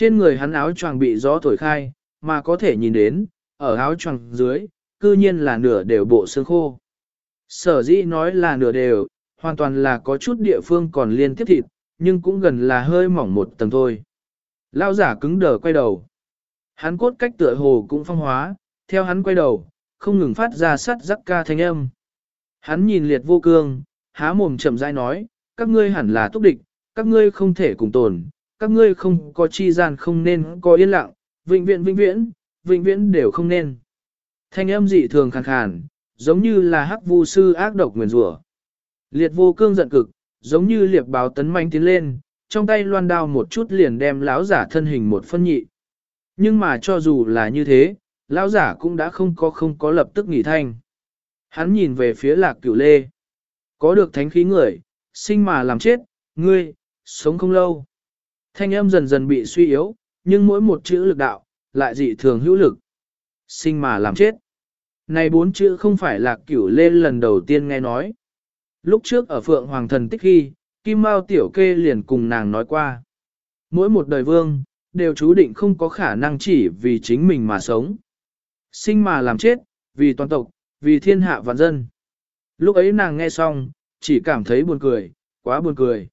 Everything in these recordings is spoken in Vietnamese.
Trên người hắn áo choàng bị gió thổi khai, mà có thể nhìn đến, ở áo choàng dưới, cư nhiên là nửa đều bộ xương khô. Sở dĩ nói là nửa đều, hoàn toàn là có chút địa phương còn liên tiếp thịt, nhưng cũng gần là hơi mỏng một tầng thôi. Lao giả cứng đờ quay đầu. Hắn cốt cách tựa hồ cũng phong hóa, theo hắn quay đầu, không ngừng phát ra sắt rắc ca thanh âm. Hắn nhìn liệt vô cương, há mồm chậm rãi nói, các ngươi hẳn là túc địch, các ngươi không thể cùng tồn, các ngươi không có chi gian không nên có yên lặng, vĩnh viễn vĩnh viễn, vĩnh viễn đều không nên. Thanh âm dị thường khàn khàn, giống như là hắc vu sư ác độc nguyền rủa. Liệt vô cương giận cực, giống như liệp báo tấn manh tiến lên, trong tay loan đao một chút liền đem lão giả thân hình một phân nhị. Nhưng mà cho dù là như thế, lão giả cũng đã không có không có lập tức nghỉ thanh. Hắn nhìn về phía lạc cửu lê. Có được thánh khí người, sinh mà làm chết, ngươi, sống không lâu. Thanh âm dần dần bị suy yếu, nhưng mỗi một chữ lực đạo, lại dị thường hữu lực. Sinh mà làm chết. Này bốn chữ không phải là cửu lê lần đầu tiên nghe nói. Lúc trước ở Phượng Hoàng Thần Tích khi, Kim Mao Tiểu Kê liền cùng nàng nói qua. Mỗi một đời vương, đều chú định không có khả năng chỉ vì chính mình mà sống. Sinh mà làm chết, vì toàn tộc, vì thiên hạ vạn dân. Lúc ấy nàng nghe xong, chỉ cảm thấy buồn cười, quá buồn cười.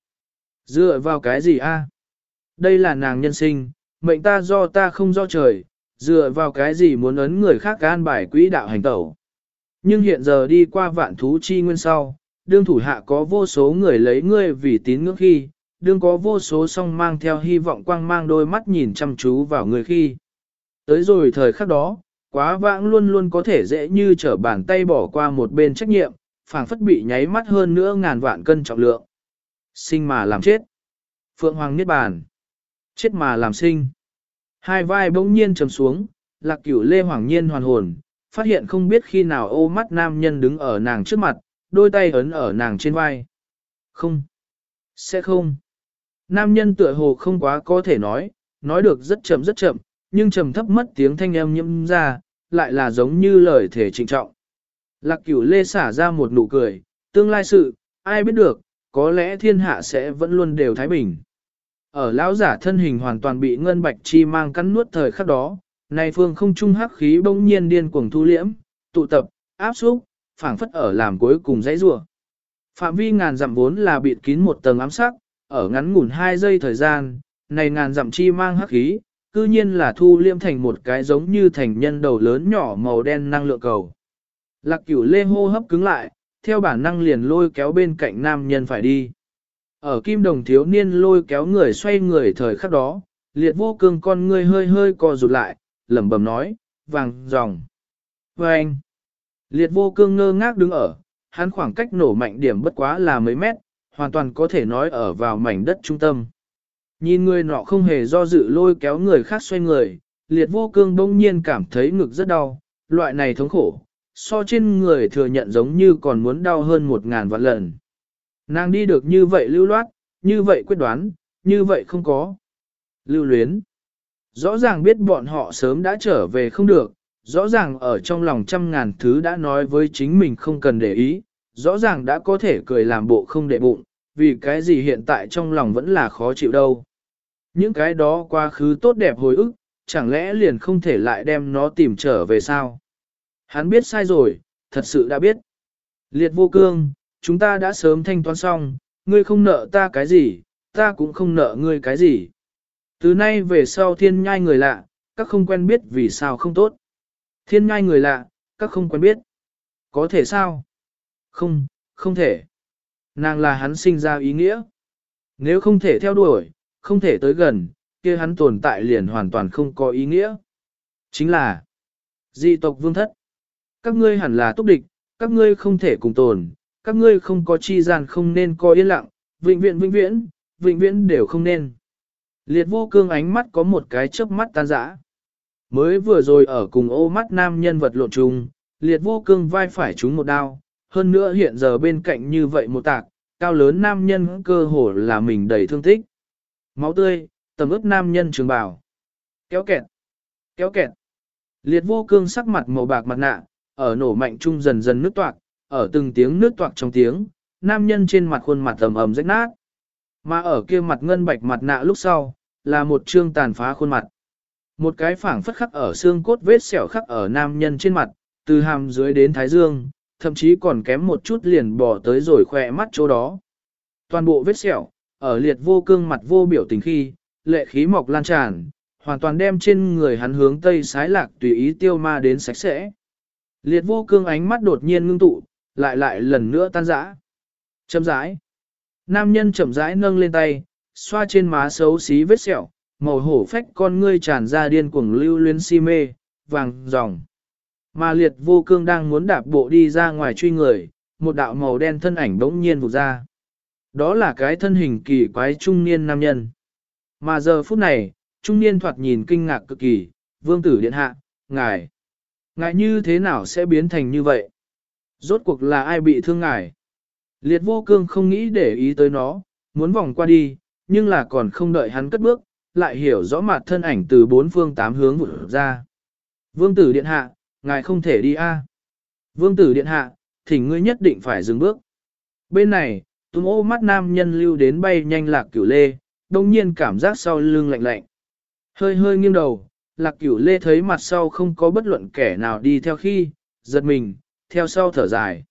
Dựa vào cái gì a? Đây là nàng nhân sinh, mệnh ta do ta không do trời, dựa vào cái gì muốn ấn người khác can bài quỹ đạo hành tẩu. Nhưng hiện giờ đi qua vạn thú chi nguyên sau, đương thủ hạ có vô số người lấy ngươi vì tín ngưỡng khi, đương có vô số song mang theo hy vọng quang mang đôi mắt nhìn chăm chú vào người khi. Tới rồi thời khắc đó, quá vãng luôn luôn có thể dễ như trở bàn tay bỏ qua một bên trách nhiệm, phảng phất bị nháy mắt hơn nữa ngàn vạn cân trọng lượng. Sinh mà làm chết. Phượng Hoàng Niết Bàn. Chết mà làm sinh. Hai vai bỗng nhiên trầm xuống, lạc cửu lê hoàng nhiên hoàn hồn, phát hiện không biết khi nào ô mắt nam nhân đứng ở nàng trước mặt, đôi tay ấn ở nàng trên vai. Không. Sẽ không. Nam nhân tựa hồ không quá có thể nói, nói được rất chậm rất chậm, nhưng trầm thấp mất tiếng thanh âm nhiễm ra, lại là giống như lời thể trịnh trọng. Lạc cửu lê xả ra một nụ cười, tương lai sự, ai biết được, có lẽ thiên hạ sẽ vẫn luôn đều thái bình. Ở lão giả thân hình hoàn toàn bị ngân bạch chi mang cắn nuốt thời khắc đó, này phương không trung hắc khí bỗng nhiên điên cuồng thu liễm, tụ tập, áp xúc, phảng phất ở làm cuối cùng dãy rủa. Phạm vi ngàn dặm vốn là bịt kín một tầng ám sắc, ở ngắn ngủn hai giây thời gian, này ngàn dặm chi mang hắc khí, cư nhiên là thu liễm thành một cái giống như thành nhân đầu lớn nhỏ màu đen năng lượng cầu. Lạc cửu lê hô hấp cứng lại, theo bản năng liền lôi kéo bên cạnh nam nhân phải đi. Ở kim đồng thiếu niên lôi kéo người xoay người thời khắc đó, liệt vô cương con ngươi hơi hơi co rụt lại, lẩm bẩm nói, vàng, dòng. Và anh, liệt vô cương ngơ ngác đứng ở, hắn khoảng cách nổ mạnh điểm bất quá là mấy mét, hoàn toàn có thể nói ở vào mảnh đất trung tâm. Nhìn người nọ không hề do dự lôi kéo người khác xoay người, liệt vô cương bỗng nhiên cảm thấy ngực rất đau, loại này thống khổ, so trên người thừa nhận giống như còn muốn đau hơn một ngàn vạn lần. Nàng đi được như vậy lưu loát, như vậy quyết đoán, như vậy không có. Lưu luyến. Rõ ràng biết bọn họ sớm đã trở về không được, rõ ràng ở trong lòng trăm ngàn thứ đã nói với chính mình không cần để ý, rõ ràng đã có thể cười làm bộ không để bụng, vì cái gì hiện tại trong lòng vẫn là khó chịu đâu. Những cái đó quá khứ tốt đẹp hồi ức, chẳng lẽ liền không thể lại đem nó tìm trở về sao? Hắn biết sai rồi, thật sự đã biết. Liệt vô cương, chúng ta đã sớm thanh toán xong, ngươi không nợ ta cái gì, ta cũng không nợ ngươi cái gì. Từ nay về sau thiên nhai người lạ, các không quen biết vì sao không tốt. Thiên nhai người lạ, các không quen biết. Có thể sao? Không, không thể. Nàng là hắn sinh ra ý nghĩa. Nếu không thể theo đuổi, không thể tới gần, kia hắn tồn tại liền hoàn toàn không có ý nghĩa. Chính là dị tộc vương thất. Các ngươi hẳn là túc địch, các ngươi không thể cùng tồn, các ngươi không có chi gian không nên có yên lặng, vĩnh viễn vĩnh viễn, vĩnh viễn đều không nên. Liệt vô cương ánh mắt có một cái chớp mắt tan rã. Mới vừa rồi ở cùng ô mắt nam nhân vật lộn trùng, liệt vô cương vai phải trúng một đao, hơn nữa hiện giờ bên cạnh như vậy một tạc, cao lớn nam nhân cơ hồ là mình đầy thương tích. Máu tươi, tầm ướp nam nhân trường bào. Kéo kẹt, kéo kẹt. Liệt vô cương sắc mặt màu bạc mặt nạ, ở nổ mạnh trung dần dần nước toạc, ở từng tiếng nước toạc trong tiếng, nam nhân trên mặt khuôn mặt ầm ầm rách nát. Mà ở kia mặt ngân bạch mặt nạ lúc sau, là một trương tàn phá khuôn mặt. Một cái phảng phất khắc ở xương cốt vết sẹo khắc ở nam nhân trên mặt, từ hàm dưới đến thái dương, thậm chí còn kém một chút liền bỏ tới rồi khỏe mắt chỗ đó. Toàn bộ vết sẹo, ở liệt vô cương mặt vô biểu tình khi, lệ khí mọc lan tràn, hoàn toàn đem trên người hắn hướng tây sái lạc tùy ý tiêu ma đến sạch sẽ. Liệt vô cương ánh mắt đột nhiên ngưng tụ, lại lại lần nữa tan rã. Chậm rãi. Nam nhân chậm rãi nâng lên tay, xoa trên má xấu xí vết sẹo, màu hổ phách con ngươi tràn ra điên cuồng lưu luyến si mê, vàng, dòng. Mà liệt vô cương đang muốn đạp bộ đi ra ngoài truy người, một đạo màu đen thân ảnh bỗng nhiên vụt ra. Đó là cái thân hình kỳ quái trung niên nam nhân. Mà giờ phút này, trung niên thoạt nhìn kinh ngạc cực kỳ, vương tử điện hạ, ngài. Ngài như thế nào sẽ biến thành như vậy? Rốt cuộc là ai bị thương ngài? Liệt vô cương không nghĩ để ý tới nó, muốn vòng qua đi, nhưng là còn không đợi hắn cất bước, lại hiểu rõ mặt thân ảnh từ bốn phương tám hướng vụt ra. Vương tử điện hạ, ngài không thể đi a. À? Vương tử điện hạ, thỉnh ngươi nhất định phải dừng bước. Bên này, túm ô mắt nam nhân lưu đến bay nhanh lạc cửu lê, đồng nhiên cảm giác sau lưng lạnh lạnh. Hơi hơi nghiêng đầu, lạc cửu lê thấy mặt sau không có bất luận kẻ nào đi theo khi, giật mình, theo sau thở dài.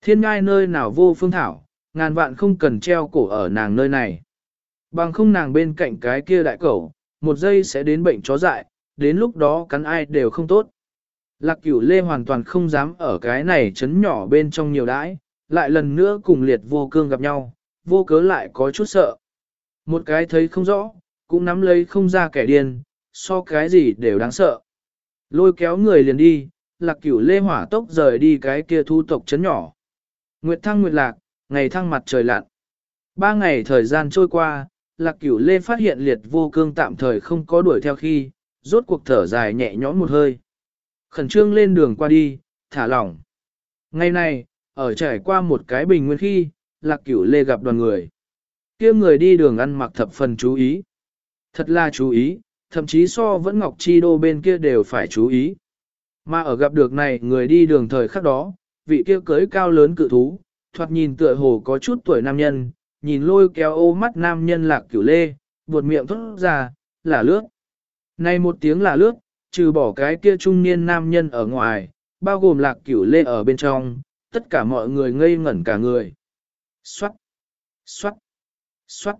Thiên ngai nơi nào vô phương thảo, ngàn vạn không cần treo cổ ở nàng nơi này. Bằng không nàng bên cạnh cái kia đại cẩu, một giây sẽ đến bệnh chó dại, đến lúc đó cắn ai đều không tốt. Lạc cửu lê hoàn toàn không dám ở cái này chấn nhỏ bên trong nhiều đãi, lại lần nữa cùng liệt vô cương gặp nhau, vô cớ lại có chút sợ. Một cái thấy không rõ, cũng nắm lấy không ra kẻ điên, so cái gì đều đáng sợ. Lôi kéo người liền đi, lạc cửu lê hỏa tốc rời đi cái kia thu tộc chấn nhỏ. Nguyệt thăng nguyệt lạc, ngày thăng mặt trời lặn. Ba ngày thời gian trôi qua, lạc cửu lê phát hiện liệt vô cương tạm thời không có đuổi theo khi, rốt cuộc thở dài nhẹ nhõm một hơi. Khẩn trương lên đường qua đi, thả lỏng. Ngày này, ở trải qua một cái bình nguyên khi, lạc cửu lê gặp đoàn người. kia người đi đường ăn mặc thập phần chú ý. Thật là chú ý, thậm chí so vẫn ngọc chi đô bên kia đều phải chú ý. Mà ở gặp được này người đi đường thời khắc đó, vị kia cưới cao lớn cự thú, thoạt nhìn tựa hồ có chút tuổi nam nhân, nhìn lôi kéo ô mắt nam nhân lạc cửu lê, buột miệng thốt ra, là lướt. Này một tiếng là lướt, trừ bỏ cái kia trung niên nam nhân ở ngoài, bao gồm lạc cửu lê ở bên trong, tất cả mọi người ngây ngẩn cả người. Xoát, xoát, xoát.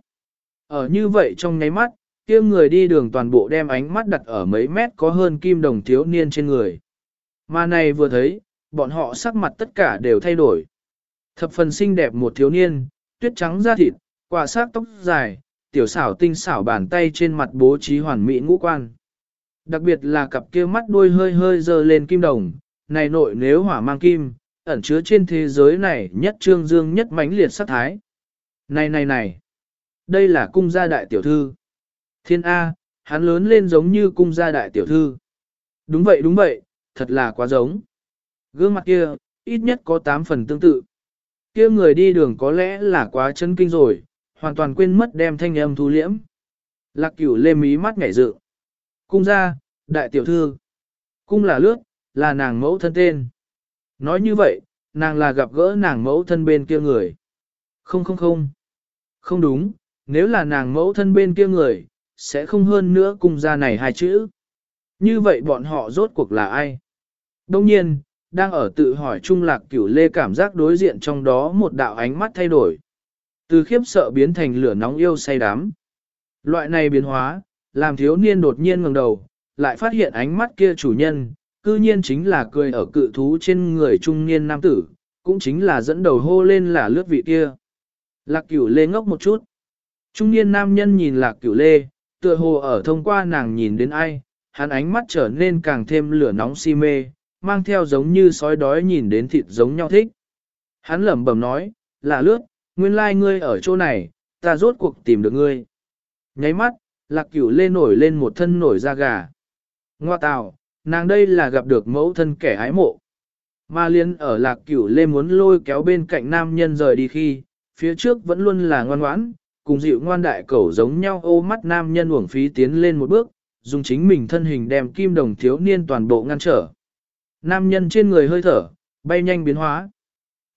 Ở như vậy trong nháy mắt, kia người đi đường toàn bộ đem ánh mắt đặt ở mấy mét có hơn kim đồng thiếu niên trên người. Mà này vừa thấy, bọn họ sắc mặt tất cả đều thay đổi. Thập phần xinh đẹp một thiếu niên, tuyết trắng da thịt, quả sát tóc dài, tiểu xảo tinh xảo bàn tay trên mặt bố trí hoàn mỹ ngũ quan. Đặc biệt là cặp kia mắt đuôi hơi hơi dơ lên kim đồng, này nội nếu hỏa mang kim, ẩn chứa trên thế giới này nhất trương dương nhất mãnh liệt sát thái. Này này này, đây là cung gia đại tiểu thư. Thiên A, hắn lớn lên giống như cung gia đại tiểu thư. Đúng vậy đúng vậy, thật là quá giống. Gương mặt kia, ít nhất có 8 phần tương tự. Kia người đi đường có lẽ là quá chân kinh rồi, hoàn toàn quên mất đem thanh âm thu liễm. Lạc cửu lê mí mắt ngảy dự. Cung ra, đại tiểu thư. Cung là lướt, là nàng mẫu thân tên. Nói như vậy, nàng là gặp gỡ nàng mẫu thân bên kia người. Không không không. Không đúng, nếu là nàng mẫu thân bên kia người, sẽ không hơn nữa cung ra này hai chữ. Như vậy bọn họ rốt cuộc là ai? Đông nhiên, đang ở tự hỏi trung lạc cửu lê cảm giác đối diện trong đó một đạo ánh mắt thay đổi. Từ khiếp sợ biến thành lửa nóng yêu say đắm. Loại này biến hóa, làm thiếu niên đột nhiên ngẩng đầu, lại phát hiện ánh mắt kia chủ nhân, cư nhiên chính là cười ở cự thú trên người trung niên nam tử, cũng chính là dẫn đầu hô lên là lướt vị kia. Lạc cửu lê ngốc một chút. Trung niên nam nhân nhìn lạc cửu lê, tựa hồ ở thông qua nàng nhìn đến ai, hắn ánh mắt trở nên càng thêm lửa nóng si mê, mang theo giống như sói đói nhìn đến thịt giống nhau thích. Hắn lẩm bẩm nói, là lướt, nguyên lai like ngươi ở chỗ này, ta rốt cuộc tìm được ngươi. Nháy mắt, lạc cửu lê nổi lên một thân nổi da gà. Ngoa tào, nàng đây là gặp được mẫu thân kẻ hái mộ. Ma liên ở lạc cửu lê muốn lôi kéo bên cạnh nam nhân rời đi khi, phía trước vẫn luôn là ngoan ngoãn, cùng dịu ngoan đại cẩu giống nhau ô mắt nam nhân uổng phí tiến lên một bước, dùng chính mình thân hình đem kim đồng thiếu niên toàn bộ ngăn trở. Nam nhân trên người hơi thở, bay nhanh biến hóa.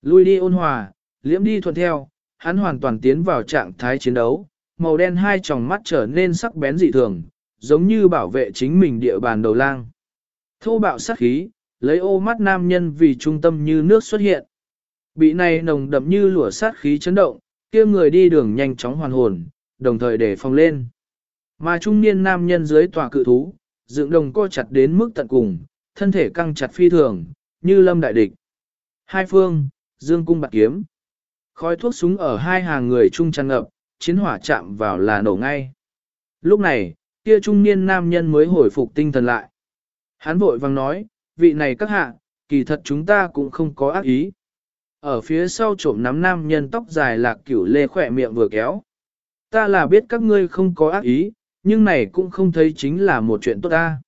Lui đi ôn hòa, liễm đi thuận theo, hắn hoàn toàn tiến vào trạng thái chiến đấu, màu đen hai tròng mắt trở nên sắc bén dị thường, giống như bảo vệ chính mình địa bàn đầu lang. Thô bạo sát khí, lấy ô mắt nam nhân vì trung tâm như nước xuất hiện. Bị này nồng đậm như lửa sát khí chấn động, kia người đi đường nhanh chóng hoàn hồn, đồng thời để phòng lên. Mà trung niên nam nhân dưới tòa cự thú, dựng đồng co chặt đến mức tận cùng, thân thể căng chặt phi thường, như lâm đại địch. Hai phương, dương cung bạc kiếm. Khói thuốc súng ở hai hàng người chung tràn ngập, chiến hỏa chạm vào là nổ ngay. Lúc này, kia trung niên nam nhân mới hồi phục tinh thần lại. Hắn vội vang nói, vị này các hạ, kỳ thật chúng ta cũng không có ác ý. Ở phía sau trộm nắm nam nhân tóc dài lạc cửu lê khỏe miệng vừa kéo. Ta là biết các ngươi không có ác ý, nhưng này cũng không thấy chính là một chuyện tốt ta.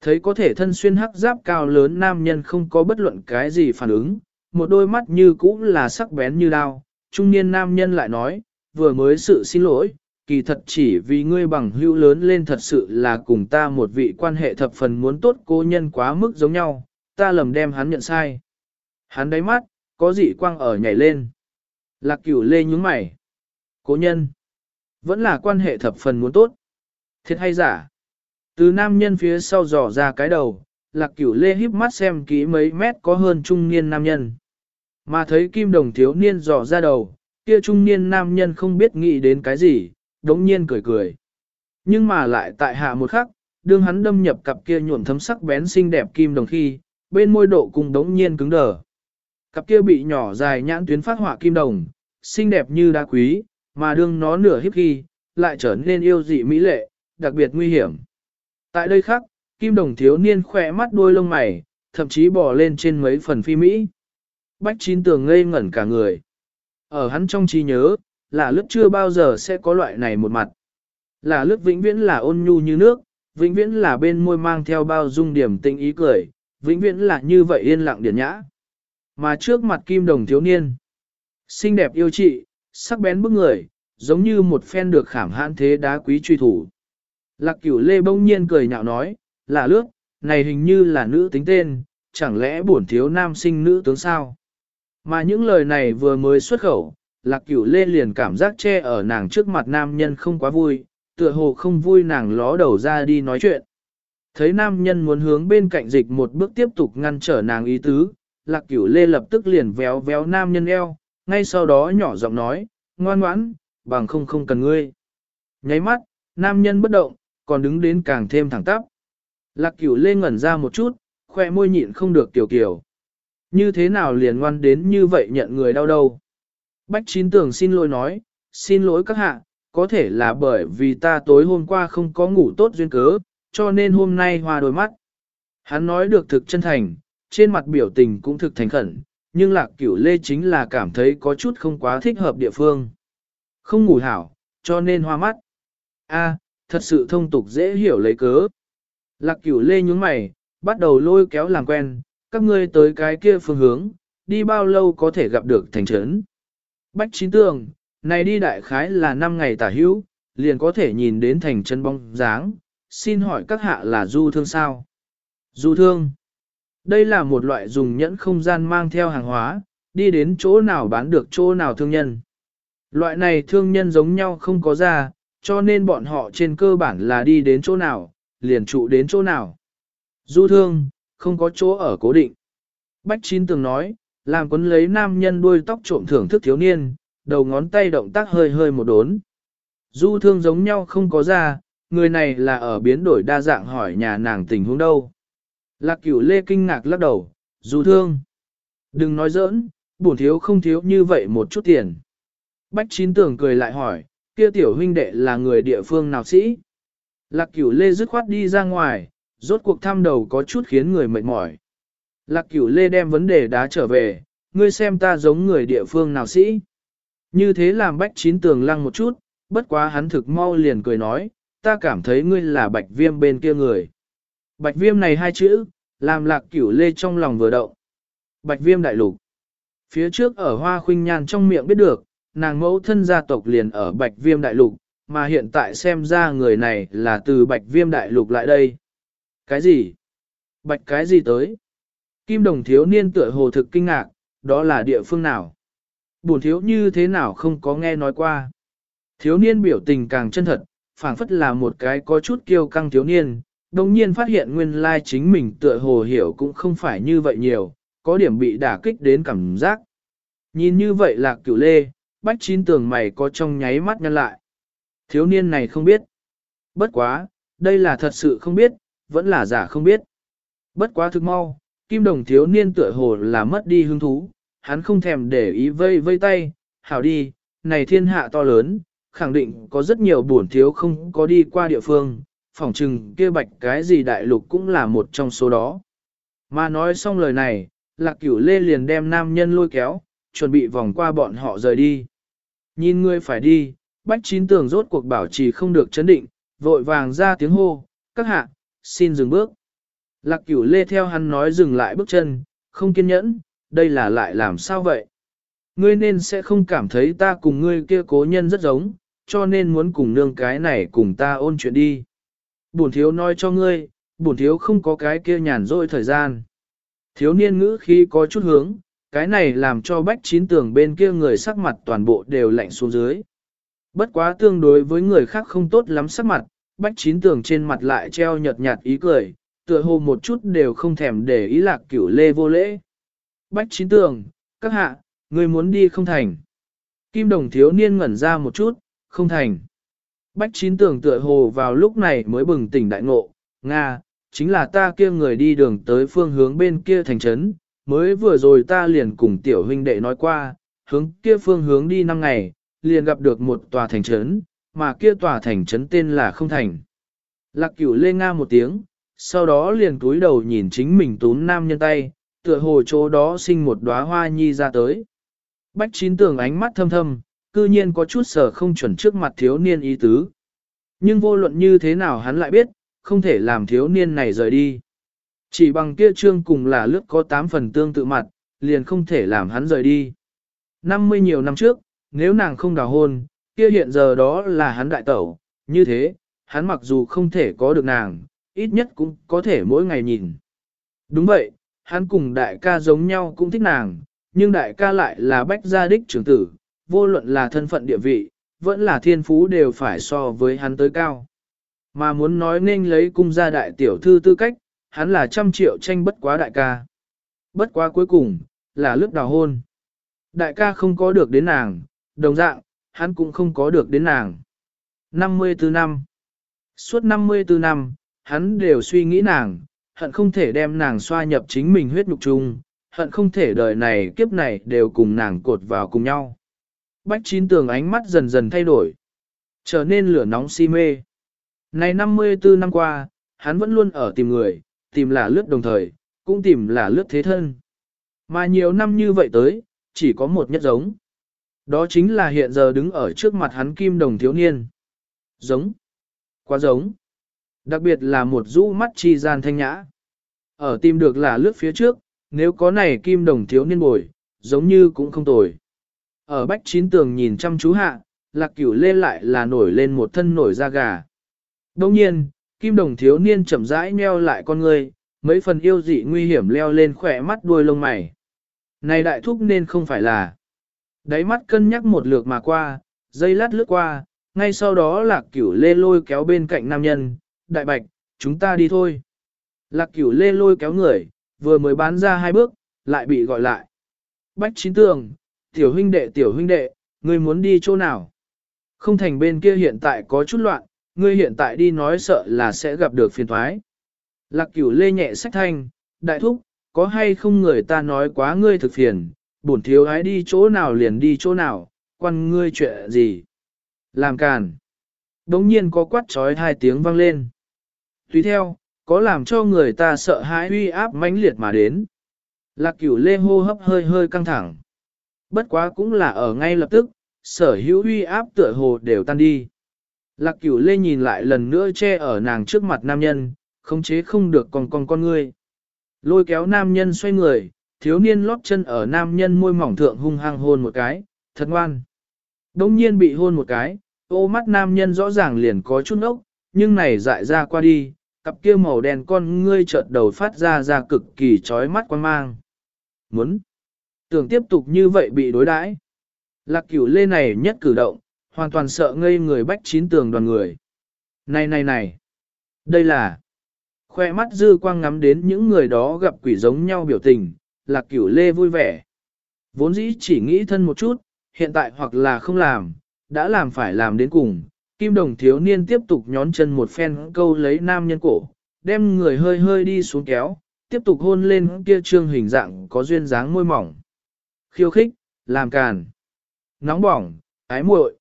Thấy có thể thân xuyên hắc giáp cao lớn nam nhân không có bất luận cái gì phản ứng, một đôi mắt như cũ là sắc bén như đao, trung niên nam nhân lại nói, vừa mới sự xin lỗi, kỳ thật chỉ vì ngươi bằng hữu lớn lên thật sự là cùng ta một vị quan hệ thập phần muốn tốt cô nhân quá mức giống nhau, ta lầm đem hắn nhận sai. Hắn đáy mắt, có dị quang ở nhảy lên. Lạc cửu lê nhúng mày. Cố nhân. Vẫn là quan hệ thập phần muốn tốt. Thiệt hay giả? Từ nam nhân phía sau dò ra cái đầu, lạc cửu lê híp mắt xem kỹ mấy mét có hơn trung niên nam nhân. Mà thấy kim đồng thiếu niên dò ra đầu, kia trung niên nam nhân không biết nghĩ đến cái gì, đống nhiên cười cười. Nhưng mà lại tại hạ một khắc, đương hắn đâm nhập cặp kia nhuộm thấm sắc bén xinh đẹp kim đồng khi, bên môi độ cùng đống nhiên cứng đờ. Cặp kia bị nhỏ dài nhãn tuyến phát họa kim đồng, xinh đẹp như đá quý, mà đương nó nửa hiếp khi, lại trở nên yêu dị mỹ lệ, đặc biệt nguy hiểm. Tại đây khác, kim đồng thiếu niên khỏe mắt đuôi lông mày, thậm chí bò lên trên mấy phần phi mỹ. Bách chín tường ngây ngẩn cả người. Ở hắn trong trí nhớ, là lướt chưa bao giờ sẽ có loại này một mặt. Là lướt vĩnh viễn là ôn nhu như nước, vĩnh viễn là bên môi mang theo bao dung điểm tinh ý cười, vĩnh viễn là như vậy yên lặng điển nhã. Mà trước mặt kim đồng thiếu niên, xinh đẹp yêu chị, sắc bén bức người, giống như một phen được khảm hãn thế đá quý truy thủ. Lạc cửu lê bỗng nhiên cười nhạo nói, là lướt, này hình như là nữ tính tên, chẳng lẽ bổn thiếu nam sinh nữ tướng sao? Mà những lời này vừa mới xuất khẩu, lạc cửu lê liền cảm giác che ở nàng trước mặt nam nhân không quá vui, tựa hồ không vui nàng ló đầu ra đi nói chuyện. Thấy nam nhân muốn hướng bên cạnh dịch một bước tiếp tục ngăn trở nàng ý tứ, lạc cửu lê lập tức liền véo véo nam nhân eo, ngay sau đó nhỏ giọng nói, ngoan ngoãn, bằng không không cần ngươi. Nháy mắt, nam nhân bất động, còn đứng đến càng thêm thẳng tắp. Lạc cửu lê ngẩn ra một chút, khoe môi nhịn không được tiểu kiểu. Như thế nào liền ngoan đến như vậy nhận người đau đâu. Bách chín tường xin lỗi nói, xin lỗi các hạ, có thể là bởi vì ta tối hôm qua không có ngủ tốt duyên cớ, cho nên hôm nay hoa đôi mắt. Hắn nói được thực chân thành, trên mặt biểu tình cũng thực thành khẩn, nhưng lạc cửu lê chính là cảm thấy có chút không quá thích hợp địa phương. Không ngủ hảo, cho nên hoa mắt. A, thật sự thông tục dễ hiểu lấy cớ. Lạc cửu lê nhúng mày, bắt đầu lôi kéo làm quen, các ngươi tới cái kia phương hướng, đi bao lâu có thể gặp được thành trấn. Bách chín tường, này đi đại khái là 5 ngày tả hữu, liền có thể nhìn đến thành chân bóng dáng, xin hỏi các hạ là du thương sao? Du thương. Đây là một loại dùng nhẫn không gian mang theo hàng hóa, đi đến chỗ nào bán được chỗ nào thương nhân. Loại này thương nhân giống nhau không có ra, cho nên bọn họ trên cơ bản là đi đến chỗ nào, liền trụ đến chỗ nào. Du thương, không có chỗ ở cố định. Bách Chín từng nói, làm quấn lấy nam nhân đuôi tóc trộm thưởng thức thiếu niên, đầu ngón tay động tác hơi hơi một đốn. Du thương giống nhau không có ra, người này là ở biến đổi đa dạng hỏi nhà nàng tình huống đâu. Lạc cửu lê kinh ngạc lắc đầu, du thương. Đừng nói giỡn, bổn thiếu không thiếu như vậy một chút tiền. Bách chín tưởng cười lại hỏi, kia tiểu huynh đệ là người địa phương nào sĩ? Lạc cửu lê dứt khoát đi ra ngoài, rốt cuộc thăm đầu có chút khiến người mệt mỏi. Lạc cửu lê đem vấn đề đá trở về, ngươi xem ta giống người địa phương nào sĩ. Như thế làm bách chín tường lăng một chút, bất quá hắn thực mau liền cười nói, ta cảm thấy ngươi là bạch viêm bên kia người. Bạch viêm này hai chữ, làm lạc cửu lê trong lòng vừa động. Bạch viêm đại lục. Phía trước ở hoa khuynh nhan trong miệng biết được, nàng mẫu thân gia tộc liền ở bạch viêm đại lục, mà hiện tại xem ra người này là từ bạch viêm đại lục lại đây. Cái gì? Bạch cái gì tới? Kim đồng thiếu niên tựa hồ thực kinh ngạc, đó là địa phương nào? Buồn thiếu như thế nào không có nghe nói qua? Thiếu niên biểu tình càng chân thật, phảng phất là một cái có chút kiêu căng thiếu niên, đồng nhiên phát hiện nguyên lai chính mình tựa hồ hiểu cũng không phải như vậy nhiều, có điểm bị đả kích đến cảm giác. Nhìn như vậy là cửu lê, bách chín tường mày có trong nháy mắt nhăn lại. Thiếu niên này không biết. Bất quá, đây là thật sự không biết, vẫn là giả không biết. Bất quá thực mau, kim đồng thiếu niên tựa hồ là mất đi hứng thú, hắn không thèm để ý vây vây tay, hảo đi, này thiên hạ to lớn, khẳng định có rất nhiều buồn thiếu không có đi qua địa phương, phỏng chừng kia bạch cái gì đại lục cũng là một trong số đó. Mà nói xong lời này, lạc cửu lê liền đem nam nhân lôi kéo, chuẩn bị vòng qua bọn họ rời đi. Nhìn ngươi phải đi, bách chín tường rốt cuộc bảo trì không được chấn định, vội vàng ra tiếng hô, các hạ, xin dừng bước. Lạc cửu lê theo hắn nói dừng lại bước chân, không kiên nhẫn, đây là lại làm sao vậy? Ngươi nên sẽ không cảm thấy ta cùng ngươi kia cố nhân rất giống, cho nên muốn cùng nương cái này cùng ta ôn chuyện đi. Bổn thiếu nói cho ngươi, bổn thiếu không có cái kia nhàn rỗi thời gian. Thiếu niên ngữ khi có chút hướng, cái này làm cho bách chín tường bên kia người sắc mặt toàn bộ đều lạnh xuống dưới. Bất quá tương đối với người khác không tốt lắm sắc mặt, bách chín tường trên mặt lại treo nhợt nhạt ý cười, tựa hồ một chút đều không thèm để ý lạc cửu lê vô lễ. Bách chín tường, các hạ, người muốn đi không thành. Kim đồng thiếu niên ngẩn ra một chút, không thành. Bách chín tường tựa hồ vào lúc này mới bừng tỉnh đại ngộ, Nga, chính là ta kia người đi đường tới phương hướng bên kia thành trấn, mới vừa rồi ta liền cùng tiểu huynh đệ nói qua, hướng kia phương hướng đi năm ngày, liền gặp được một tòa thành trấn, mà kia tòa thành trấn tên là không thành. Lạc cửu lê nga một tiếng, sau đó liền túi đầu nhìn chính mình tún nam nhân tay, tựa hồ chỗ đó sinh một đóa hoa nhi ra tới. Bách chín tường ánh mắt thâm thâm, cư nhiên có chút sở không chuẩn trước mặt thiếu niên ý tứ. Nhưng vô luận như thế nào hắn lại biết, không thể làm thiếu niên này rời đi. Chỉ bằng kia trương cùng là lướt có 8 phần tương tự mặt, liền không thể làm hắn rời đi. 50 nhiều năm trước, nếu nàng không đào hôn, kia hiện giờ đó là hắn đại tẩu, như thế, hắn mặc dù không thể có được nàng, ít nhất cũng có thể mỗi ngày nhìn. Đúng vậy, hắn cùng đại ca giống nhau cũng thích nàng, nhưng đại ca lại là bách gia đích trưởng tử, vô luận là thân phận địa vị, vẫn là thiên phú đều phải so với hắn tới cao. Mà muốn nói nên lấy cung gia đại tiểu thư tư cách, hắn là trăm triệu tranh bất quá đại ca. Bất quá cuối cùng, là lướt đào hôn. Đại ca không có được đến nàng, đồng dạng, hắn cũng không có được đến nàng. 54 năm. Suốt 54 năm, hắn đều suy nghĩ nàng, hận không thể đem nàng xoa nhập chính mình huyết nhục chung, hận không thể đời này kiếp này đều cùng nàng cột vào cùng nhau. Bách chín tường ánh mắt dần dần thay đổi, trở nên lửa nóng si mê. Này 54 năm qua, hắn vẫn luôn ở tìm người, tìm là lướt đồng thời, cũng tìm là lướt thế thân. Mà nhiều năm như vậy tới, chỉ có một nhất giống. Đó chính là hiện giờ đứng ở trước mặt hắn kim đồng thiếu niên. Giống. Quá giống. Đặc biệt là một rũ mắt chi gian thanh nhã. Ở tìm được là lướt phía trước, nếu có này kim đồng thiếu niên bồi, giống như cũng không tồi. Ở bách chín tường nhìn chăm chú hạ, lạc cửu lên lại là nổi lên một thân nổi da gà. Đông nhiên, kim đồng thiếu niên chậm rãi nheo lại con người, mấy phần yêu dị nguy hiểm leo lên khỏe mắt đuôi lông mày. Này đại thúc nên không phải là. Đáy mắt cân nhắc một lượt mà qua, dây lát lướt qua, ngay sau đó lạc cửu lê lôi kéo bên cạnh nam nhân, đại bạch, chúng ta đi thôi. Lạc cửu lê lôi kéo người, vừa mới bán ra hai bước, lại bị gọi lại. Bách chín tường, tiểu huynh đệ tiểu huynh đệ, ngươi muốn đi chỗ nào? Không thành bên kia hiện tại có chút loạn, ngươi hiện tại đi nói sợ là sẽ gặp được phiền thoái. Lạc cửu lê nhẹ sách thanh, đại thúc, có hay không người ta nói quá ngươi thực phiền, bổn thiếu ái đi chỗ nào liền đi chỗ nào, quan ngươi chuyện gì. Làm càn. Đống nhiên có quát trói hai tiếng vang lên. Tùy theo, có làm cho người ta sợ hãi uy áp mãnh liệt mà đến. Lạc cửu lê hô hấp hơi hơi căng thẳng. Bất quá cũng là ở ngay lập tức, sở hữu uy áp tựa hồ đều tan đi. Lạc cửu lê nhìn lại lần nữa che ở nàng trước mặt nam nhân, khống chế không được còn con con ngươi. Lôi kéo nam nhân xoay người, thiếu niên lót chân ở nam nhân môi mỏng thượng hung hăng hôn một cái, thật ngoan. Đông nhiên bị hôn một cái, ô mắt nam nhân rõ ràng liền có chút ốc, nhưng này dại ra qua đi, cặp kia màu đen con ngươi chợt đầu phát ra ra cực kỳ chói mắt quan mang. Muốn tưởng tiếp tục như vậy bị đối đãi. Lạc cửu lê này nhất cử động, hoàn toàn sợ ngây người bách chín tường đoàn người. Này này này, đây là... Khoe mắt dư quang ngắm đến những người đó gặp quỷ giống nhau biểu tình, lạc cửu lê vui vẻ. Vốn dĩ chỉ nghĩ thân một chút, hiện tại hoặc là không làm, đã làm phải làm đến cùng. Kim đồng thiếu niên tiếp tục nhón chân một phen câu lấy nam nhân cổ, đem người hơi hơi đi xuống kéo, tiếp tục hôn lên kia trương hình dạng có duyên dáng môi mỏng. Khiêu khích, làm càn, nóng bỏng, ái muội.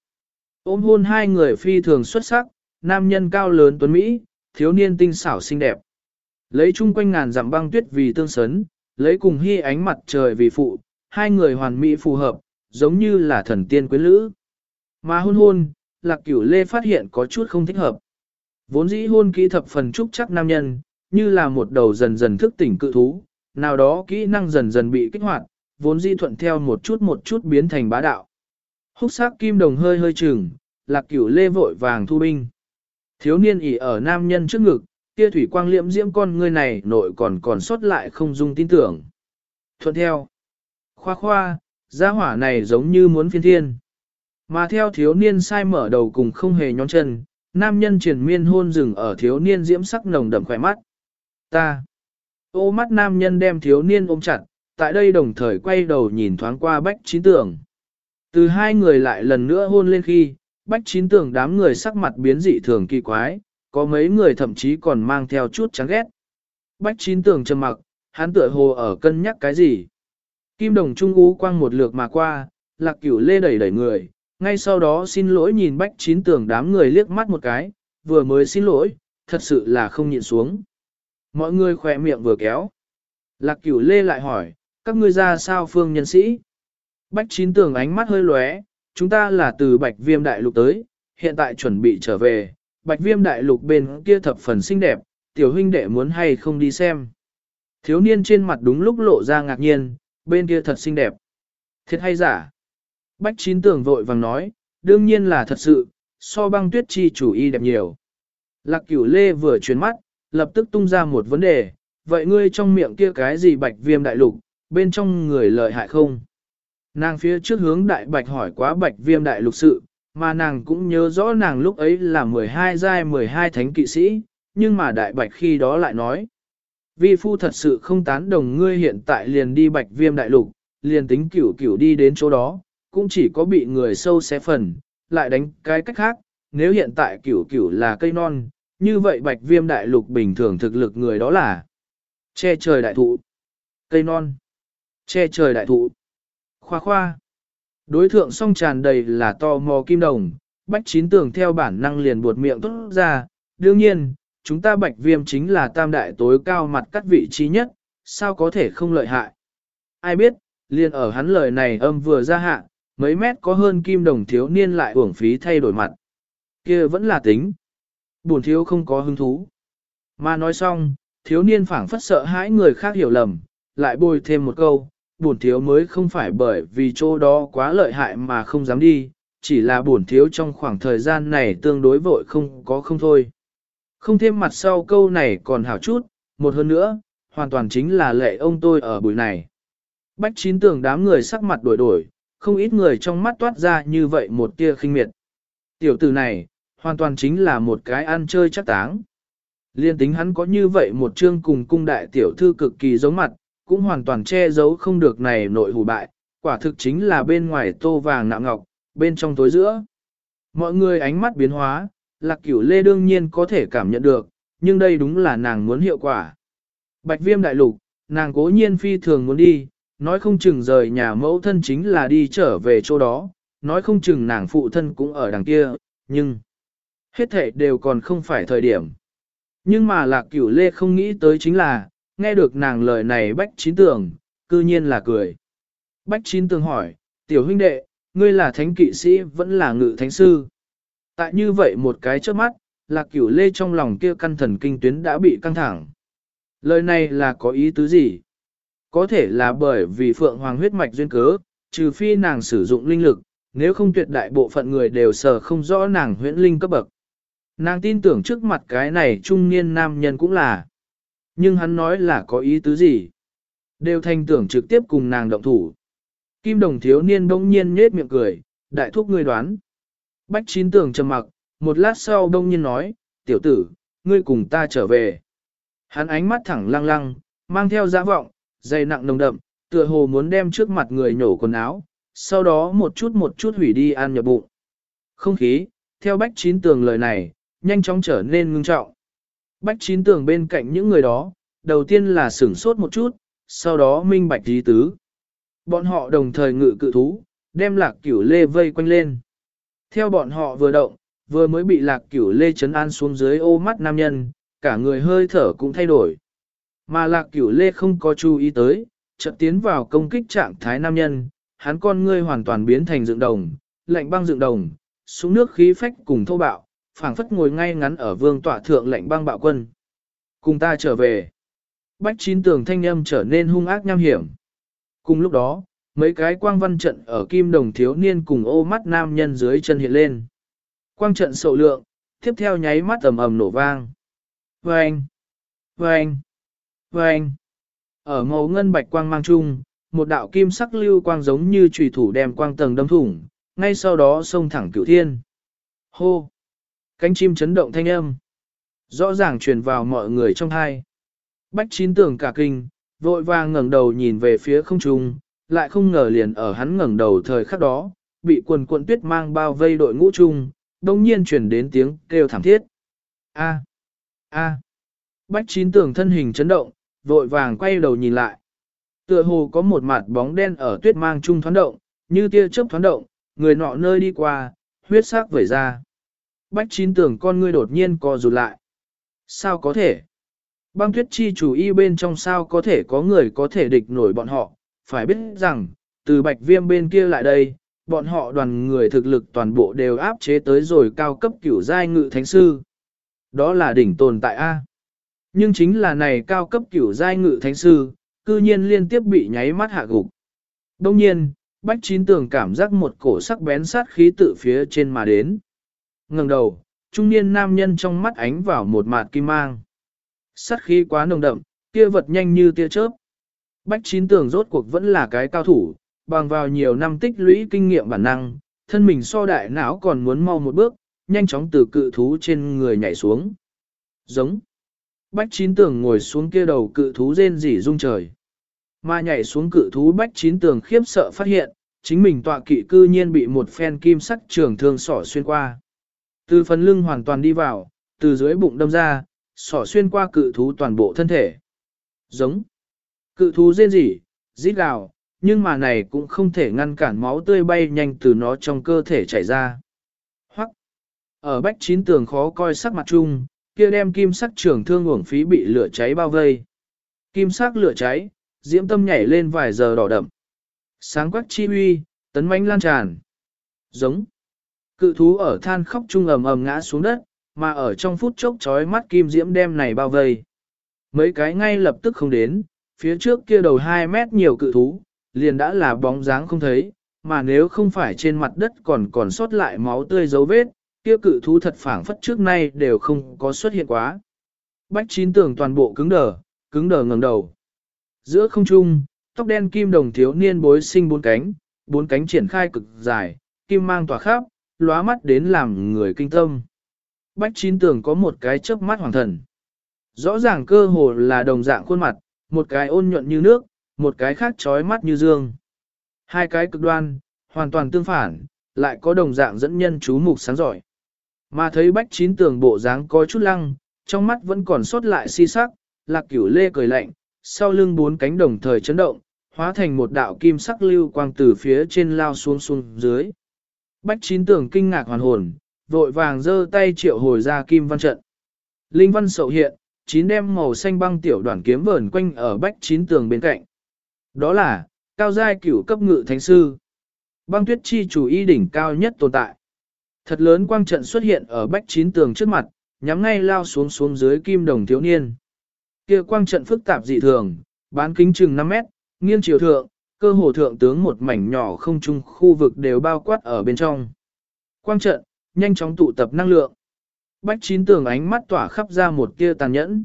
Ôm hôn hai người phi thường xuất sắc, nam nhân cao lớn tuấn Mỹ, thiếu niên tinh xảo xinh đẹp. Lấy chung quanh ngàn dặm băng tuyết vì tương sấn, lấy cùng hy ánh mặt trời vì phụ, hai người hoàn mỹ phù hợp, giống như là thần tiên quyến lữ. Mà hôn hôn, lạc cửu lê phát hiện có chút không thích hợp. Vốn dĩ hôn kỹ thập phần trúc chắc nam nhân, như là một đầu dần dần thức tỉnh cự thú, nào đó kỹ năng dần dần bị kích hoạt, vốn dĩ thuận theo một chút một chút biến thành bá đạo. Húc sắc kim đồng hơi hơi chừng, lạc cửu lê vội vàng thu binh. Thiếu niên ỉ ở nam nhân trước ngực, kia thủy quang liễm diễm con ngươi này nội còn còn sót lại không dung tin tưởng. Thuận theo. Khoa khoa, gia hỏa này giống như muốn phiên thiên. Mà theo thiếu niên sai mở đầu cùng không hề nhón chân, nam nhân triển miên hôn rừng ở thiếu niên diễm sắc nồng đậm khỏe mắt. Ta. Ô mắt nam nhân đem thiếu niên ôm chặt, tại đây đồng thời quay đầu nhìn thoáng qua bách trí tưởng. Từ hai người lại lần nữa hôn lên khi, bách chín tưởng đám người sắc mặt biến dị thường kỳ quái, có mấy người thậm chí còn mang theo chút chán ghét. Bách chín tưởng trầm mặc, hắn tựa hồ ở cân nhắc cái gì. Kim đồng trung ú quang một lượt mà qua, lạc cửu lê đẩy đẩy người, ngay sau đó xin lỗi nhìn bách chín tưởng đám người liếc mắt một cái, vừa mới xin lỗi, thật sự là không nhịn xuống. Mọi người khỏe miệng vừa kéo. Lạc cửu lê lại hỏi, các ngươi ra sao phương nhân sĩ? Bách chín Tường ánh mắt hơi lóe, chúng ta là từ bạch viêm đại lục tới, hiện tại chuẩn bị trở về, bạch viêm đại lục bên kia thập phần xinh đẹp, tiểu huynh đệ muốn hay không đi xem. Thiếu niên trên mặt đúng lúc lộ ra ngạc nhiên, bên kia thật xinh đẹp. Thiệt hay giả? Bách chín Tường vội vàng nói, đương nhiên là thật sự, so băng tuyết chi chủ y đẹp nhiều. Lạc cửu lê vừa chuyển mắt, lập tức tung ra một vấn đề, vậy ngươi trong miệng kia cái gì bạch viêm đại lục, bên trong người lợi hại không? Nàng phía trước hướng đại bạch hỏi quá bạch viêm đại lục sự, mà nàng cũng nhớ rõ nàng lúc ấy là 12 giai 12 thánh kỵ sĩ, nhưng mà đại bạch khi đó lại nói. Vi phu thật sự không tán đồng ngươi hiện tại liền đi bạch viêm đại lục, liền tính cửu cửu đi đến chỗ đó, cũng chỉ có bị người sâu xé phần, lại đánh cái cách khác, nếu hiện tại cửu cửu là cây non, như vậy bạch viêm đại lục bình thường thực lực người đó là che trời đại thụ, cây non, che trời đại thụ, khoa khoa. Đối thượng song tràn đầy là to mò kim đồng, bách chín tường theo bản năng liền buột miệng tốt ra, đương nhiên, chúng ta bạch viêm chính là tam đại tối cao mặt cắt vị trí nhất, sao có thể không lợi hại. Ai biết, liền ở hắn lời này âm vừa ra hạ, mấy mét có hơn kim đồng thiếu niên lại uổng phí thay đổi mặt. kia vẫn là tính. Buồn thiếu không có hứng thú. Mà nói xong, thiếu niên phảng phất sợ hãi người khác hiểu lầm, lại bôi thêm một câu, buồn thiếu mới không phải bởi vì chỗ đó quá lợi hại mà không dám đi, chỉ là buồn thiếu trong khoảng thời gian này tương đối vội không có không thôi. Không thêm mặt sau câu này còn hảo chút, một hơn nữa, hoàn toàn chính là lệ ông tôi ở buổi này. Bách chín tường đám người sắc mặt đổi đổi, không ít người trong mắt toát ra như vậy một tia khinh miệt. Tiểu tử này, hoàn toàn chính là một cái ăn chơi chắc táng. Liên tính hắn có như vậy một chương cùng cung đại tiểu thư cực kỳ giống mặt, cũng hoàn toàn che giấu không được này nội hủ bại, quả thực chính là bên ngoài tô vàng nạm ngọc, bên trong tối giữa. Mọi người ánh mắt biến hóa, lạc cửu lê đương nhiên có thể cảm nhận được, nhưng đây đúng là nàng muốn hiệu quả. Bạch viêm đại lục, nàng cố nhiên phi thường muốn đi, nói không chừng rời nhà mẫu thân chính là đi trở về chỗ đó, nói không chừng nàng phụ thân cũng ở đằng kia, nhưng hết thể đều còn không phải thời điểm. Nhưng mà lạc cửu lê không nghĩ tới chính là, nghe được nàng lời này bách chín tường, cư nhiên là cười. Bách chín tường hỏi, tiểu huynh đệ, ngươi là thánh kỵ sĩ vẫn là ngự thánh sư. Tại như vậy một cái trước mắt, lạc cửu lê trong lòng kia căn thần kinh tuyến đã bị căng thẳng. Lời này là có ý tứ gì? Có thể là bởi vì phượng hoàng huyết mạch duyên cớ, trừ phi nàng sử dụng linh lực, nếu không tuyệt đại bộ phận người đều sở không rõ nàng huyễn linh cấp bậc. Nàng tin tưởng trước mặt cái này trung niên nam nhân cũng là. Nhưng hắn nói là có ý tứ gì? Đều thành tưởng trực tiếp cùng nàng động thủ. Kim đồng thiếu niên đông nhiên nhết miệng cười, đại thúc ngươi đoán. Bách chín tường trầm mặc, một lát sau đông nhiên nói, tiểu tử, ngươi cùng ta trở về. Hắn ánh mắt thẳng lăng lăng, mang theo giã vọng, dày nặng nồng đậm, tựa hồ muốn đem trước mặt người nhổ quần áo, sau đó một chút một chút hủy đi ăn nhập bụng. Không khí, theo bách chín tường lời này, nhanh chóng trở nên ngưng trọng. Bách chín tường bên cạnh những người đó, đầu tiên là sửng sốt một chút, sau đó minh bạch trí tứ. Bọn họ đồng thời ngự cự thú, đem lạc cửu lê vây quanh lên. Theo bọn họ vừa động, vừa mới bị lạc cửu lê chấn an xuống dưới ô mắt nam nhân, cả người hơi thở cũng thay đổi. Mà lạc cửu lê không có chú ý tới, chợt tiến vào công kích trạng thái nam nhân, hắn con ngươi hoàn toàn biến thành dựng đồng, lạnh băng dựng đồng, xuống nước khí phách cùng thô bạo, phảng phất ngồi ngay ngắn ở vương tọa thượng lệnh băng bạo quân. Cùng ta trở về. Bách chín tường thanh âm trở nên hung ác nham hiểm. Cùng lúc đó, mấy cái quang văn trận ở kim đồng thiếu niên cùng ô mắt nam nhân dưới chân hiện lên. Quang trận sậu lượng, tiếp theo nháy mắt ầm ầm nổ vang. Vâng! Vâng! Vâng! Ở màu ngân bạch quang mang chung, một đạo kim sắc lưu quang giống như trùy thủ đem quang tầng đâm thủng, ngay sau đó xông thẳng cửu thiên. Hô! Cánh chim chấn động thanh âm. Rõ ràng truyền vào mọi người trong hai. Bách chín tưởng cả kinh, vội vàng ngẩng đầu nhìn về phía không trung, lại không ngờ liền ở hắn ngẩng đầu thời khắc đó, bị quần cuộn tuyết mang bao vây đội ngũ chung, đông nhiên truyền đến tiếng kêu thảm thiết. A. A. Bách chín tưởng thân hình chấn động, vội vàng quay đầu nhìn lại. Tựa hồ có một mặt bóng đen ở tuyết mang trung thoáng động, như tia chớp thoáng động, người nọ nơi đi qua, huyết sắc vẩy ra. Bách chín tưởng con ngươi đột nhiên co rụt lại. Sao có thể? Băng tuyết chi chủ y bên trong sao có thể có người có thể địch nổi bọn họ, phải biết rằng, từ bạch viêm bên kia lại đây, bọn họ đoàn người thực lực toàn bộ đều áp chế tới rồi cao cấp cửu giai ngự thánh sư. Đó là đỉnh tồn tại A. Nhưng chính là này cao cấp cửu giai ngự thánh sư, cư nhiên liên tiếp bị nháy mắt hạ gục. Đông nhiên, Bách Chín Tường cảm giác một cổ sắc bén sát khí tự phía trên mà đến ngẩng đầu, trung niên nam nhân trong mắt ánh vào một mạt kim mang. Sát khí quá nồng đậm, kia vật nhanh như tia chớp. Bách Chín Tường rốt cuộc vẫn là cái cao thủ, bằng vào nhiều năm tích lũy kinh nghiệm bản năng, thân mình so đại não còn muốn mau một bước, nhanh chóng từ cự thú trên người nhảy xuống. Giống. Bách chín tường ngồi xuống kia đầu cự thú rên rỉ rung trời. Mà nhảy xuống cự thú bách chín tường khiếp sợ phát hiện, chính mình tọa kỵ cư nhiên bị một phen kim sắc trường thương sỏ xuyên qua. Từ phần lưng hoàn toàn đi vào, từ dưới bụng đâm ra, sỏ xuyên qua cự thú toàn bộ thân thể. Giống. Cự thú rên rỉ, rít gào, nhưng mà này cũng không thể ngăn cản máu tươi bay nhanh từ nó trong cơ thể chảy ra. Hoặc, ở bách chín tường khó coi sắc mặt chung, kia đem kim sắc trường thương uổng phí bị lửa cháy bao vây. Kim sắc lửa cháy, diễm tâm nhảy lên vài giờ đỏ đậm. Sáng quắc chi uy, tấn mãnh lan tràn. Giống. Cự thú ở than khóc trung ầm ầm ngã xuống đất, mà ở trong phút chốc chói mắt kim diễm đem này bao vây. Mấy cái ngay lập tức không đến, phía trước kia đầu 2 mét nhiều cự thú, liền đã là bóng dáng không thấy, mà nếu không phải trên mặt đất còn còn sót lại máu tươi dấu vết, kia cự thú thật phảng phất trước nay đều không có xuất hiện quá. Bách chín tưởng toàn bộ cứng đờ, cứng đờ ngẩng đầu. Giữa không trung, tóc đen kim đồng thiếu niên bối sinh bốn cánh, bốn cánh triển khai cực dài, kim mang tỏa khắp, lóa mắt đến làm người kinh tâm. Bách chín Tường có một cái chớp mắt hoàng thần. Rõ ràng cơ hồ là đồng dạng khuôn mặt, một cái ôn nhuận như nước, một cái khác trói mắt như dương. Hai cái cực đoan, hoàn toàn tương phản, lại có đồng dạng dẫn nhân chú mục sáng giỏi. Mà thấy bách chín tường bộ dáng có chút lăng, trong mắt vẫn còn sót lại si sắc, lạc cửu lê cười lạnh, sau lưng bốn cánh đồng thời chấn động, hóa thành một đạo kim sắc lưu quang từ phía trên lao xuống xuống dưới. Bách chín tường kinh ngạc hoàn hồn, vội vàng giơ tay triệu hồi ra kim văn trận. Linh văn sậu hiện, chín đem màu xanh băng tiểu đoàn kiếm vờn quanh ở bách chín tường bên cạnh. Đó là, cao giai cửu cấp ngự thánh sư. Băng tuyết chi chủ y đỉnh cao nhất tồn tại. Thật lớn quang trận xuất hiện ở bách chín tường trước mặt, nhắm ngay lao xuống xuống dưới kim đồng thiếu niên. Kia quang trận phức tạp dị thường, bán kính chừng 5 mét, nghiêng chiều thượng, cơ hồ thượng tướng một mảnh nhỏ không trung khu vực đều bao quát ở bên trong. Quang trận, nhanh chóng tụ tập năng lượng. Bách chín tường ánh mắt tỏa khắp ra một tia tàn nhẫn.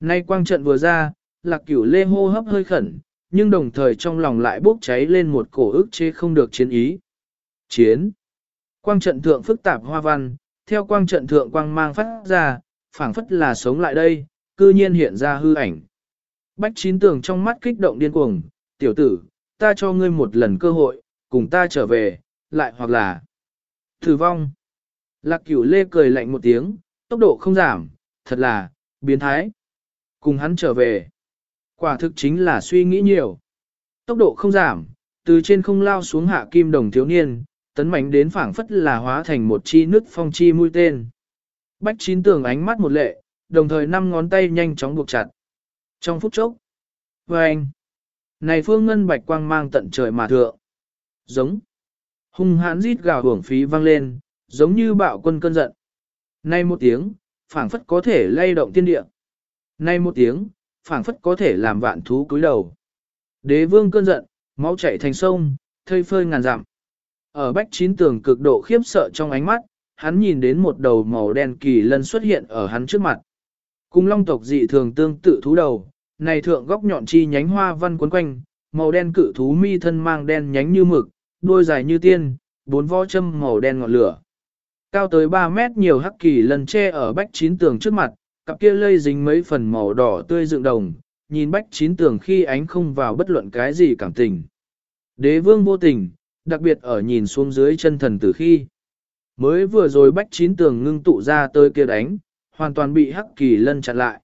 Nay quang trận vừa ra, lạc cửu lê hô hấp hơi khẩn, nhưng đồng thời trong lòng lại bốc cháy lên một cổ ức chế không được chiến ý. Chiến! Quang trận thượng phức tạp hoa văn, theo quang trận thượng quang mang phát ra, phảng phất là sống lại đây, cư nhiên hiện ra hư ảnh. Bách chín tường trong mắt kích động điên cuồng, tiểu tử, ta cho ngươi một lần cơ hội, cùng ta trở về, lại hoặc là tử vong. Lạc cửu lê cười lạnh một tiếng, tốc độ không giảm, thật là, biến thái. Cùng hắn trở về. Quả thực chính là suy nghĩ nhiều. Tốc độ không giảm, từ trên không lao xuống hạ kim đồng thiếu niên, tấn mảnh đến phảng phất là hóa thành một chi nước phong chi mũi tên. Bách chín tường ánh mắt một lệ, đồng thời năm ngón tay nhanh chóng buộc chặt. Trong phút chốc, vâng, anh, này phương ngân bạch quang mang tận trời mà thượng. Giống, hung hãn rít gào hưởng phí vang lên, giống như bạo quân cơn giận. Nay một tiếng, phảng phất có thể lay động tiên địa. Nay một tiếng, phảng phất có thể làm vạn thú cúi đầu. Đế vương cơn giận, máu chảy thành sông, thây phơi ngàn dặm. Ở bách chín tường cực độ khiếp sợ trong ánh mắt, hắn nhìn đến một đầu màu đen kỳ lân xuất hiện ở hắn trước mặt. Cùng long tộc dị thường tương tự thú đầu, này thượng góc nhọn chi nhánh hoa văn quấn quanh, màu đen cự thú mi thân mang đen nhánh như mực, đuôi dài như tiên, bốn vó châm màu đen ngọn lửa. Cao tới 3 mét nhiều hắc kỳ lân che ở bách chín tường trước mặt, cặp kia lây dính mấy phần màu đỏ tươi dựng đồng, nhìn bách chín tường khi ánh không vào bất luận cái gì cảm tình. Đế vương vô tình, đặc biệt ở nhìn xuống dưới chân thần tử khi. Mới vừa rồi bách chín tường ngưng tụ ra tới kia đánh, hoàn toàn bị hắc kỳ lân chặn lại.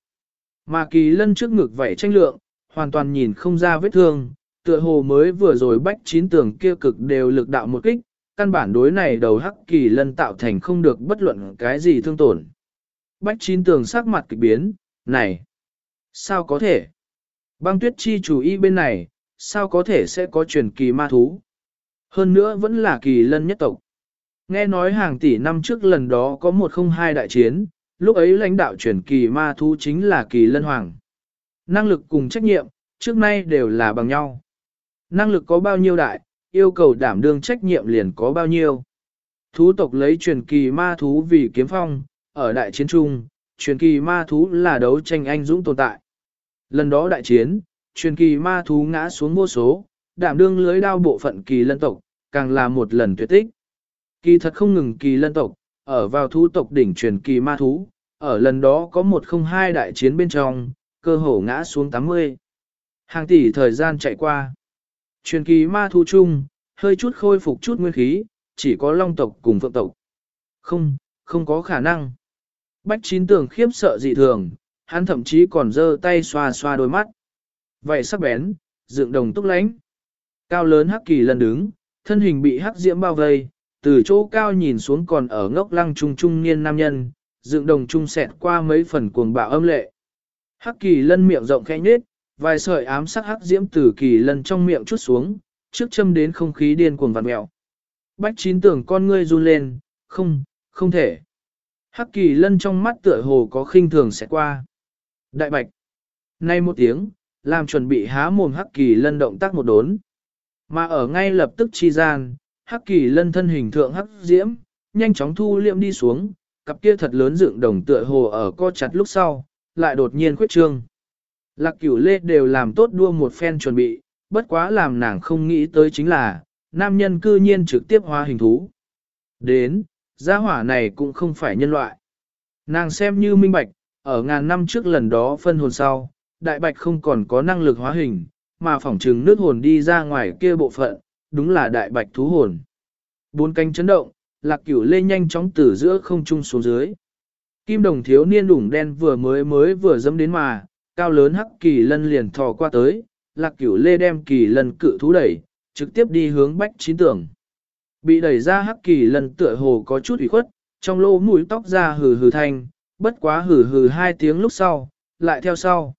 Mà kỳ lân trước ngực vảy tranh lượng, hoàn toàn nhìn không ra vết thương, tựa hồ mới vừa rồi bách chín tường kia cực đều lực đạo một kích, căn bản đối này đầu hắc kỳ lân tạo thành không được bất luận cái gì thương tổn. Bách chín tường sắc mặt kịch biến, này, sao có thể? Băng tuyết chi chủ y bên này, sao có thể sẽ có truyền kỳ ma thú? Hơn nữa vẫn là kỳ lân nhất tộc. Nghe nói hàng tỷ năm trước lần đó có một không hai đại chiến, lúc ấy lãnh đạo truyền kỳ ma thú chính là kỳ lân hoàng. Năng lực cùng trách nhiệm, trước nay đều là bằng nhau. Năng lực có bao nhiêu đại, yêu cầu đảm đương trách nhiệm liền có bao nhiêu. Thú tộc lấy truyền kỳ ma thú vì kiếm phong, ở đại chiến trung, truyền kỳ ma thú là đấu tranh anh dũng tồn tại. Lần đó đại chiến, truyền kỳ ma thú ngã xuống vô số, đảm đương lưới đao bộ phận kỳ lân tộc, càng là một lần tuyệt tích. Kỳ thật không ngừng kỳ lân tộc, ở vào thú tộc đỉnh truyền kỳ ma thú, ở lần đó có một không hai đại chiến bên trong, cơ hồ ngã xuống 80. Hàng tỷ thời gian chạy qua. Truyền kỳ ma thu chung, hơi chút khôi phục chút nguyên khí, chỉ có long tộc cùng phượng tộc. Không, không có khả năng. Bách chín tường khiếp sợ dị thường, hắn thậm chí còn giơ tay xoa xoa đôi mắt. Vậy sắc bén, dựng đồng túc lánh. Cao lớn hắc kỳ lần đứng, thân hình bị hắc diễm bao vây, từ chỗ cao nhìn xuống còn ở ngốc lăng trung trung niên nam nhân, dựng đồng trung sẹt qua mấy phần cuồng bạo âm lệ. Hắc kỳ lân miệng rộng khẽ nhết, vài sợi ám sắc hắc diễm từ kỳ lân trong miệng chút xuống, trước châm đến không khí điên cuồng vặn mẹo. Bách chín tưởng con ngươi run lên, không, không thể. Hắc kỳ lân trong mắt tựa hồ có khinh thường sẽ qua. Đại bạch. Nay một tiếng, làm chuẩn bị há mồm hắc kỳ lân động tác một đốn. Mà ở ngay lập tức chi gian, hắc kỳ lân thân hình thượng hắc diễm, nhanh chóng thu liệm đi xuống, cặp kia thật lớn dựng đồng tựa hồ ở co chặt lúc sau, lại đột nhiên khuyết trương. Lạc cửu lê đều làm tốt đua một phen chuẩn bị, bất quá làm nàng không nghĩ tới chính là, nam nhân cư nhiên trực tiếp hóa hình thú. Đến, gia hỏa này cũng không phải nhân loại. Nàng xem như minh bạch, ở ngàn năm trước lần đó phân hồn sau, đại bạch không còn có năng lực hóa hình, mà phỏng trừng nước hồn đi ra ngoài kia bộ phận, đúng là đại bạch thú hồn. Bốn cánh chấn động, lạc cửu lê nhanh chóng từ giữa không trung xuống dưới. Kim đồng thiếu niên đủng đen vừa mới mới vừa dâm đến mà, cao lớn hắc kỳ lân liền thò qua tới, lạc cửu lê đem kỳ lân cự thú đẩy, trực tiếp đi hướng bách chín tưởng. Bị đẩy ra hắc kỳ lân tựa hồ có chút ủy khuất, trong lô mũi tóc ra hừ hừ thanh, bất quá hừ hừ hai tiếng lúc sau, lại theo sau.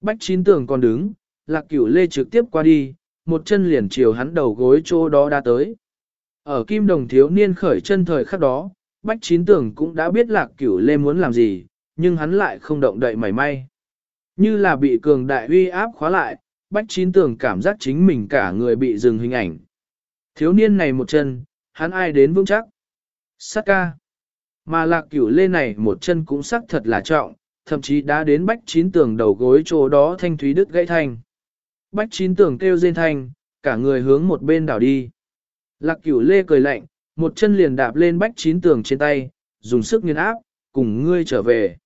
Bách chín tưởng còn đứng, lạc cửu lê trực tiếp qua đi, một chân liền chiều hắn đầu gối chỗ đó đã tới. Ở kim đồng thiếu niên khởi chân thời khắc đó, bách chín tưởng cũng đã biết lạc cửu lê muốn làm gì, nhưng hắn lại không động đậy mảy may. Như là bị cường đại uy áp khóa lại, bách chín tưởng cảm giác chính mình cả người bị dừng hình ảnh. Thiếu niên này một chân, hắn ai đến vững chắc. Sát ca. Mà lạc cửu lê này một chân cũng sắc thật là trọng, thậm chí đã đến bách chín tường đầu gối chỗ đó thanh thúy đứt gãy thanh. Bách chín tường kêu rên thanh, cả người hướng một bên đảo đi. Lạc cửu lê cười lạnh, một chân liền đạp lên bách chín tường trên tay, dùng sức nghiền áp, cùng ngươi trở về.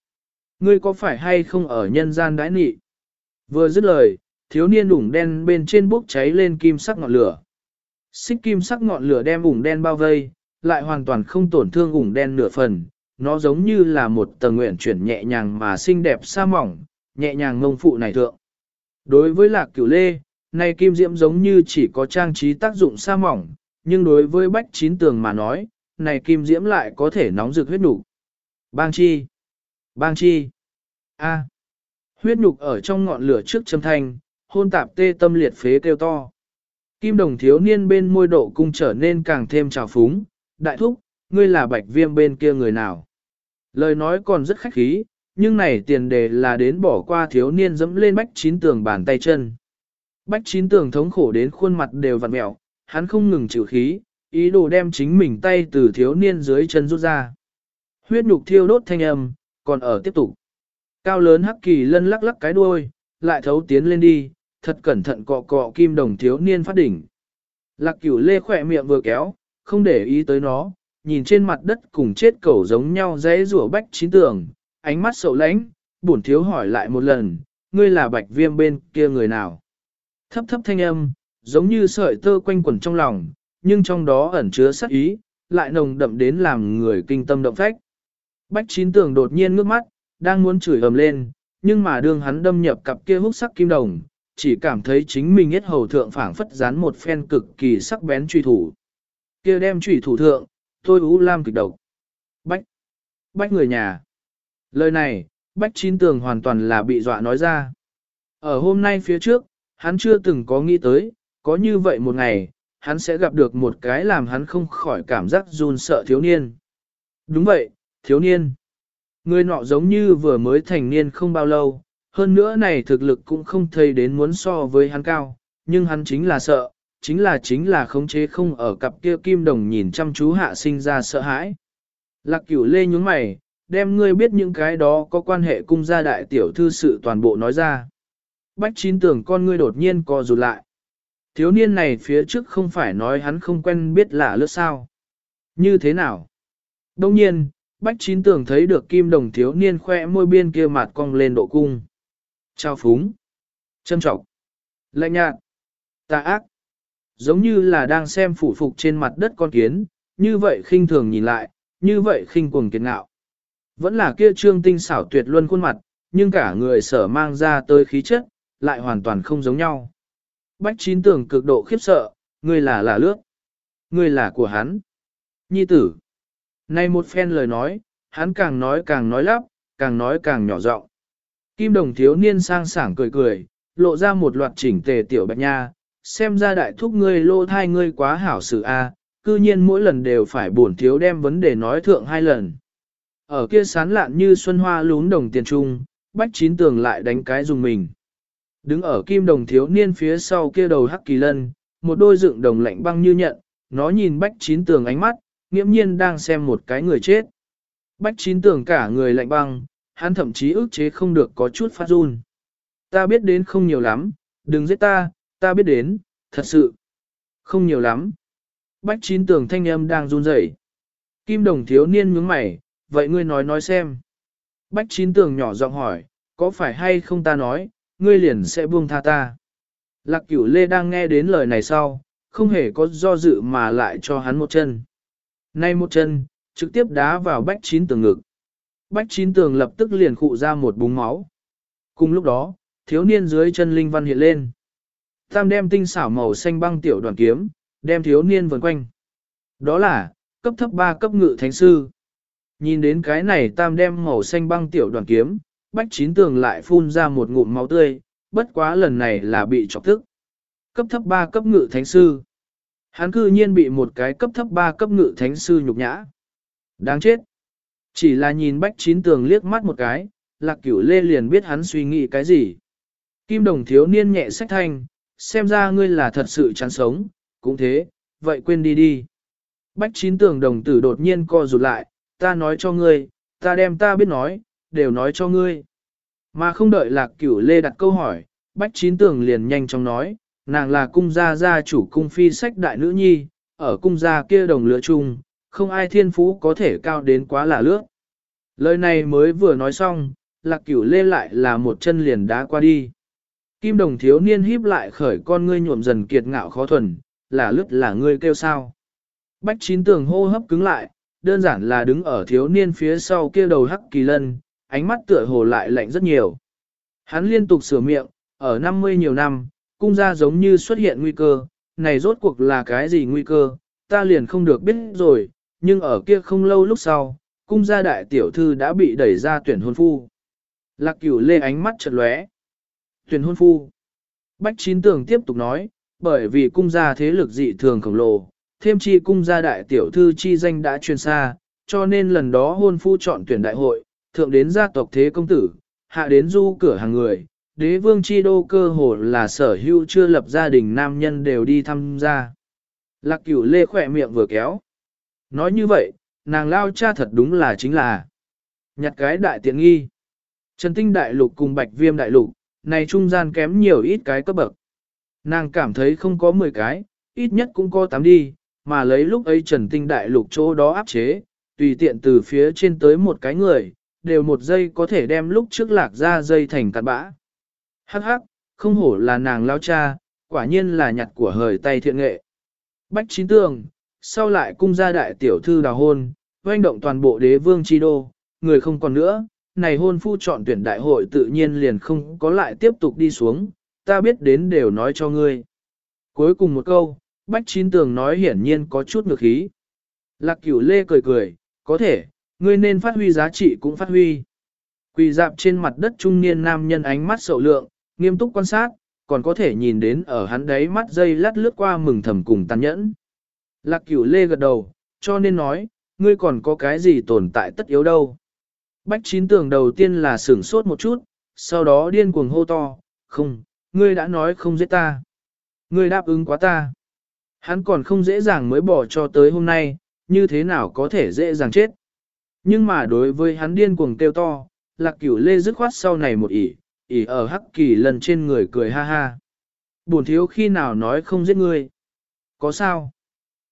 Ngươi có phải hay không ở nhân gian đãi nị? Vừa dứt lời, thiếu niên ủng đen bên trên bốc cháy lên kim sắc ngọn lửa. Xích kim sắc ngọn lửa đem ủng đen bao vây, lại hoàn toàn không tổn thương ủng đen nửa phần, nó giống như là một tầng nguyện chuyển nhẹ nhàng mà xinh đẹp xa mỏng, nhẹ nhàng ngông phụ này thượng. Đối với lạc cửu lê, này kim diễm giống như chỉ có trang trí tác dụng xa mỏng, nhưng đối với bách chín tường mà nói, này kim diễm lại có thể nóng rực huyết nhục, Bang chi! Bang chi! A! Huyết nhục ở trong ngọn lửa trước châm thanh, hôn tạp tê tâm liệt phế kêu to. Kim đồng thiếu niên bên môi độ cung trở nên càng thêm trào phúng, đại thúc, ngươi là bạch viêm bên kia người nào. Lời nói còn rất khách khí, nhưng này tiền đề là đến bỏ qua thiếu niên dẫm lên bách chín tường bàn tay chân. Bách chín tường thống khổ đến khuôn mặt đều vặn mẹo, hắn không ngừng chịu khí, ý đồ đem chính mình tay từ thiếu niên dưới chân rút ra. Huyết nhục thiêu đốt thanh âm, còn ở tiếp tục. Cao lớn hắc kỳ lân lắc lắc cái đuôi, lại thấu tiến lên đi, thật cẩn thận cọ cọ kim đồng thiếu niên phát đỉnh. Lạc cửu lê khỏe miệng vừa kéo, không để ý tới nó, nhìn trên mặt đất cùng chết cẩu giống nhau dễ rủa bách chín tường, ánh mắt sậu lãnh, bổn thiếu hỏi lại một lần, ngươi là bạch viêm bên kia người nào? Thấp thấp thanh âm, giống như sợi tơ quanh quẩn trong lòng, nhưng trong đó ẩn chứa sát ý, lại nồng đậm đến làm người kinh tâm động phách. Bách chín tường đột nhiên ngước mắt, đang muốn chửi ầm lên, nhưng mà đương hắn đâm nhập cặp kia hút sắc kim đồng, chỉ cảm thấy chính mình hết hầu thượng phảng phất dán một phen cực kỳ sắc bén truy thủ. Kia đem truy thủ thượng, tôi ú lam kịch độc. Bách, bách người nhà. Lời này, bách chín tường hoàn toàn là bị dọa nói ra. Ở hôm nay phía trước, hắn chưa từng có nghĩ tới, có như vậy một ngày, hắn sẽ gặp được một cái làm hắn không khỏi cảm giác run sợ thiếu niên. Đúng vậy, thiếu niên. Người nọ giống như vừa mới thành niên không bao lâu, hơn nữa này thực lực cũng không thấy đến muốn so với hắn cao, nhưng hắn chính là sợ, chính là chính là khống chế không ở cặp kia kim đồng nhìn chăm chú hạ sinh ra sợ hãi. Lạc cửu lê nhúng mày, đem ngươi biết những cái đó có quan hệ cung gia đại tiểu thư sự toàn bộ nói ra. Bách chín tưởng con ngươi đột nhiên co rụt lại. Thiếu niên này phía trước không phải nói hắn không quen biết là lướt sao. Như thế nào? Đông nhiên, Bách chín tưởng thấy được kim đồng thiếu niên khoe môi biên kia mặt cong lên độ cung. Trao phúng. Châm trọng. Lạnh nhạt. Tà ác. Giống như là đang xem phủ phục trên mặt đất con kiến, như vậy khinh thường nhìn lại, như vậy khinh cuồng kiệt ngạo. Vẫn là kia trương tinh xảo tuyệt luân khuôn mặt, nhưng cả người sở mang ra tới khí chất, lại hoàn toàn không giống nhau. Bách chín tưởng cực độ khiếp sợ, ngươi là là lướt. Ngươi là của hắn. Nhi tử. Này một phen lời nói, hắn càng nói càng nói lắp, càng nói càng nhỏ giọng. Kim đồng thiếu niên sang sảng cười cười, lộ ra một loạt chỉnh tề tiểu bạch nha, xem ra đại thúc ngươi lô thai ngươi quá hảo sự a, cư nhiên mỗi lần đều phải buồn thiếu đem vấn đề nói thượng hai lần. Ở kia sán lạn như xuân hoa lún đồng tiền trung, bách chín tường lại đánh cái dùng mình. Đứng ở kim đồng thiếu niên phía sau kia đầu hắc kỳ lân, một đôi dựng đồng lạnh băng như nhận, nó nhìn bách chín tường ánh mắt, nghiễm nhiên đang xem một cái người chết. Bách chín tường cả người lạnh băng, hắn thậm chí ức chế không được có chút phát run. Ta biết đến không nhiều lắm, đừng giết ta, ta biết đến, thật sự. Không nhiều lắm. Bách chín tường thanh âm đang run rẩy. Kim đồng thiếu niên nhướng mày, vậy ngươi nói nói xem. Bách chín tường nhỏ giọng hỏi, có phải hay không ta nói, ngươi liền sẽ buông tha ta. Lạc cửu lê đang nghe đến lời này sau, không hề có do dự mà lại cho hắn một chân. Nay một chân, trực tiếp đá vào bách chín tường ngực. Bách chín tường lập tức liền khụ ra một búng máu. Cùng lúc đó, thiếu niên dưới chân linh văn hiện lên. Tam đem tinh xảo màu xanh băng tiểu đoàn kiếm, đem thiếu niên vần quanh. Đó là, cấp thấp 3 cấp ngự thánh sư. Nhìn đến cái này tam đem màu xanh băng tiểu đoàn kiếm, bách chín tường lại phun ra một ngụm máu tươi, bất quá lần này là bị chọc tức. Cấp thấp 3 cấp ngự thánh sư. Hắn cư nhiên bị một cái cấp thấp 3 cấp ngự thánh sư nhục nhã. Đáng chết. Chỉ là nhìn bách chín tường liếc mắt một cái, lạc cửu lê liền biết hắn suy nghĩ cái gì. Kim đồng thiếu niên nhẹ sách thanh, xem ra ngươi là thật sự chán sống, cũng thế, vậy quên đi đi. Bách chín tường đồng tử đột nhiên co rụt lại, ta nói cho ngươi, ta đem ta biết nói, đều nói cho ngươi. Mà không đợi lạc cửu lê đặt câu hỏi, bách chín tường liền nhanh chóng nói, nàng là cung gia gia chủ cung phi sách đại nữ nhi, ở cung gia kia đồng lửa chung, không ai thiên phú có thể cao đến quá là lướt. Lời này mới vừa nói xong, lạc cửu lê lại là một chân liền đá qua đi. Kim đồng thiếu niên híp lại khởi con ngươi nhuộm dần kiệt ngạo khó thuần, là lướt là ngươi kêu sao. Bách chín tường hô hấp cứng lại, đơn giản là đứng ở thiếu niên phía sau kia đầu hắc kỳ lân, ánh mắt tựa hồ lại lạnh rất nhiều. Hắn liên tục sửa miệng, ở 50 nhiều năm, cung gia giống như xuất hiện nguy cơ, này rốt cuộc là cái gì nguy cơ, ta liền không được biết rồi, nhưng ở kia không lâu lúc sau, cung gia đại tiểu thư đã bị đẩy ra tuyển hôn phu. Lạc cửu lê ánh mắt chật lóe. Tuyển hôn phu. Bách chín tường tiếp tục nói, bởi vì cung gia thế lực dị thường khổng lồ, thêm chi cung gia đại tiểu thư chi danh đã truyền xa, cho nên lần đó hôn phu chọn tuyển đại hội, thượng đến gia tộc thế công tử, hạ đến du cửa hàng người, đế vương chi đô cơ hồ là sở hữu chưa lập gia đình nam nhân đều đi tham gia. Lạc cửu lê khỏe miệng vừa kéo. Nói như vậy, nàng lao cha thật đúng là chính là nhặt cái đại tiện nghi. Trần tinh đại lục cùng bạch viêm đại lục, này trung gian kém nhiều ít cái cấp bậc. Nàng cảm thấy không có 10 cái, ít nhất cũng có 8 đi, mà lấy lúc ấy trần tinh đại lục chỗ đó áp chế, tùy tiện từ phía trên tới một cái người, đều một giây có thể đem lúc trước lạc ra dây thành cạn bã. Hắc hắc, không hổ là nàng lao cha, quả nhiên là nhặt của hời tay thiện nghệ. Bách chín tường, sau lại cung gia đại tiểu thư đào hôn, doanh động toàn bộ đế vương chi đô, người không còn nữa, này hôn phu chọn tuyển đại hội tự nhiên liền không có lại tiếp tục đi xuống, ta biết đến đều nói cho ngươi. Cuối cùng một câu, Bách Chín Tường nói hiển nhiên có chút ngược khí. Lạc cửu lê cười cười, có thể, ngươi nên phát huy giá trị cũng phát huy. Quỳ dạp trên mặt đất trung niên nam nhân ánh mắt sầu lượng, nghiêm túc quan sát, còn có thể nhìn đến ở hắn đấy mắt dây lát lướt qua mừng thầm cùng tàn nhẫn. Lạc cửu lê gật đầu, cho nên nói, ngươi còn có cái gì tồn tại tất yếu đâu. Bách chín tường đầu tiên là sửng sốt một chút, sau đó điên cuồng hô to, không, ngươi đã nói không giết ta. Ngươi đáp ứng quá ta. Hắn còn không dễ dàng mới bỏ cho tới hôm nay, như thế nào có thể dễ dàng chết. Nhưng mà đối với hắn điên cuồng kêu to, lạc cửu lê dứt khoát sau này một ỉ, ỉ ở hắc kỳ lần trên người cười ha ha. Buồn thiếu khi nào nói không giết ngươi. Có sao?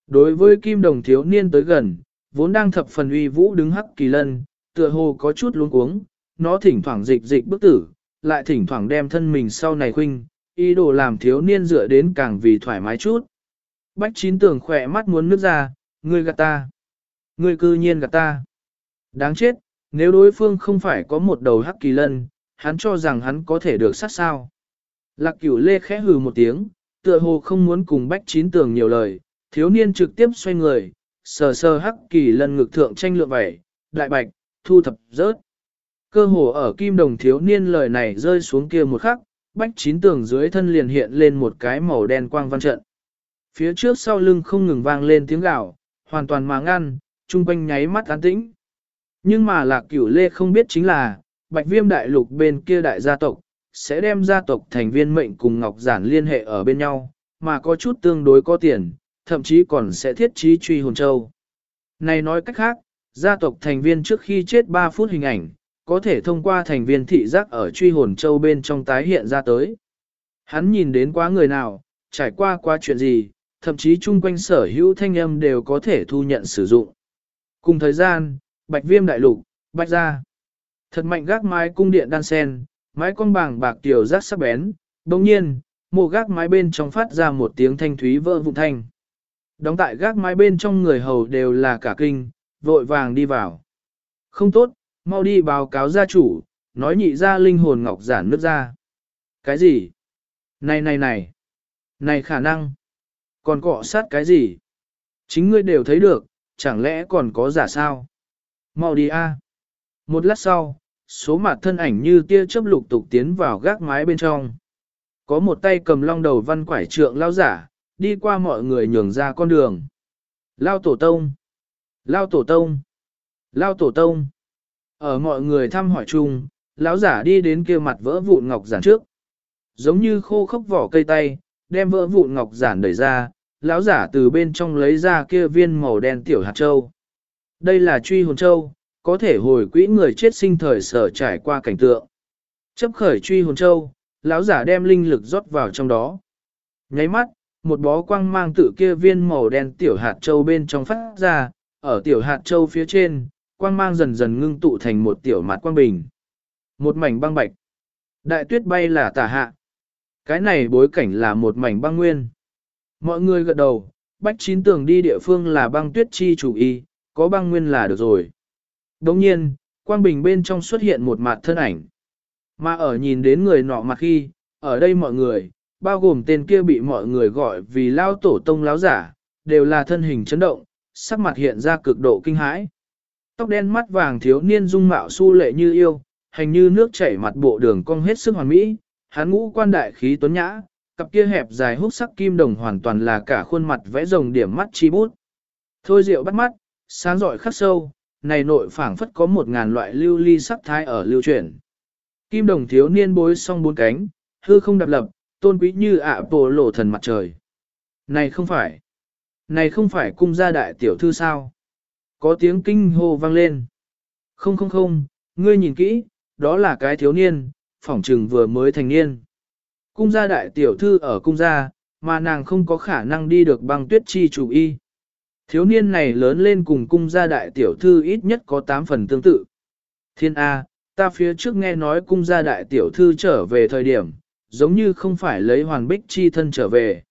Đối với kim đồng thiếu niên tới gần, vốn đang thập phần uy vũ đứng hắc kỳ lân, tựa hồ có chút luống cuống, nó thỉnh thoảng dịch dịch bức tử, lại thỉnh thoảng đem thân mình sau này khuynh, ý đồ làm thiếu niên dựa đến càng vì thoải mái chút. Bách chín tưởng khỏe mắt muốn nước ra, ngươi gạt ta. Ngươi cư nhiên gạt ta. Đáng chết, nếu đối phương không phải có một đầu hắc kỳ lân, hắn cho rằng hắn có thể được sát sao. Lạc cửu lê khẽ hừ một tiếng, tựa hồ không muốn cùng bách chín tường nhiều lời, thiếu niên trực tiếp xoay người, sờ sờ hắc kỳ lân ngực thượng tranh lượng vẩy, đại bạch, thu thập rớt. Cơ hồ ở kim đồng thiếu niên lời này rơi xuống kia một khắc, bách chín tường dưới thân liền hiện lên một cái màu đen quang văn trận. Phía trước sau lưng không ngừng vang lên tiếng gào, hoàn toàn mà ngăn, trung quanh nháy mắt an tĩnh. Nhưng mà lạc cửu lê không biết chính là, bạch viêm đại lục bên kia đại gia tộc, sẽ đem gia tộc thành viên mệnh cùng Ngọc Giản liên hệ ở bên nhau, mà có chút tương đối có tiền, thậm chí còn sẽ thiết trí truy hồn châu. Này nói cách khác, gia tộc thành viên trước khi chết 3 phút hình ảnh, có thể thông qua thành viên thị giác ở truy hồn châu bên trong tái hiện ra tới. Hắn nhìn đến quá người nào, trải qua qua chuyện gì, thậm chí chung quanh sở hữu thanh âm đều có thể thu nhận sử dụng. Cùng thời gian, bạch viêm đại lục, bạch ra. Thật mạnh gác mái cung điện đan sen, mái con bảng bạc tiểu rác sắc bén, đồng nhiên, mộ gác mái bên trong phát ra một tiếng thanh thúy vỡ vụn thanh. Đóng tại gác mái bên trong người hầu đều là cả kinh, vội vàng đi vào. Không tốt, mau đi báo cáo gia chủ, nói nhị ra linh hồn ngọc giản nước ra. Cái gì? Này này này, này khả năng, còn cọ sát cái gì? Chính ngươi đều thấy được, chẳng lẽ còn có giả sao? Mau đi a. Một lát sau, số mặt thân ảnh như tia chớp lục tục tiến vào gác mái bên trong. Có một tay cầm long đầu văn quải trượng lao giả, đi qua mọi người nhường ra con đường. Lao tổ tông! Lao tổ tông! Lao tổ tông! Ở mọi người thăm hỏi chung, lão giả đi đến kia mặt vỡ vụn ngọc giản trước. Giống như khô khốc vỏ cây tay, đem vỡ vụn ngọc giản đẩy ra, lão giả từ bên trong lấy ra kia viên màu đen tiểu hạt châu. Đây là truy hồn châu, có thể hồi quỹ người chết sinh thời sở trải qua cảnh tượng. Chấp khởi truy hồn châu, lão giả đem linh lực rót vào trong đó. Nháy mắt, một bó quang mang tự kia viên màu đen tiểu hạt châu bên trong phát ra, ở tiểu hạt châu phía trên, quang mang dần dần ngưng tụ thành một tiểu mặt quang bình. Một mảnh băng bạch. Đại tuyết bay là tả hạ. Cái này bối cảnh là một mảnh băng nguyên. Mọi người gật đầu, bách chín tường đi địa phương là băng tuyết chi chủ y, có băng nguyên là được rồi. Đồng nhiên, quang bình bên trong xuất hiện một mặt thân ảnh. Mà ở nhìn đến người nọ mặt khi, ở đây mọi người, bao gồm tên kia bị mọi người gọi vì lao tổ tông láo giả, đều là thân hình chấn động, sắc mặt hiện ra cực độ kinh hãi. Tóc đen mắt vàng thiếu niên dung mạo su lệ như yêu, hành như nước chảy mặt bộ đường cong hết sức hoàn mỹ, hắn ngũ quan đại khí tuấn nhã, cặp kia hẹp dài hút sắc kim đồng hoàn toàn là cả khuôn mặt vẽ rồng điểm mắt chi bút. Thôi rượu bắt mắt, sáng rọi khắc sâu, này nội phảng phất có một ngàn loại lưu ly sắc thái ở lưu chuyển. Kim đồng thiếu niên bối song bốn cánh, hư không đạp lập, tôn quý như ạ bồ lộ thần mặt trời. Này không phải, này không phải cung gia đại tiểu thư sao? Có tiếng kinh hô vang lên. Không không không, ngươi nhìn kỹ, đó là cái thiếu niên, phỏng trừng vừa mới thành niên. Cung gia đại tiểu thư ở cung gia, mà nàng không có khả năng đi được băng tuyết chi chủ y. Thiếu niên này lớn lên cùng cung gia đại tiểu thư ít nhất có 8 phần tương tự. Thiên A, ta phía trước nghe nói cung gia đại tiểu thư trở về thời điểm, giống như không phải lấy hoàn bích chi thân trở về.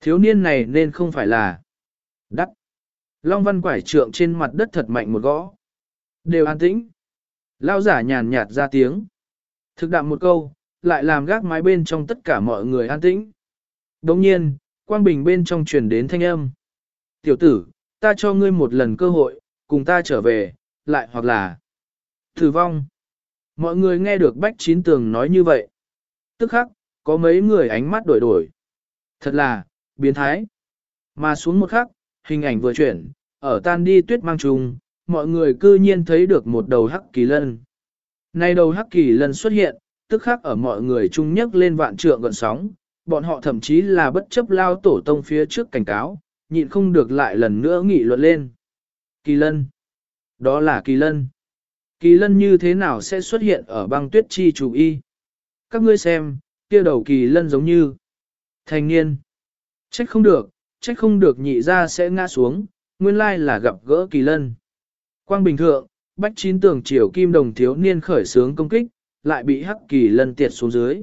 Thiếu niên này nên không phải là đắc. Long văn quải trượng trên mặt đất thật mạnh một gõ. Đều an tĩnh. Lao giả nhàn nhạt ra tiếng. Thực đạm một câu, lại làm gác mái bên trong tất cả mọi người an tĩnh. Đồng nhiên, quang bình bên trong truyền đến thanh âm. Tiểu tử, ta cho ngươi một lần cơ hội, cùng ta trở về, lại hoặc là tử vong. Mọi người nghe được Bách Chín Tường nói như vậy. Tức khắc, có mấy người ánh mắt đổi đổi. Thật là, biến thái. Mà xuống một khắc, hình ảnh vừa chuyển, ở tan đi tuyết mang trùng, mọi người cư nhiên thấy được một đầu hắc kỳ lân. Này đầu hắc kỳ lân xuất hiện, tức khắc ở mọi người chung nhấc lên vạn trượng gọn sóng, bọn họ thậm chí là bất chấp lao tổ tông phía trước cảnh cáo, nhịn không được lại lần nữa nghị luận lên. Kỳ lân. Đó là kỳ lân. Kỳ lân như thế nào sẽ xuất hiện ở băng tuyết chi chủ y? Các ngươi xem, kia đầu kỳ lân giống như thành niên. Trách không được, trách không được nhị ra sẽ ngã xuống, nguyên lai là gặp gỡ kỳ lân. Quang bình thượng, bách chín tường triều kim đồng thiếu niên khởi sướng công kích, lại bị hắc kỳ lân tiệt xuống dưới.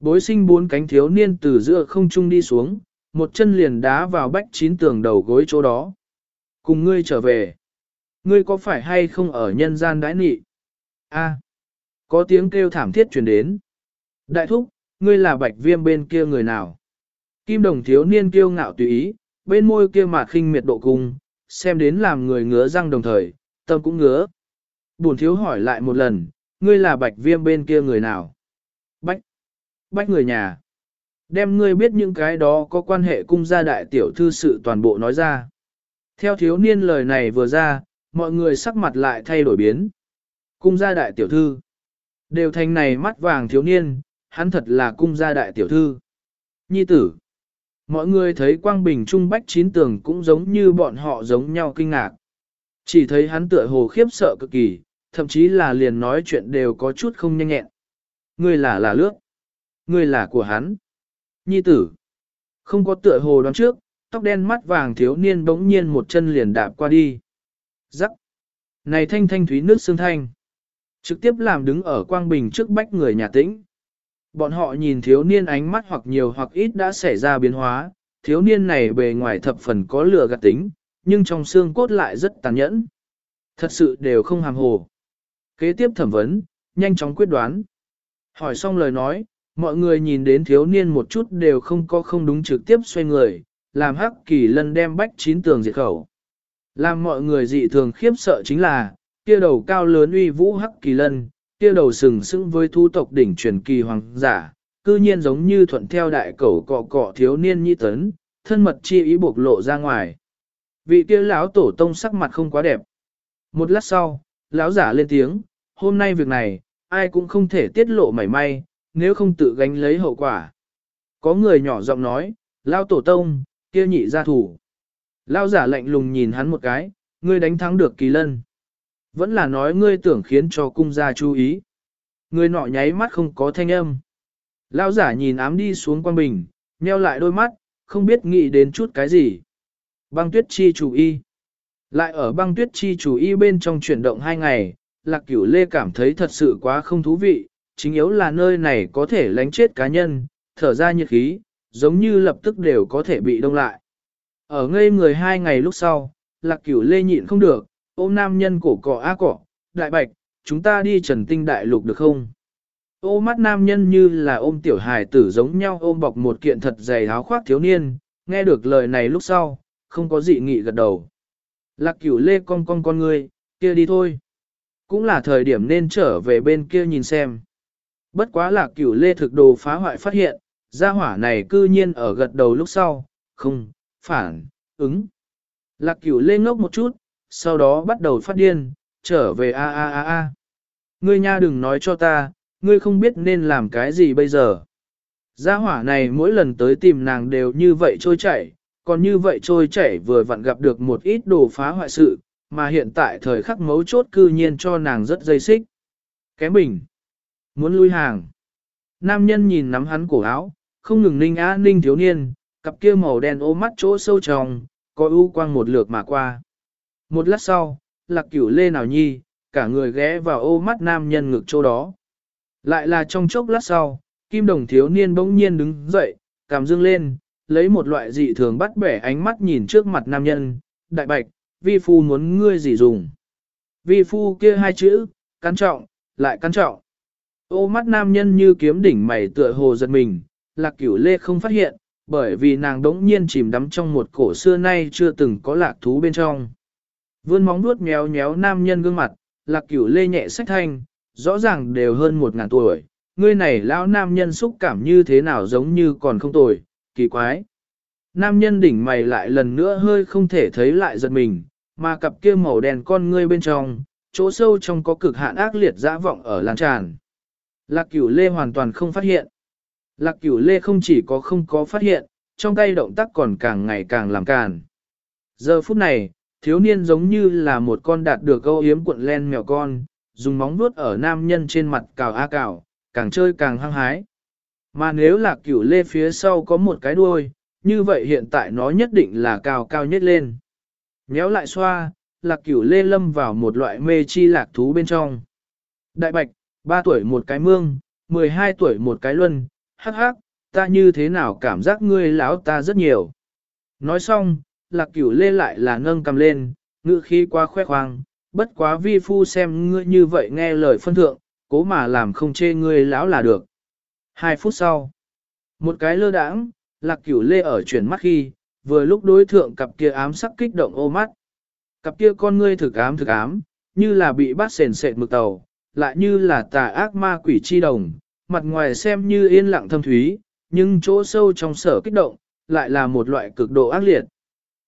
Bối sinh bốn cánh thiếu niên từ giữa không trung đi xuống, một chân liền đá vào bách chín tường đầu gối chỗ đó. Cùng ngươi trở về. Ngươi có phải hay không ở nhân gian đãi nị? A. có tiếng kêu thảm thiết truyền đến. Đại thúc, ngươi là bạch viêm bên kia người nào? Kim đồng thiếu niên kiêu ngạo tùy ý, bên môi kia mà khinh miệt độ cung, xem đến làm người ngứa răng đồng thời, tâm cũng ngứa. buồn thiếu hỏi lại một lần, ngươi là bạch viêm bên kia người nào? Bách. Bách người nhà. Đem ngươi biết những cái đó có quan hệ cung gia đại tiểu thư sự toàn bộ nói ra. Theo thiếu niên lời này vừa ra, mọi người sắc mặt lại thay đổi biến. Cung gia đại tiểu thư. Đều thành này mắt vàng thiếu niên, hắn thật là cung gia đại tiểu thư. Nhi tử. Mọi người thấy quang bình trung bách chín tường cũng giống như bọn họ giống nhau kinh ngạc. Chỉ thấy hắn tựa hồ khiếp sợ cực kỳ, thậm chí là liền nói chuyện đều có chút không nhanh nhẹn. Ngươi là là lước Ngươi là của hắn. Nhi tử. Không có tựa hồ đoán trước, tóc đen mắt vàng thiếu niên bỗng nhiên một chân liền đạp qua đi. Rắc. Này thanh thanh thúy nước xương thanh. Trực tiếp làm đứng ở quang bình trước bách người nhà tĩnh. Bọn họ nhìn thiếu niên ánh mắt hoặc nhiều hoặc ít đã xảy ra biến hóa, thiếu niên này bề ngoài thập phần có lửa gạt tính, nhưng trong xương cốt lại rất tàn nhẫn. Thật sự đều không hàm hồ. Kế tiếp thẩm vấn, nhanh chóng quyết đoán. Hỏi xong lời nói, mọi người nhìn đến thiếu niên một chút đều không có không đúng trực tiếp xoay người, làm hắc kỳ lân đem bách chín tường diệt khẩu. Làm mọi người dị thường khiếp sợ chính là, kia đầu cao lớn uy vũ hắc kỳ lân, kia đầu sừng sững với thu tộc đỉnh truyền kỳ hoàng giả, cư nhiên giống như thuận theo đại cẩu cọ cọ thiếu niên nhi tấn, thân mật chi ý bộc lộ ra ngoài. Vị kia lão tổ tông sắc mặt không quá đẹp. Một lát sau, lão giả lên tiếng, hôm nay việc này, ai cũng không thể tiết lộ mảy may, nếu không tự gánh lấy hậu quả. Có người nhỏ giọng nói, lão tổ tông, kia nhị gia thủ. Lão giả lạnh lùng nhìn hắn một cái, ngươi đánh thắng được kỳ lân. Vẫn là nói ngươi tưởng khiến cho cung gia chú ý. Ngươi nọ nháy mắt không có thanh âm. Lão giả nhìn ám đi xuống quan bình, nheo lại đôi mắt, không biết nghĩ đến chút cái gì. Băng tuyết chi chủ y. Lại ở băng tuyết chi chủ y bên trong chuyển động hai ngày, lạc cửu lê cảm thấy thật sự quá không thú vị, chính yếu là nơi này có thể lánh chết cá nhân, thở ra nhiệt khí, giống như lập tức đều có thể bị đông lại. Ở ngây người hai ngày lúc sau, lạc cửu lê nhịn không được, ôm nam nhân cổ cỏ á cỏ, đại bạch, chúng ta đi trần tinh đại lục được không? Ô mắt nam nhân như là ôm tiểu hài tử giống nhau ôm bọc một kiện thật dày áo khoác thiếu niên, nghe được lời này lúc sau, không có dị nghị gật đầu. Lạc cửu lê con con con ngươi, kia đi thôi. Cũng là thời điểm nên trở về bên kia nhìn xem. Bất quá là cửu lê thực đồ phá hoại phát hiện, gia hỏa này cư nhiên ở gật đầu lúc sau, không, phản, ứng. Lạc cửu lê ngốc một chút, sau đó bắt đầu phát điên, trở về a a a a. Ngươi nha đừng nói cho ta, ngươi không biết nên làm cái gì bây giờ. Gia hỏa này mỗi lần tới tìm nàng đều như vậy trôi chảy, còn như vậy trôi chảy vừa vặn gặp được một ít đồ phá hoại sự, mà hiện tại thời khắc mấu chốt cư nhiên cho nàng rất dây xích. Kém bình. Muốn lui hàng. Nam nhân nhìn nắm hắn cổ áo, không ngừng ninh á ninh thiếu niên, cặp kia màu đen ô mắt chỗ sâu trong, có ưu quang một lượt mà qua. Một lát sau, lạc cửu lê nào nhi, cả người ghé vào ô mắt nam nhân ngực chỗ đó. Lại là trong chốc lát sau, kim đồng thiếu niên bỗng nhiên đứng dậy, cảm dương lên, lấy một loại dị thường bắt bẻ ánh mắt nhìn trước mặt nam nhân, đại bạch, vi phu muốn ngươi gì dùng. Vi phu kia hai chữ, cắn trọng, lại cắn trọng. Ô mắt nam nhân như kiếm đỉnh mày tựa hồ giật mình, lạc cửu lê không phát hiện, bởi vì nàng đống nhiên chìm đắm trong một cổ xưa nay chưa từng có lạc thú bên trong. Vươn móng vuốt méo méo nam nhân gương mặt, lạc cửu lê nhẹ sách thanh, rõ ràng đều hơn một ngàn tuổi, ngươi này lão nam nhân xúc cảm như thế nào giống như còn không tuổi, kỳ quái. Nam nhân đỉnh mày lại lần nữa hơi không thể thấy lại giật mình, mà cặp kia màu đen con ngươi bên trong, chỗ sâu trong có cực hạn ác liệt dã vọng ở lan tràn. Lạc cửu lê hoàn toàn không phát hiện. Lạc cửu lê không chỉ có không có phát hiện, trong tay động tác còn càng ngày càng làm càn. Giờ phút này, thiếu niên giống như là một con đạt được câu yếm cuộn len mèo con, dùng móng vuốt ở nam nhân trên mặt cào a cào, càng chơi càng hăng hái. Mà nếu là cửu lê phía sau có một cái đuôi, như vậy hiện tại nó nhất định là cao cao nhất lên. Nhéo lại xoa, lạc cửu lê lâm vào một loại mê chi lạc thú bên trong. Đại bạch, 3 tuổi một cái mương, 12 tuổi một cái luân, hắc hắc, ta như thế nào cảm giác ngươi lão ta rất nhiều. Nói xong, lạc cửu lê lại là nâng cầm lên, ngự khi qua khoe khoang, bất quá vi phu xem ngươi như vậy nghe lời phân thượng, cố mà làm không chê ngươi lão là được. Hai phút sau, một cái lơ đãng, lạc cửu lê ở chuyển mắt khi, vừa lúc đối thượng cặp kia ám sắc kích động ô mắt. Cặp kia con ngươi thực ám thực ám, như là bị bắt sền sệt mực tàu, lại như là tà ác ma quỷ chi đồng, mặt ngoài xem như yên lặng thâm thúy, nhưng chỗ sâu trong sở kích động, lại là một loại cực độ ác liệt.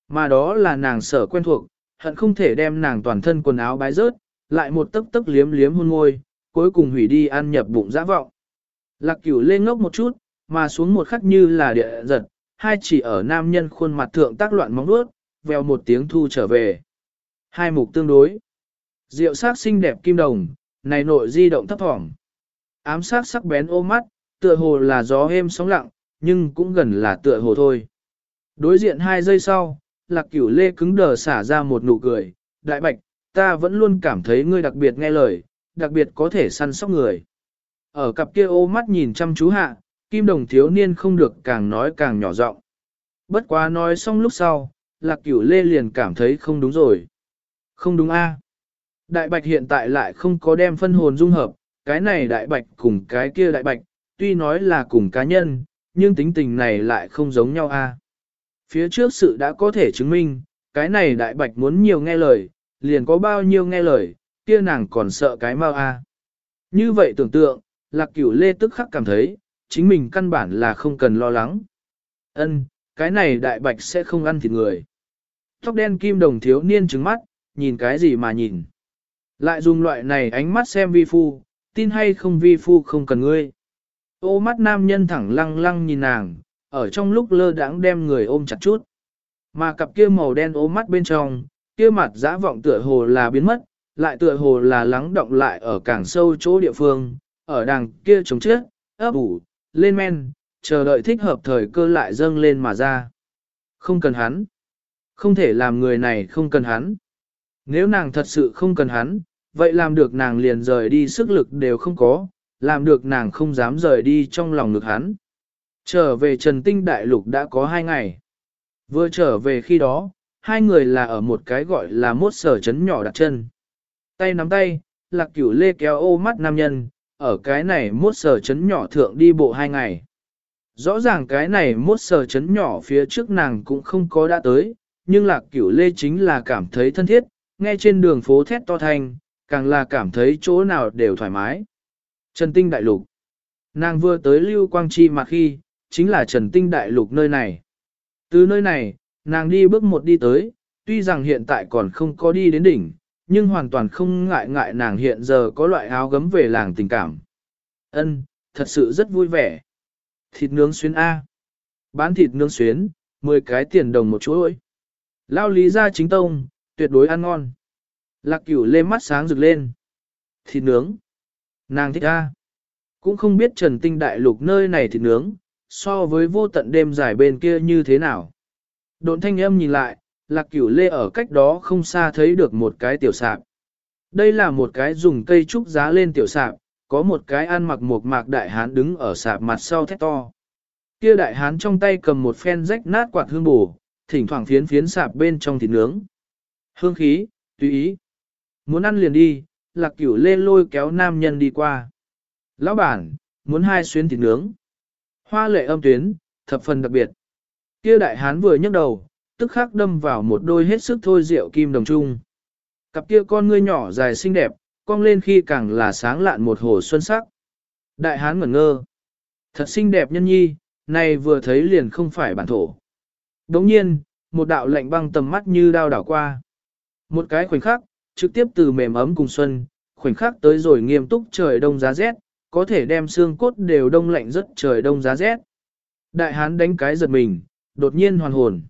Mà đó là nàng sở quen thuộc, hận không thể đem nàng toàn thân quần áo bái rớt, lại một tấc tấc liếm liếm hôn môi, cuối cùng hủy đi ăn nhập bụng dã vọng. Lạc cửu lên ngốc một chút, mà xuống một khắc như là địa giật, hai chỉ ở nam nhân khuôn mặt thượng tác loạn móng đuốt, vèo một tiếng thu trở về. Hai mục tương đối. Diệu sắc xinh đẹp kim đồng, này nội di động thấp thỏm. Ám sát sắc bén ô mắt, tựa hồ là gió êm sóng lặng, nhưng cũng gần là tựa hồ thôi. Đối diện hai giây sau, lạc cửu lê cứng đờ xả ra một nụ cười, đại bạch, ta vẫn luôn cảm thấy ngươi đặc biệt nghe lời, đặc biệt có thể săn sóc người. Ở cặp kia ô mắt nhìn chăm chú hạ, kim đồng thiếu niên không được càng nói càng nhỏ giọng. Bất quá nói xong lúc sau, lạc cửu lê liền cảm thấy không đúng rồi. Không đúng a Đại bạch hiện tại lại không có đem phân hồn dung hợp, cái này đại bạch cùng cái kia đại bạch, tuy nói là cùng cá nhân, nhưng tính tình này lại không giống nhau a. Phía trước sự đã có thể chứng minh, cái này đại bạch muốn nhiều nghe lời, liền có bao nhiêu nghe lời, kia nàng còn sợ cái mau a. Như vậy tưởng tượng, lạc cửu lê tức khắc cảm thấy, chính mình căn bản là không cần lo lắng. Ân, cái này đại bạch sẽ không ăn thịt người. Tóc đen kim đồng thiếu niên trứng mắt, nhìn cái gì mà nhìn. Lại dùng loại này ánh mắt xem vi phu, tin hay không vi phu không cần ngươi. Ô mắt nam nhân thẳng lăng lăng nhìn nàng, ở trong lúc lơ đãng đem người ôm chặt chút. Mà cặp kia màu đen ố mắt bên trong, kia mặt dã vọng tựa hồ là biến mất, lại tựa hồ là lắng động lại ở càng sâu chỗ địa phương, ở đằng kia chống chết, ấp ủ, lên men, chờ đợi thích hợp thời cơ lại dâng lên mà ra. Không cần hắn. Không thể làm người này không cần hắn. Nếu nàng thật sự không cần hắn, vậy làm được nàng liền rời đi sức lực đều không có, làm được nàng không dám rời đi trong lòng ngực hắn. Trở về Trần Tinh Đại Lục đã có hai ngày. Vừa trở về khi đó, hai người là ở một cái gọi là mốt sở chấn nhỏ đặt chân. Tay nắm tay, lạc cửu lê kéo ô mắt nam nhân, ở cái này mốt sở chấn nhỏ thượng đi bộ hai ngày. Rõ ràng cái này mốt sở chấn nhỏ phía trước nàng cũng không có đã tới, nhưng lạc cửu lê chính là cảm thấy thân thiết, nghe trên đường phố thét to thanh, càng là cảm thấy chỗ nào đều thoải mái. Trần Tinh Đại Lục Nàng vừa tới Lưu Quang Chi mà khi, chính là Trần Tinh Đại Lục nơi này. Từ nơi này, nàng đi bước một đi tới, tuy rằng hiện tại còn không có đi đến đỉnh, nhưng hoàn toàn không ngại ngại nàng hiện giờ có loại áo gấm về làng tình cảm. Ân, thật sự rất vui vẻ. Thịt nướng xuyến A. Bán thịt nướng xuyến, 10 cái tiền đồng một chuỗi. Lao lý ra chính tông, tuyệt đối ăn ngon. Lạc cửu lê mắt sáng rực lên. Thịt nướng. Nàng thích A. Cũng không biết trần tinh đại lục nơi này thịt nướng, so với vô tận đêm dài bên kia như thế nào. Độn thanh âm nhìn lại, lạc cửu lê ở cách đó không xa thấy được một cái tiểu sạp. Đây là một cái dùng cây trúc giá lên tiểu sạp, có một cái ăn mặc một mạc đại hán đứng ở sạp mặt sau thét to. Kia đại hán trong tay cầm một phen rách nát quạt hương bù, thỉnh thoảng phiến phiến sạp bên trong thịt nướng. Hương khí, tùy ý. Muốn ăn liền đi, lạc cửu lê lôi kéo nam nhân đi qua. Lão bản, muốn hai xuyến thịt nướng. Hoa lệ âm tuyến, thập phần đặc biệt. Kia đại hán vừa nhấc đầu, tức khắc đâm vào một đôi hết sức thôi rượu kim đồng trung. Cặp kia con ngươi nhỏ dài xinh đẹp, cong lên khi càng là sáng lạn một hồ xuân sắc. Đại hán ngẩn ngơ. Thật xinh đẹp nhân nhi, này vừa thấy liền không phải bản thổ. Đồng nhiên, một đạo lạnh băng tầm mắt như đao đảo qua. Một cái khoảnh khắc, trực tiếp từ mềm ấm cùng xuân, khoảnh khắc tới rồi nghiêm túc trời đông giá rét, có thể đem xương cốt đều đông lạnh rất trời đông giá rét. Đại hán đánh cái giật mình, đột nhiên hoàn hồn.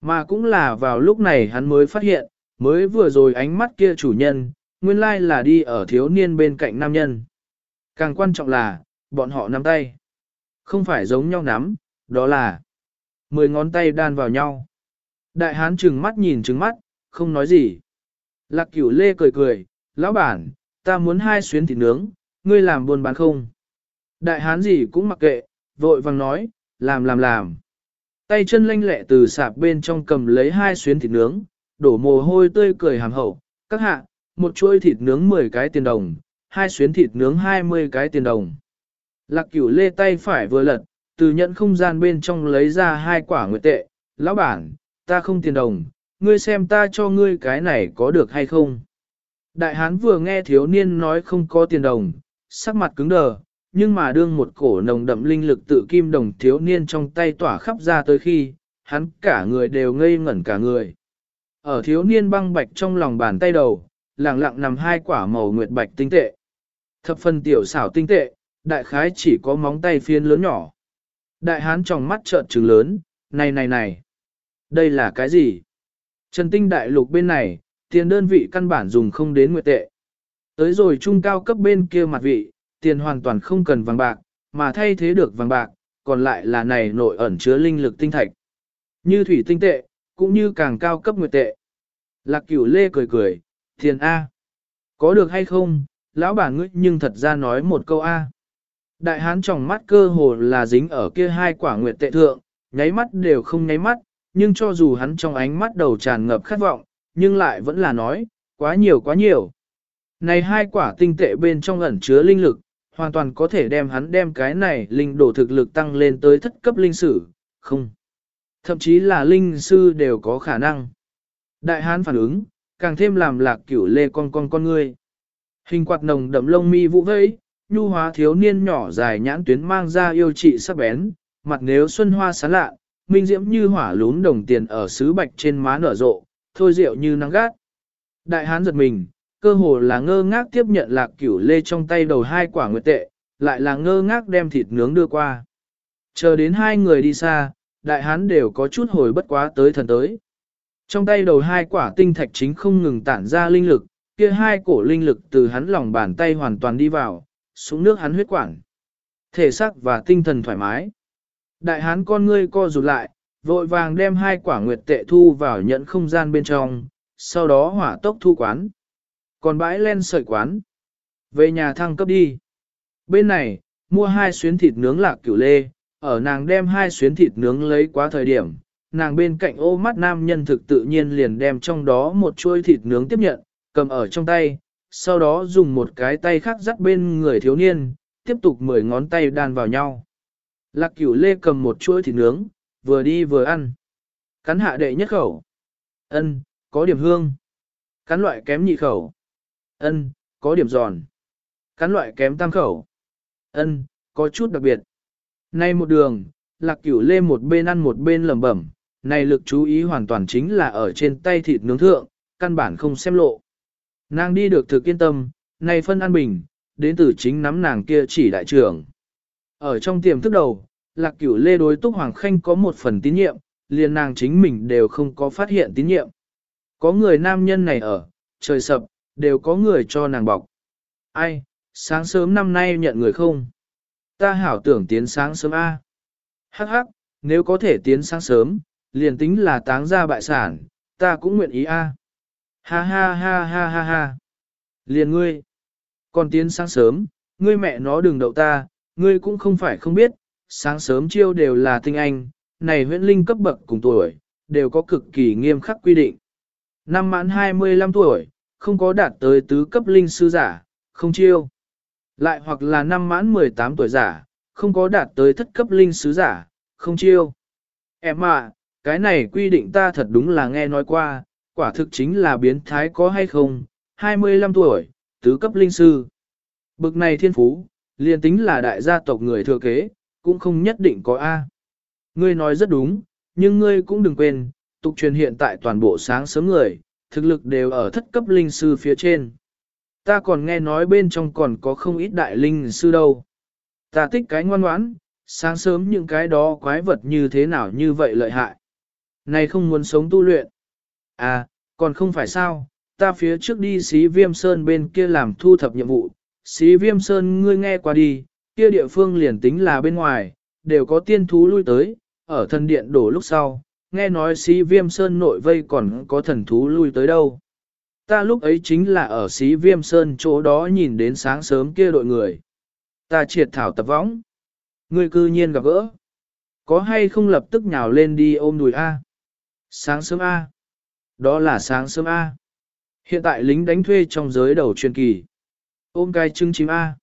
Mà cũng là vào lúc này hắn mới phát hiện, mới vừa rồi ánh mắt kia chủ nhân, nguyên lai là đi ở thiếu niên bên cạnh nam nhân. Càng quan trọng là, bọn họ nắm tay. Không phải giống nhau nắm, đó là mười ngón tay đan vào nhau. Đại hán trừng mắt nhìn trừng mắt, không nói gì. Lạc cửu lê cười cười, lão bản, ta muốn hai xuyến thịt nướng, ngươi làm buôn bán không? Đại hán gì cũng mặc kệ, vội vàng nói, làm làm làm. Tay chân lanh lẹ từ sạp bên trong cầm lấy hai xuyến thịt nướng, đổ mồ hôi tươi cười hàm hậu, các hạ, một chuôi thịt nướng 10 cái tiền đồng, hai xuyến thịt nướng 20 cái tiền đồng. Lạc cửu lê tay phải vừa lật, từ nhận không gian bên trong lấy ra hai quả nguyệt tệ, lão bản, ta không tiền đồng, ngươi xem ta cho ngươi cái này có được hay không. Đại hán vừa nghe thiếu niên nói không có tiền đồng, sắc mặt cứng đờ, nhưng mà đương một cổ nồng đậm linh lực tự kim đồng thiếu niên trong tay tỏa khắp ra tới khi, hắn cả người đều ngây ngẩn cả người. Ở thiếu niên băng bạch trong lòng bàn tay đầu, lặng lặng nằm hai quả màu nguyệt bạch tinh tệ. Thập phần tiểu xảo tinh tệ, đại khái chỉ có móng tay phiên lớn nhỏ. Đại hán trong mắt trợn trừng lớn, này này này, đây là cái gì? Trần tinh đại lục bên này, tiền đơn vị căn bản dùng không đến nguyệt tệ. Tới rồi trung cao cấp bên kia mặt vị, tiền hoàn toàn không cần vàng bạc, mà thay thế được vàng bạc, còn lại là này nội ẩn chứa linh lực tinh thạch. Như thủy tinh tệ, cũng như càng cao cấp nguyệt tệ. Lạc cửu lê cười cười, tiền A. Có được hay không, lão bà ngươi nhưng thật ra nói một câu A. Đại hán trong mắt cơ hồ là dính ở kia hai quả nguyệt tệ thượng, nháy mắt đều không nháy mắt, nhưng cho dù hắn trong ánh mắt đầu tràn ngập khát vọng, nhưng lại vẫn là nói, quá nhiều quá nhiều. Này hai quả tinh tệ bên trong ẩn chứa linh lực, hoàn toàn có thể đem hắn đem cái này linh đổ thực lực tăng lên tới thất cấp linh sử, không. Thậm chí là linh sư đều có khả năng. Đại hán phản ứng, càng thêm làm lạc cửu lê con con con ngươi. Hình quạt nồng đậm lông mi vũ vẫy, nhu hóa thiếu niên nhỏ dài nhãn tuyến mang ra yêu trị sắc bén, mặt nếu xuân hoa sáng lạ, minh diễm như hỏa lún đồng tiền ở sứ bạch trên má nở rộ, thôi rượu như nắng gát. Đại hán giật mình, cơ hồ là ngơ ngác tiếp nhận lạc cửu lê trong tay đầu hai quả nguyệt tệ, lại là ngơ ngác đem thịt nướng đưa qua. Chờ đến hai người đi xa, đại hán đều có chút hồi bất quá tới thần tới. Trong tay đầu hai quả tinh thạch chính không ngừng tản ra linh lực, kia hai cổ linh lực từ hắn lòng bàn tay hoàn toàn đi vào, xuống nước hắn huyết quản. Thể xác và tinh thần thoải mái. Đại hán con ngươi co rụt lại, vội vàng đem hai quả nguyệt tệ thu vào nhận không gian bên trong, sau đó hỏa tốc thu quán. Còn bãi len sợi quán. Về nhà thăng cấp đi. Bên này, mua hai xuyến thịt nướng lạc cửu lê, ở nàng đem hai xuyến thịt nướng lấy quá thời điểm, nàng bên cạnh ô mắt nam nhân thực tự nhiên liền đem trong đó một chuôi thịt nướng tiếp nhận, cầm ở trong tay, sau đó dùng một cái tay khác dắt bên người thiếu niên, tiếp tục mười ngón tay đan vào nhau. Lạc cửu lê cầm một chuỗi thịt nướng, vừa đi vừa ăn. Cắn hạ đệ nhất khẩu. ân có điểm hương. Cắn loại kém nhị khẩu. ân có điểm giòn. Cắn loại kém tam khẩu. ân có chút đặc biệt. Nay một đường, lạc cửu lê một bên ăn một bên lẩm bẩm, này lực chú ý hoàn toàn chính là ở trên tay thịt nướng thượng, căn bản không xem lộ. Nàng đi được thực yên tâm, này phân an bình, đến từ chính nắm nàng kia chỉ đại trưởng. Ở trong tiềm thức đầu, lạc cửu lê đối túc hoàng khanh có một phần tín nhiệm, liền nàng chính mình đều không có phát hiện tín nhiệm. Có người nam nhân này ở, trời sập, đều có người cho nàng bọc. Ai, sáng sớm năm nay nhận người không? Ta hảo tưởng tiến sáng sớm A. Hắc hắc, nếu có thể tiến sáng sớm, liền tính là táng ra bại sản, ta cũng nguyện ý A. Ha ha ha ha ha ha. Liền ngươi. Còn tiến sáng sớm, ngươi mẹ nó đừng đậu ta, ngươi cũng không phải không biết, sáng sớm chiêu đều là tinh anh, này huyễn linh cấp bậc cùng tuổi, đều có cực kỳ nghiêm khắc quy định. Năm mãn 25 tuổi, không có đạt tới tứ cấp linh sư giả, không chiêu. Lại hoặc là năm mãn 18 tuổi giả, không có đạt tới thất cấp linh sứ giả, không chiêu. Em ạ, cái này quy định ta thật đúng là nghe nói qua, quả thực chính là biến thái có hay không, 25 tuổi, tứ cấp linh sư. Bực này thiên phú, liền tính là đại gia tộc người thừa kế, cũng không nhất định có A. Ngươi nói rất đúng, nhưng ngươi cũng đừng quên, tục truyền hiện tại toàn bộ sáng sớm người, thực lực đều ở thất cấp linh sư phía trên. Ta còn nghe nói bên trong còn có không ít đại linh sư đâu. Ta thích cái ngoan ngoãn, sáng sớm những cái đó quái vật như thế nào như vậy lợi hại. Này không muốn sống tu luyện. À, còn không phải sao, ta phía trước đi xí viêm sơn bên kia làm thu thập nhiệm vụ. Xí viêm sơn ngươi nghe qua đi, kia địa phương liền tính là bên ngoài, đều có tiên thú lui tới, ở thần điện đổ lúc sau, nghe nói xí viêm sơn nội vây còn có thần thú lui tới đâu. Ta lúc ấy chính là ở xí viêm sơn chỗ đó nhìn đến sáng sớm kia đội người. Ta triệt thảo tập võng. Ngươi cư nhiên gặp gỡ. Có hay không lập tức nhào lên đi ôm đùi A. Sáng sớm A. Đó là sáng sớm A. Hiện tại lính đánh thuê trong giới đầu truyền kỳ. Ôm cái trứng chim A.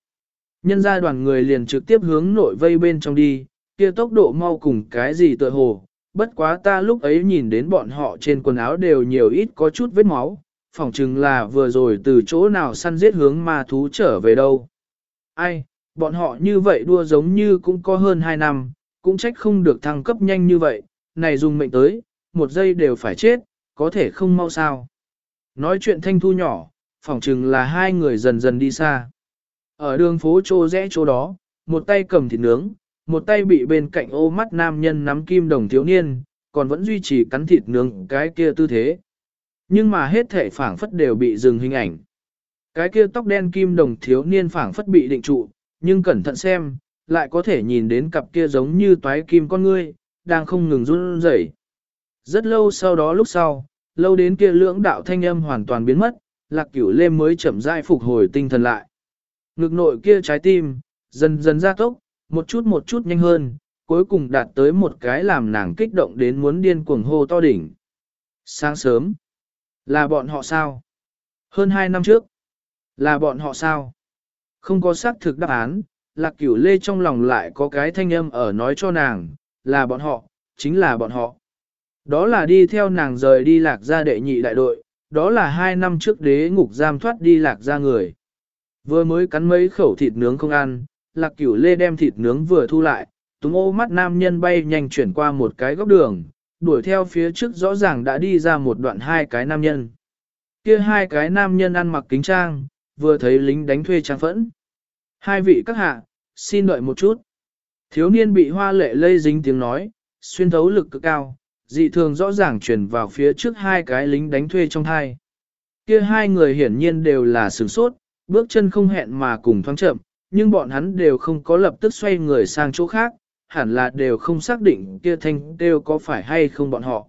Nhân gia đoàn người liền trực tiếp hướng nội vây bên trong đi, kia tốc độ mau cùng cái gì tựa hồ. Bất quá ta lúc ấy nhìn đến bọn họ trên quần áo đều nhiều ít có chút vết máu, phỏng chừng là vừa rồi từ chỗ nào săn giết hướng ma thú trở về đâu. Ai, bọn họ như vậy đua giống như cũng có hơn 2 năm, cũng trách không được thăng cấp nhanh như vậy, này dùng mệnh tới, một giây đều phải chết, có thể không mau sao. Nói chuyện thanh thu nhỏ, phỏng chừng là hai người dần dần đi xa. Ở đường phố trô rẽ chỗ đó, một tay cầm thịt nướng, một tay bị bên cạnh ô mắt nam nhân nắm kim đồng thiếu niên, còn vẫn duy trì cắn thịt nướng cái kia tư thế. Nhưng mà hết thể phảng phất đều bị dừng hình ảnh. Cái kia tóc đen kim đồng thiếu niên phảng phất bị định trụ, nhưng cẩn thận xem, lại có thể nhìn đến cặp kia giống như toái kim con ngươi, đang không ngừng run rẩy. Rất lâu sau đó lúc sau, lâu đến kia lưỡng đạo thanh âm hoàn toàn biến mất, lạc cửu lêm mới chậm rãi phục hồi tinh thần lại. Ngực nội kia trái tim, dần dần ra tốc, một chút một chút nhanh hơn, cuối cùng đạt tới một cái làm nàng kích động đến muốn điên cuồng hô to đỉnh. Sáng sớm, là bọn họ sao? Hơn hai năm trước, là bọn họ sao? Không có xác thực đáp án, lạc cửu lê trong lòng lại có cái thanh âm ở nói cho nàng, là bọn họ, chính là bọn họ. Đó là đi theo nàng rời đi lạc ra đệ nhị đại đội, đó là hai năm trước đế ngục giam thoát đi lạc ra người. Vừa mới cắn mấy khẩu thịt nướng không ăn, lạc cửu lê đem thịt nướng vừa thu lại, túng ô mắt nam nhân bay nhanh chuyển qua một cái góc đường, đuổi theo phía trước rõ ràng đã đi ra một đoạn hai cái nam nhân. Kia hai cái nam nhân ăn mặc kính trang, vừa thấy lính đánh thuê trang phẫn. Hai vị các hạ, xin đợi một chút. Thiếu niên bị hoa lệ lây dính tiếng nói, xuyên thấu lực cực cao, dị thường rõ ràng truyền vào phía trước hai cái lính đánh thuê trong hai. Kia hai người hiển nhiên đều là sửng sốt, bước chân không hẹn mà cùng thoáng chậm, nhưng bọn hắn đều không có lập tức xoay người sang chỗ khác, hẳn là đều không xác định kia thanh đều có phải hay không bọn họ.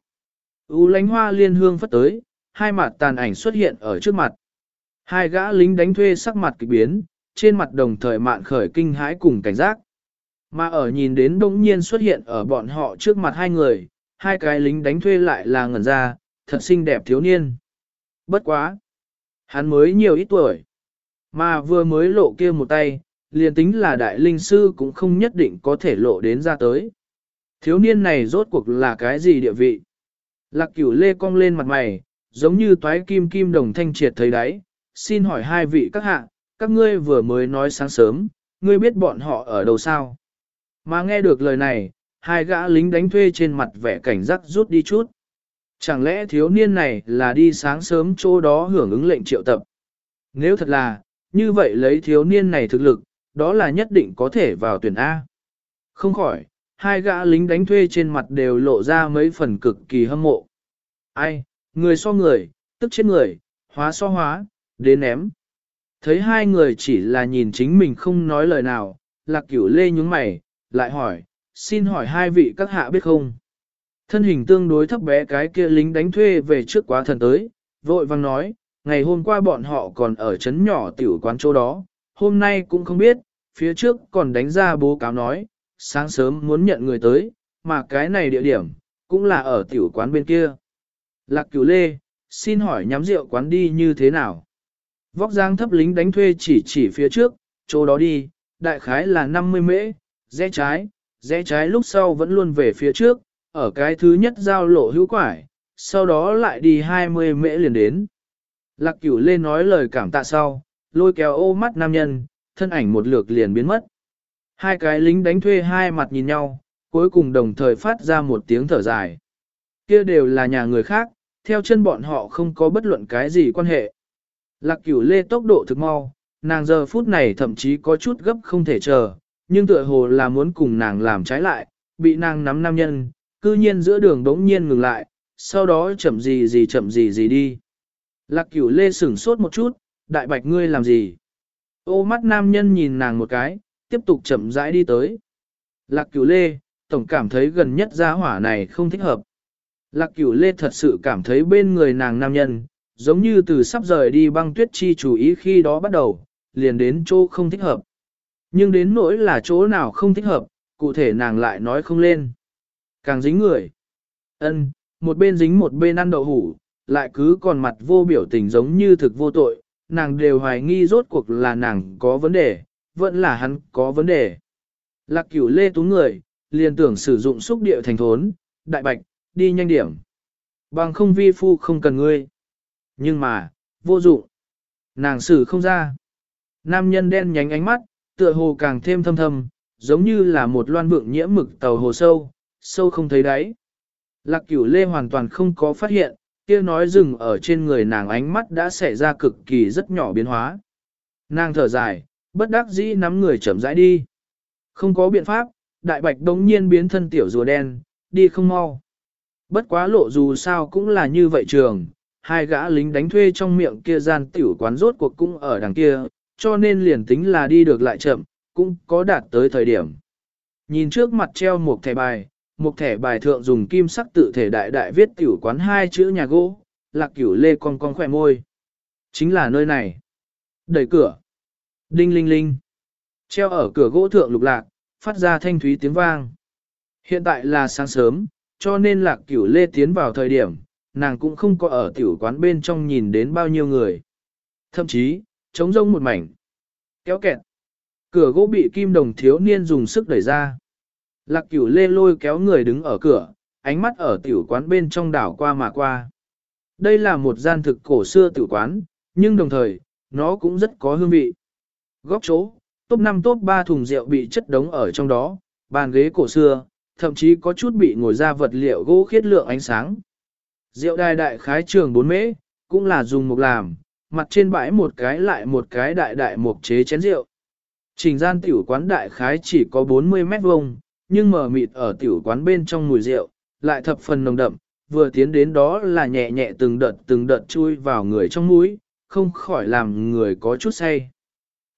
U lánh hoa liên hương phất tới, hai mặt tàn ảnh xuất hiện ở trước mặt. Hai gã lính đánh thuê sắc mặt kỳ biến, trên mặt đồng thời mạn khởi kinh hãi cùng cảnh giác. Mà ở nhìn đến đông nhiên xuất hiện ở bọn họ trước mặt hai người, hai cái lính đánh thuê lại là ngẩn ra, thật xinh đẹp thiếu niên. Bất quá. Hắn mới nhiều ít tuổi. Mà vừa mới lộ kia một tay, liền tính là đại linh sư cũng không nhất định có thể lộ đến ra tới. Thiếu niên này rốt cuộc là cái gì địa vị? Lạc cửu lê cong lên mặt mày, giống như toái kim kim đồng thanh triệt thấy đáy. Xin hỏi hai vị các hạ, các ngươi vừa mới nói sáng sớm, ngươi biết bọn họ ở đâu sao? Mà nghe được lời này, hai gã lính đánh thuê trên mặt vẻ cảnh giác rút đi chút. Chẳng lẽ thiếu niên này là đi sáng sớm chỗ đó hưởng ứng lệnh triệu tập? Nếu thật là, như vậy lấy thiếu niên này thực lực, đó là nhất định có thể vào tuyển A. Không khỏi, hai gã lính đánh thuê trên mặt đều lộ ra mấy phần cực kỳ hâm mộ. Ai, người so người, tức chết người, hóa so hóa, đến ném. Thấy hai người chỉ là nhìn chính mình không nói lời nào, lạc cửu lê nhúng mày, lại hỏi, xin hỏi hai vị các hạ biết không? Thân hình tương đối thấp bé cái kia lính đánh thuê về trước quá thần tới, vội vang nói, ngày hôm qua bọn họ còn ở trấn nhỏ tiểu quán chỗ đó, hôm nay cũng không biết, phía trước còn đánh ra bố cáo nói, sáng sớm muốn nhận người tới, mà cái này địa điểm, cũng là ở tiểu quán bên kia. Lạc cửu lê, xin hỏi nhắm rượu quán đi như thế nào? Vóc dáng thấp lính đánh thuê chỉ chỉ phía trước, chỗ đó đi, đại khái là 50 mễ, rẽ trái, rẽ trái lúc sau vẫn luôn về phía trước, ở cái thứ nhất giao lộ hữu quải, sau đó lại đi 20 mễ liền đến. Lạc cửu lê nói lời cảm tạ sau, lôi kéo ô mắt nam nhân, thân ảnh một lượt liền biến mất. Hai cái lính đánh thuê hai mặt nhìn nhau, cuối cùng đồng thời phát ra một tiếng thở dài. Kia đều là nhà người khác, theo chân bọn họ không có bất luận cái gì quan hệ. Lạc cửu lê tốc độ thực mau, nàng giờ phút này thậm chí có chút gấp không thể chờ, nhưng tựa hồ là muốn cùng nàng làm trái lại, bị nàng nắm nam nhân, cư nhiên giữa đường đống nhiên ngừng lại, sau đó chậm gì gì chậm gì gì đi. Lạc cửu lê sửng sốt một chút, đại bạch ngươi làm gì? Ô mắt nam nhân nhìn nàng một cái, tiếp tục chậm rãi đi tới. Lạc cửu lê, tổng cảm thấy gần nhất gia hỏa này không thích hợp. Lạc cửu lê thật sự cảm thấy bên người nàng nam nhân, giống như từ sắp rời đi băng tuyết chi chủ ý khi đó bắt đầu, liền đến chỗ không thích hợp. Nhưng đến nỗi là chỗ nào không thích hợp, cụ thể nàng lại nói không lên. Càng dính người. ân một bên dính một bên ăn đậu hủ, lại cứ còn mặt vô biểu tình giống như thực vô tội, nàng đều hoài nghi rốt cuộc là nàng có vấn đề, vẫn là hắn có vấn đề. Lạc cửu lê tú người, liền tưởng sử dụng xúc địa thành thốn, đại bạch, đi nhanh điểm. Bằng không vi phu không cần ngươi. Nhưng mà, vô dụng. Nàng xử không ra. Nam nhân đen nhánh ánh mắt, tựa hồ càng thêm thâm thâm, giống như là một loan vượng nhiễm mực tàu hồ sâu, sâu không thấy đáy. Lạc cửu lê hoàn toàn không có phát hiện, kia nói dừng ở trên người nàng ánh mắt đã xảy ra cực kỳ rất nhỏ biến hóa. Nàng thở dài, bất đắc dĩ nắm người chậm rãi đi. Không có biện pháp, đại bạch đống nhiên biến thân tiểu rùa đen, đi không mau. Bất quá lộ dù sao cũng là như vậy trường, hai gã lính đánh thuê trong miệng kia gian tiểu quán rốt cuộc cũng ở đằng kia, cho nên liền tính là đi được lại chậm, cũng có đạt tới thời điểm. Nhìn trước mặt treo một thẻ bài, một thẻ bài thượng dùng kim sắc tự thể đại đại viết tiểu quán hai chữ nhà gỗ, lạc cửu lê con con khỏe môi. Chính là nơi này. Đẩy cửa. Đinh linh linh. Treo ở cửa gỗ thượng lục lạc, phát ra thanh thúy tiếng vang. Hiện tại là sáng sớm, cho nên lạc cửu lê tiến vào thời điểm, nàng cũng không có ở tiểu quán bên trong nhìn đến bao nhiêu người. Thậm chí, trống rông một mảnh. Kéo kẹt. Cửa gỗ bị kim đồng thiếu niên dùng sức đẩy ra. Lạc cửu lê lôi kéo người đứng ở cửa, ánh mắt ở tiểu quán bên trong đảo qua mà qua. Đây là một gian thực cổ xưa tiểu quán, nhưng đồng thời, nó cũng rất có hương vị. Góc chỗ, top 5 top 3 thùng rượu bị chất đống ở trong đó, bàn ghế cổ xưa, thậm chí có chút bị ngồi ra vật liệu gỗ khiết lượng ánh sáng. Rượu đài đại khái trường 4 mễ, cũng là dùng mục làm, mặt trên bãi một cái lại một cái đại đại mục chế chén rượu. Trình gian tiểu quán đại khái chỉ có 40 mét vuông, nhưng mở mịt ở tiểu quán bên trong mùi rượu, lại thập phần nồng đậm, vừa tiến đến đó là nhẹ nhẹ từng đợt từng đợt chui vào người trong mũi, không khỏi làm người có chút say.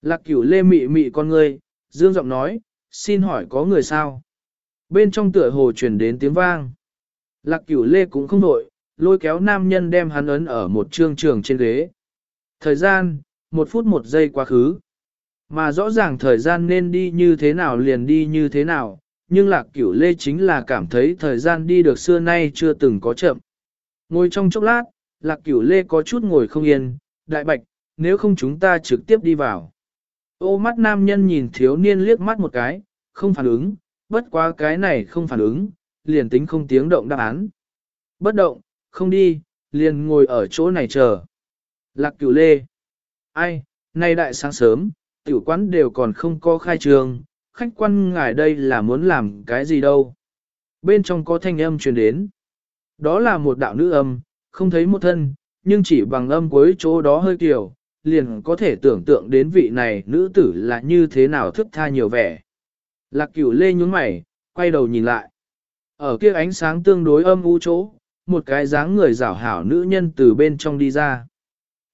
Lạc cửu lê mị mị con người, dương giọng nói, xin hỏi có người sao? Bên trong tựa hồ truyền đến tiếng vang. Lạc cửu lê cũng không đội, lôi kéo nam nhân đem hắn ấn ở một trương trường trên ghế. Thời gian, một phút một giây quá khứ. Mà rõ ràng thời gian nên đi như thế nào liền đi như thế nào, nhưng lạc cửu lê chính là cảm thấy thời gian đi được xưa nay chưa từng có chậm. Ngồi trong chốc lát, lạc cửu lê có chút ngồi không yên, đại bạch, nếu không chúng ta trực tiếp đi vào. Ô mắt nam nhân nhìn thiếu niên liếc mắt một cái, không phản ứng, bất quá cái này không phản ứng, liền tính không tiếng động đáp án. Bất động, không đi, liền ngồi ở chỗ này chờ. Lạc cửu lê. Ai, nay đại sáng sớm, tiểu quán đều còn không có khai trường, khách quan ngài đây là muốn làm cái gì đâu. Bên trong có thanh âm truyền đến. Đó là một đạo nữ âm, không thấy một thân, nhưng chỉ bằng âm cuối chỗ đó hơi kiểu, liền có thể tưởng tượng đến vị này nữ tử là như thế nào thức tha nhiều vẻ. Lạc cửu lê nhún mày, quay đầu nhìn lại. Ở kia ánh sáng tương đối âm u chỗ, một cái dáng người rảo hảo nữ nhân từ bên trong đi ra.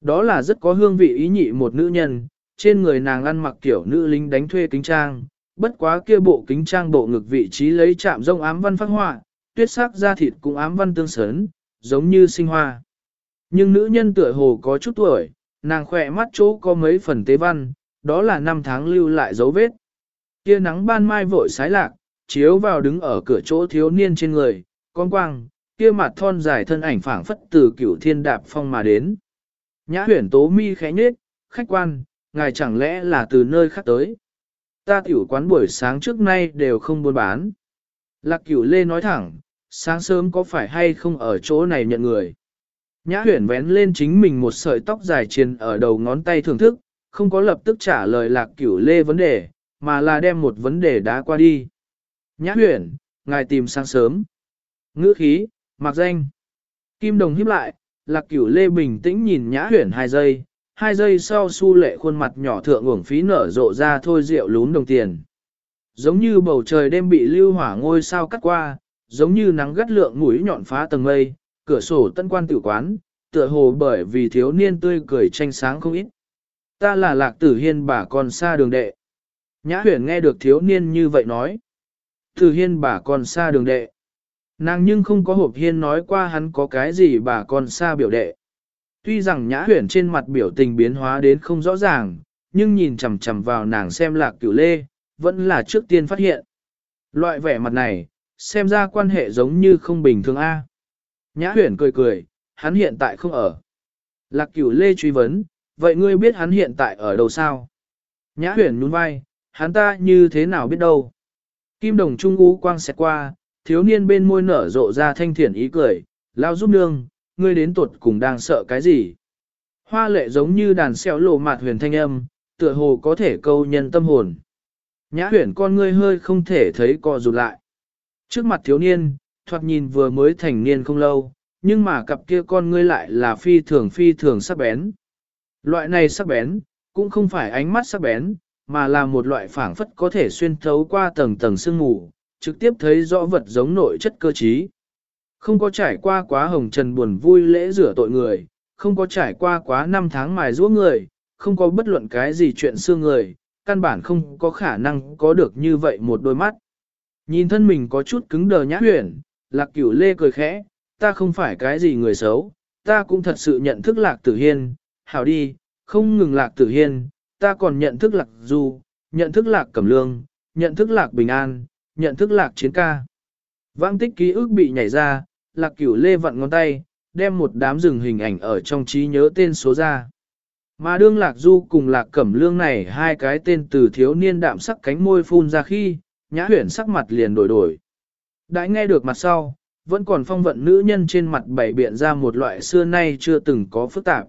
Đó là rất có hương vị ý nhị một nữ nhân, trên người nàng ăn mặc kiểu nữ lính đánh thuê kính trang, bất quá kia bộ kính trang bộ ngực vị trí lấy chạm rông ám văn phát họa, tuyết sắc da thịt cũng ám văn tương sớn, giống như sinh hoa. Nhưng nữ nhân tựa hồ có chút tuổi, nàng khỏe mắt chỗ có mấy phần tế văn, đó là năm tháng lưu lại dấu vết. Kia nắng ban mai vội sái lạc, chiếu vào đứng ở cửa chỗ thiếu niên trên người, con quang, kia mặt thon dài thân ảnh phảng phất từ cửu thiên đạp phong mà đến. Nhã huyển tố mi khẽ nhết, khách quan, ngài chẳng lẽ là từ nơi khác tới. Ta tiểu quán buổi sáng trước nay đều không buôn bán. Lạc cửu lê nói thẳng, sáng sớm có phải hay không ở chỗ này nhận người. Nhã huyển vén lên chính mình một sợi tóc dài chiền ở đầu ngón tay thưởng thức, không có lập tức trả lời lạc cửu lê vấn đề, mà là đem một vấn đề đá qua đi. Nhã huyển, ngài tìm sáng sớm. Ngữ khí, mặc danh. Kim đồng hiếp lại, lạc cửu lê bình tĩnh nhìn nhã huyển hai giây, hai giây sau su lệ khuôn mặt nhỏ thượng uổng phí nở rộ ra thôi rượu lún đồng tiền. Giống như bầu trời đêm bị lưu hỏa ngôi sao cắt qua, giống như nắng gắt lượng mũi nhọn phá tầng mây, cửa sổ tân quan tử quán, tựa hồ bởi vì thiếu niên tươi cười tranh sáng không ít. Ta là lạc tử hiên bà con xa đường đệ. Nhã huyền nghe được thiếu niên như vậy nói. Tử hiên bà con xa đường đệ. Nàng nhưng không có hộp hiên nói qua hắn có cái gì bà con xa biểu đệ. Tuy rằng nhã huyển trên mặt biểu tình biến hóa đến không rõ ràng, nhưng nhìn chằm chằm vào nàng xem lạc cửu lê, vẫn là trước tiên phát hiện. Loại vẻ mặt này, xem ra quan hệ giống như không bình thường A. À. Nhã huyển cười cười, hắn hiện tại không ở. Lạc cửu lê truy vấn, vậy ngươi biết hắn hiện tại ở đâu sao? Nhã huyển nhún vai, hắn ta như thế nào biết đâu? Kim đồng trung ú quang xẹt qua, thiếu niên bên môi nở rộ ra thanh thiện ý cười, lao giúp nương, ngươi đến tuột cùng đang sợ cái gì? Hoa lệ giống như đàn xeo lộ mạt huyền thanh âm, tựa hồ có thể câu nhân tâm hồn. Nhã huyền con ngươi hơi không thể thấy co rụt lại. Trước mặt thiếu niên, thoạt nhìn vừa mới thành niên không lâu, nhưng mà cặp kia con ngươi lại là phi thường phi thường sắc bén. Loại này sắc bén, cũng không phải ánh mắt sắc bén, mà là một loại phảng phất có thể xuyên thấu qua tầng tầng sương mù, trực tiếp thấy rõ vật giống nội chất cơ trí. Không có trải qua quá hồng trần buồn vui lễ rửa tội người, không có trải qua quá năm tháng mài giũa người, không có bất luận cái gì chuyện xương người, căn bản không có khả năng có được như vậy một đôi mắt. Nhìn thân mình có chút cứng đờ nhã huyển, lạc cửu lê cười khẽ, ta không phải cái gì người xấu, ta cũng thật sự nhận thức lạc tử hiên, hảo đi, không ngừng lạc tử hiên, ta còn nhận thức lạc du, nhận thức lạc cẩm lương, nhận thức lạc bình an, nhận thức lạc chiến ca. Vãng tích ký ức bị nhảy ra, lạc cửu lê vặn ngón tay, đem một đám rừng hình ảnh ở trong trí nhớ tên số ra. Mà đương lạc du cùng lạc cẩm lương này hai cái tên từ thiếu niên đạm sắc cánh môi phun ra khi, nhã huyển sắc mặt liền đổi đổi. Đã nghe được mặt sau, vẫn còn phong vận nữ nhân trên mặt bảy biện ra một loại xưa nay chưa từng có phức tạp.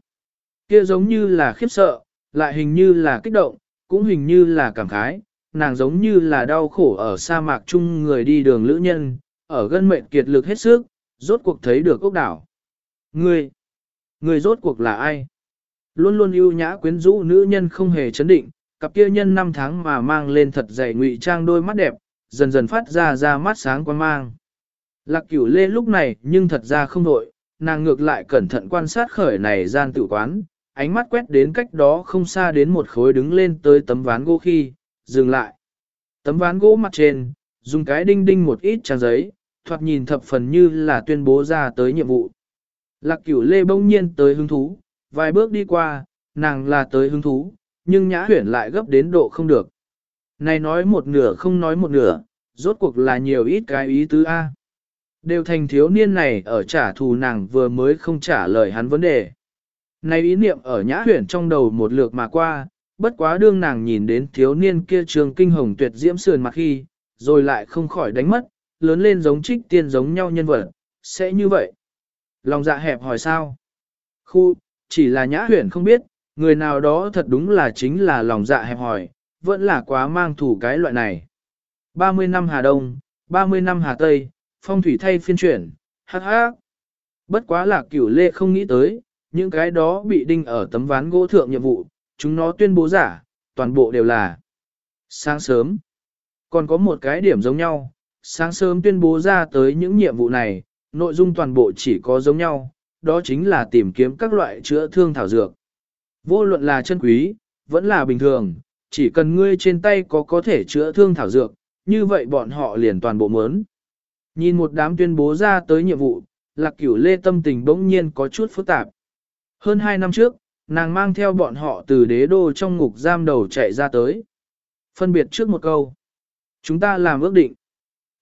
Kia giống như là khiếp sợ, lại hình như là kích động, cũng hình như là cảm khái, nàng giống như là đau khổ ở sa mạc chung người đi đường lữ nhân, ở gân mệnh kiệt lực hết sức, rốt cuộc thấy được ốc đảo. Ngươi, ngươi rốt cuộc là ai? Luôn luôn ưu nhã quyến rũ nữ nhân không hề chấn định, cặp kia nhân năm tháng mà mang lên thật dày ngụy trang đôi mắt đẹp, dần dần phát ra ra mắt sáng quan mang. Lạc cửu lê lúc này nhưng thật ra không đội, nàng ngược lại cẩn thận quan sát khởi này gian tự quán, ánh mắt quét đến cách đó không xa đến một khối đứng lên tới tấm ván gỗ khi, dừng lại. Tấm ván gỗ mặt trên, dùng cái đinh đinh một ít trang giấy, thoạt nhìn thập phần như là tuyên bố ra tới nhiệm vụ. Lạc cửu lê bỗng nhiên tới hứng thú, vài bước đi qua, nàng là tới hứng thú, nhưng nhã huyển lại gấp đến độ không được. Này nói một nửa không nói một nửa, rốt cuộc là nhiều ít cái ý tứ A. Đều thành thiếu niên này ở trả thù nàng vừa mới không trả lời hắn vấn đề. Này ý niệm ở nhã huyển trong đầu một lượt mà qua, bất quá đương nàng nhìn đến thiếu niên kia trường kinh hồng tuyệt diễm sườn mặt khi, rồi lại không khỏi đánh mất, lớn lên giống trích tiên giống nhau nhân vật, sẽ như vậy. Lòng dạ hẹp hỏi sao? Khu, chỉ là nhã huyển không biết, người nào đó thật đúng là chính là lòng dạ hẹp hỏi, vẫn là quá mang thủ cái loại này. 30 năm Hà Đông, 30 năm Hà Tây, phong thủy thay phiên chuyển, hát hát. Bất quá là cửu lê không nghĩ tới, những cái đó bị đinh ở tấm ván gỗ thượng nhiệm vụ, chúng nó tuyên bố giả, toàn bộ đều là sáng sớm. Còn có một cái điểm giống nhau, sáng sớm tuyên bố ra tới những nhiệm vụ này, nội dung toàn bộ chỉ có giống nhau, đó chính là tìm kiếm các loại chữa thương thảo dược. Vô luận là chân quý, vẫn là bình thường, chỉ cần ngươi trên tay có có thể chữa thương thảo dược, như vậy bọn họ liền toàn bộ mớn. Nhìn một đám tuyên bố ra tới nhiệm vụ, lạc cửu lê tâm tình bỗng nhiên có chút phức tạp. Hơn hai năm trước, nàng mang theo bọn họ từ đế đô trong ngục giam đầu chạy ra tới. Phân biệt trước một câu. Chúng ta làm ước định.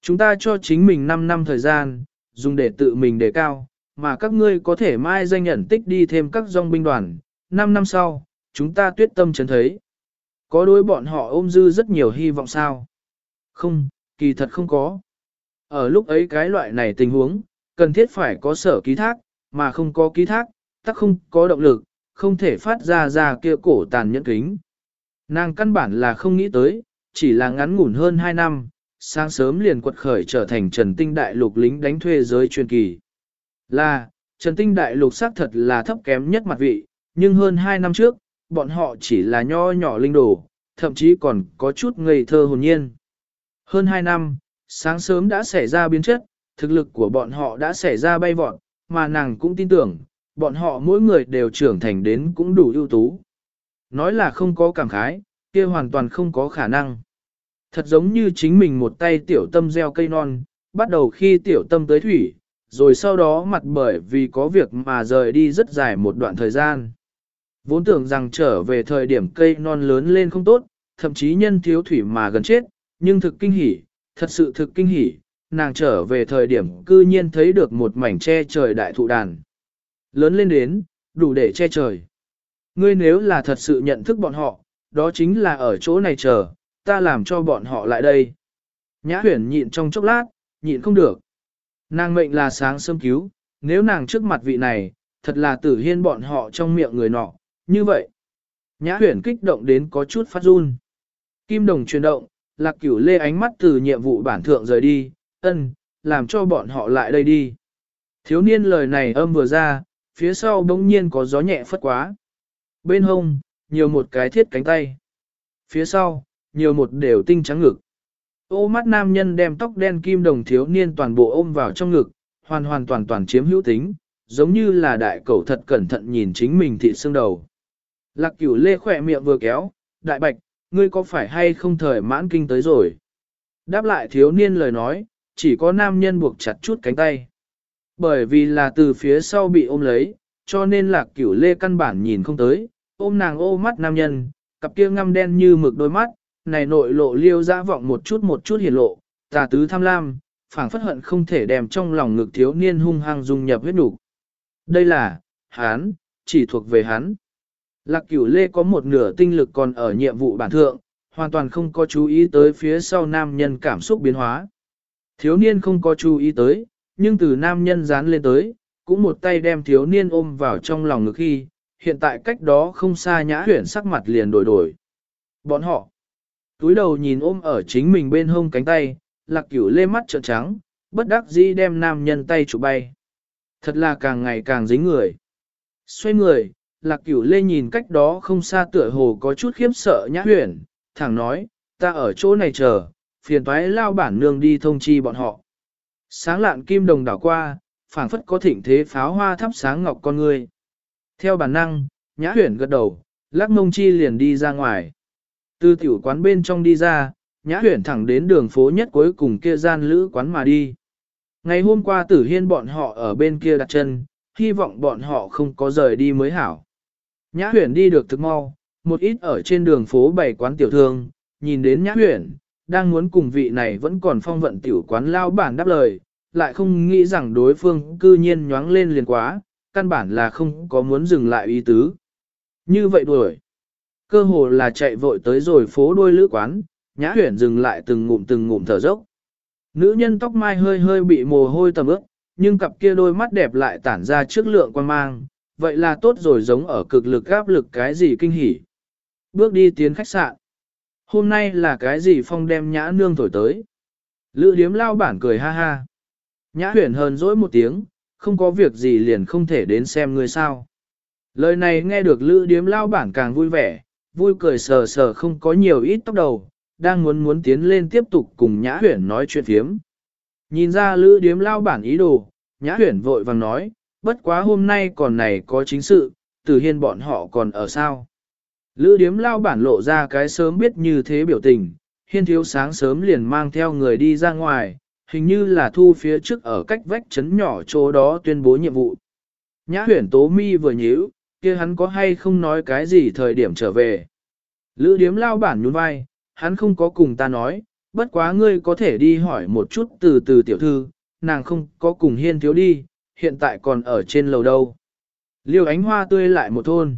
Chúng ta cho chính mình 5 năm thời gian, dùng để tự mình đề cao, mà các ngươi có thể mai danh nhận tích đi thêm các dòng binh đoàn. 5 năm sau, chúng ta tuyết tâm chấn thấy. Có đối bọn họ ôm dư rất nhiều hy vọng sao? Không, kỳ thật không có. Ở lúc ấy cái loại này tình huống, cần thiết phải có sở ký thác, mà không có ký thác, tắc không có động lực, không thể phát ra ra kia cổ tàn nhẫn kính. Nàng căn bản là không nghĩ tới, chỉ là ngắn ngủn hơn 2 năm, sáng sớm liền quật khởi trở thành Trần Tinh Đại Lục lính đánh thuê giới truyền kỳ. Là, Trần Tinh Đại Lục xác thật là thấp kém nhất mặt vị, nhưng hơn 2 năm trước, bọn họ chỉ là nho nhỏ linh đồ, thậm chí còn có chút ngây thơ hồn nhiên. Hơn 2 năm, sáng sớm đã xảy ra biến chất, thực lực của bọn họ đã xảy ra bay vọt, mà nàng cũng tin tưởng, bọn họ mỗi người đều trưởng thành đến cũng đủ ưu tú. Nói là không có cảm khái, kia hoàn toàn không có khả năng. Thật giống như chính mình một tay tiểu tâm gieo cây non, bắt đầu khi tiểu tâm tới thủy, rồi sau đó mặt bởi vì có việc mà rời đi rất dài một đoạn thời gian. Vốn tưởng rằng trở về thời điểm cây non lớn lên không tốt, thậm chí nhân thiếu thủy mà gần chết, nhưng thực kinh hỉ, thật sự thực kinh hỉ, nàng trở về thời điểm cư nhiên thấy được một mảnh che trời đại thụ đàn. Lớn lên đến, đủ để che trời. Ngươi nếu là thật sự nhận thức bọn họ, đó chính là ở chỗ này chờ, ta làm cho bọn họ lại đây. Nhã huyển nhịn trong chốc lát, nhịn không được. Nàng mệnh là sáng sớm cứu, nếu nàng trước mặt vị này, thật là tử hiên bọn họ trong miệng người nọ, như vậy. Nhã huyển kích động đến có chút phát run. Kim đồng chuyển động, lạc cửu lê ánh mắt từ nhiệm vụ bản thượng rời đi, ân, làm cho bọn họ lại đây đi. Thiếu niên lời này âm vừa ra, phía sau bỗng nhiên có gió nhẹ phất quá. Bên hông, nhiều một cái thiết cánh tay. Phía sau, nhiều một đều tinh trắng ngực. Ô mắt nam nhân đem tóc đen kim đồng thiếu niên toàn bộ ôm vào trong ngực, hoàn hoàn toàn toàn chiếm hữu tính, giống như là đại cẩu thật cẩn thận nhìn chính mình thị xương đầu. Lạc cửu lê khỏe miệng vừa kéo, đại bạch, ngươi có phải hay không thời mãn kinh tới rồi? Đáp lại thiếu niên lời nói, chỉ có nam nhân buộc chặt chút cánh tay. Bởi vì là từ phía sau bị ôm lấy, cho nên lạc cửu lê căn bản nhìn không tới, ôm nàng ô mắt nam nhân, cặp kia ngăm đen như mực đôi mắt, này nội lộ liêu dã vọng một chút một chút hiển lộ, tà tứ tham lam, phảng phất hận không thể đem trong lòng ngực thiếu niên hung hăng dung nhập huyết đủ. Đây là, hắn, chỉ thuộc về hắn. Lạc cửu lê có một nửa tinh lực còn ở nhiệm vụ bản thượng, hoàn toàn không có chú ý tới phía sau nam nhân cảm xúc biến hóa. Thiếu niên không có chú ý tới, nhưng từ nam nhân dán lên tới, cũng một tay đem thiếu niên ôm vào trong lòng ngực khi, hiện tại cách đó không xa nhã huyển sắc mặt liền đổi đổi. Bọn họ, túi đầu nhìn ôm ở chính mình bên hông cánh tay, lạc cửu lê mắt trợn trắng, bất đắc dĩ đem nam nhân tay chụp bay. Thật là càng ngày càng dính người. Xoay người, lạc cửu lê nhìn cách đó không xa tựa hồ có chút khiếp sợ nhã huyển, thẳng nói, ta ở chỗ này chờ, phiền toái lao bản nương đi thông chi bọn họ. Sáng lạn kim đồng đảo qua, phảng phất có thịnh thế pháo hoa thắp sáng ngọc con người. Theo bản năng, nhã huyển gật đầu, lắc mông chi liền đi ra ngoài. Từ tiểu quán bên trong đi ra, Nhã huyển thẳng đến đường phố nhất cuối cùng kia gian lữ quán mà đi. Ngày hôm qua tử hiên bọn họ ở bên kia đặt chân, hy vọng bọn họ không có rời đi mới hảo. Nhã huyển đi được thực mau, một ít ở trên đường phố bảy quán tiểu thương, nhìn đến nhã huyển, đang muốn cùng vị này vẫn còn phong vận tiểu quán lao bản đáp lời, lại không nghĩ rằng đối phương cư nhiên nhoáng lên liền quá, căn bản là không có muốn dừng lại ý tứ. Như vậy đuổi, cơ hồ là chạy vội tới rồi phố đôi lữ quán, nhã huyển dừng lại từng ngụm từng ngụm thở dốc. Nữ nhân tóc mai hơi hơi bị mồ hôi tầm ướt, nhưng cặp kia đôi mắt đẹp lại tản ra trước lượng quan mang, vậy là tốt rồi giống ở cực lực áp lực cái gì kinh hỉ. Bước đi tiến khách sạn. Hôm nay là cái gì phong đem nhã nương thổi tới. Lữ điếm lao bản cười ha ha. Nhã huyền hờn dỗi một tiếng, không có việc gì liền không thể đến xem người sao. Lời này nghe được lữ điếm lao bản càng vui vẻ, vui cười sờ sờ không có nhiều ít tóc đầu, đang muốn muốn tiến lên tiếp tục cùng nhã huyền nói chuyện phiếm. Nhìn ra lữ điếm lao bản ý đồ, nhã huyền vội vàng nói, bất quá hôm nay còn này có chính sự, từ hiên bọn họ còn ở sao. Lữ điếm lao bản lộ ra cái sớm biết như thế biểu tình, hiên thiếu sáng sớm liền mang theo người đi ra ngoài, hình như là thu phía trước ở cách vách chấn nhỏ chỗ đó tuyên bố nhiệm vụ. Nhã huyển tố mi vừa nhíu, kia hắn có hay không nói cái gì thời điểm trở về. Lữ điếm lao bản nhún vai, hắn không có cùng ta nói, bất quá ngươi có thể đi hỏi một chút từ từ tiểu thư, nàng không có cùng hiên thiếu đi, hiện tại còn ở trên lầu đâu. Liêu ánh hoa tươi lại một thôn.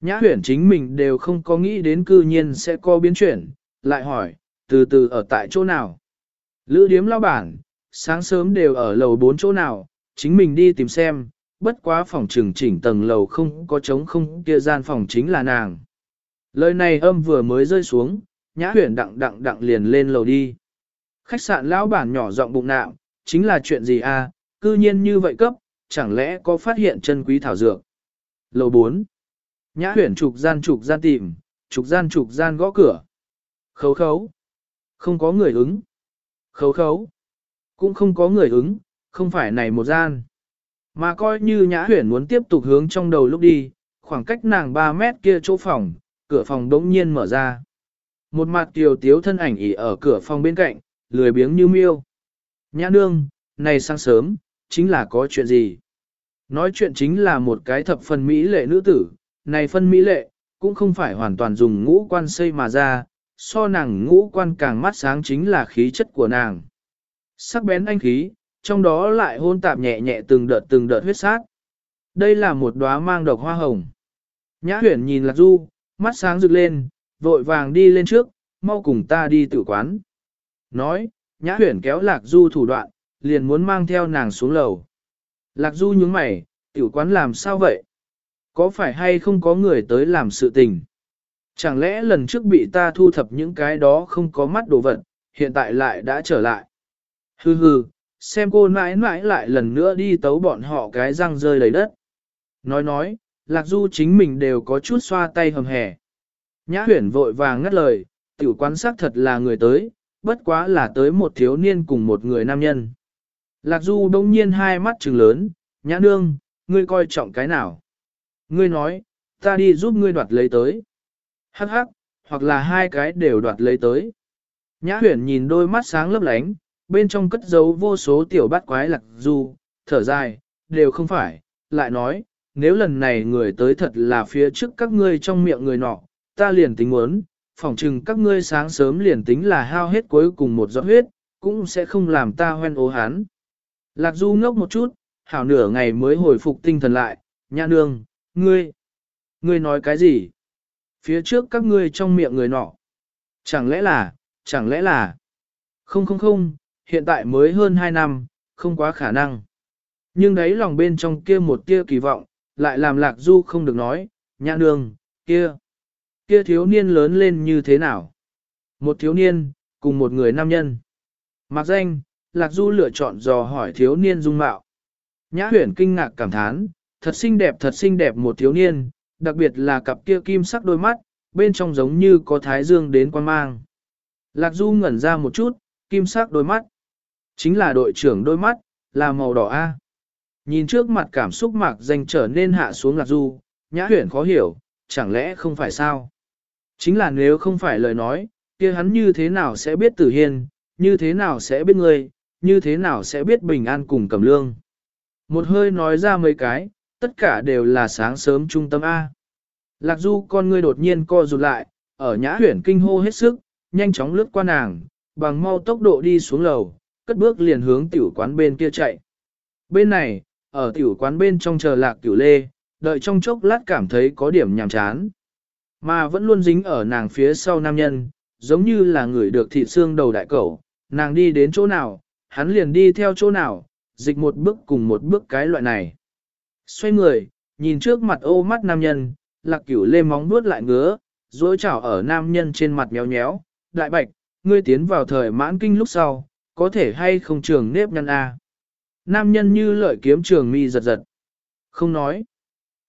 Nhã huyển chính mình đều không có nghĩ đến cư nhiên sẽ có biến chuyển, lại hỏi, từ từ ở tại chỗ nào. Lữ điếm lao bản, sáng sớm đều ở lầu bốn chỗ nào, chính mình đi tìm xem, bất quá phòng trường chỉnh tầng lầu không có trống không kia gian phòng chính là nàng. Lời này âm vừa mới rơi xuống, nhã huyển đặng đặng đặng liền lên lầu đi. Khách sạn lão bản nhỏ giọng bụng nạo, chính là chuyện gì a? À, cư nhiên như vậy cấp, chẳng lẽ có phát hiện chân quý thảo dược. Lầu 4 Nhã huyển trục gian trục gian tìm, trục gian trục gian gõ cửa. Khấu khấu. Không có người ứng. Khấu khấu. Cũng không có người ứng, không phải này một gian. Mà coi như nhã huyển muốn tiếp tục hướng trong đầu lúc đi, khoảng cách nàng 3 mét kia chỗ phòng, cửa phòng đống nhiên mở ra. Một mặt tiểu tiếu thân ảnh ỉ ở cửa phòng bên cạnh, lười biếng như miêu. Nhã nương, này sáng sớm, chính là có chuyện gì? Nói chuyện chính là một cái thập phần mỹ lệ nữ tử, này phân mỹ lệ, cũng không phải hoàn toàn dùng ngũ quan xây mà ra, so nàng ngũ quan càng mắt sáng chính là khí chất của nàng. Sắc bén anh khí, trong đó lại hôn tạp nhẹ nhẹ từng đợt từng đợt huyết sát. Đây là một đóa mang độc hoa hồng. Nhã huyển nhìn lạc du, mắt sáng rực lên, vội vàng đi lên trước, mau cùng ta đi tử quán. Nói, nhã huyển kéo lạc du thủ đoạn, liền muốn mang theo nàng xuống lầu. Lạc du nhướng mày, tiểu quán làm sao vậy? Có phải hay không có người tới làm sự tình? Chẳng lẽ lần trước bị ta thu thập những cái đó không có mắt đồ vật, hiện tại lại đã trở lại? Hừ hừ, xem cô mãi mãi lại lần nữa đi tấu bọn họ cái răng rơi lấy đất. Nói nói, Lạc Du chính mình đều có chút xoa tay hầm hẻ. Nhã huyển vội vàng ngắt lời, tiểu quan sát thật là người tới, bất quá là tới một thiếu niên cùng một người nam nhân. Lạc Du đông nhiên hai mắt trừng lớn, nhã nương, ngươi coi trọng cái nào? Ngươi nói, ta đi giúp ngươi đoạt lấy tới. Hắc hắc, hoặc là hai cái đều đoạt lấy tới. Nhã huyển nhìn đôi mắt sáng lấp lánh, bên trong cất giấu vô số tiểu bát quái lạc du, thở dài, đều không phải, lại nói, nếu lần này người tới thật là phía trước các ngươi trong miệng người nọ, ta liền tính muốn, phỏng chừng các ngươi sáng sớm liền tính là hao hết cuối cùng một giọt huyết, cũng sẽ không làm ta hoen ố hán. Lạc du ngốc một chút, hảo nửa ngày mới hồi phục tinh thần lại, nha nương, ngươi, ngươi nói cái gì? Phía trước các ngươi trong miệng người nọ. Chẳng lẽ là, chẳng lẽ là, không không không, hiện tại mới hơn 2 năm, không quá khả năng. Nhưng đấy lòng bên trong kia một tia kỳ vọng, lại làm lạc du không được nói, nhã nương, kia, kia thiếu niên lớn lên như thế nào? Một thiếu niên, cùng một người nam nhân. Mặc danh, lạc du lựa chọn dò hỏi thiếu niên dung mạo. Nhã huyển kinh ngạc cảm thán, thật xinh đẹp thật xinh đẹp một thiếu niên, đặc biệt là cặp kia kim sắc đôi mắt, bên trong giống như có thái dương đến quan mang. Lạc Du ngẩn ra một chút, kim sắc đôi mắt. Chính là đội trưởng đôi mắt, là màu đỏ A. Nhìn trước mặt cảm xúc mạc danh trở nên hạ xuống Lạc Du, nhã huyển khó hiểu, chẳng lẽ không phải sao? Chính là nếu không phải lời nói, kia hắn như thế nào sẽ biết tử hiên, như thế nào sẽ biết ngươi, như thế nào sẽ biết bình an cùng cầm lương. Một hơi nói ra mấy cái, tất cả đều là sáng sớm trung tâm A. Lạc du con ngươi đột nhiên co rụt lại, ở nhã huyển kinh hô hết sức, nhanh chóng lướt qua nàng, bằng mau tốc độ đi xuống lầu, cất bước liền hướng tiểu quán bên kia chạy. Bên này, ở tiểu quán bên trong chờ lạc tiểu lê, đợi trong chốc lát cảm thấy có điểm nhàm chán. Mà vẫn luôn dính ở nàng phía sau nam nhân, giống như là người được thịt xương đầu đại cẩu, nàng đi đến chỗ nào, hắn liền đi theo chỗ nào, dịch một bước cùng một bước cái loại này. Xoay người, nhìn trước mặt ô mắt nam nhân, lạc cửu lê móng nuốt lại ngứa, dối chảo ở nam nhân trên mặt nhéo nhéo, đại bạch, ngươi tiến vào thời mãn kinh lúc sau, có thể hay không trường nếp nhăn A. Nam nhân như lợi kiếm trường mi giật giật. Không nói.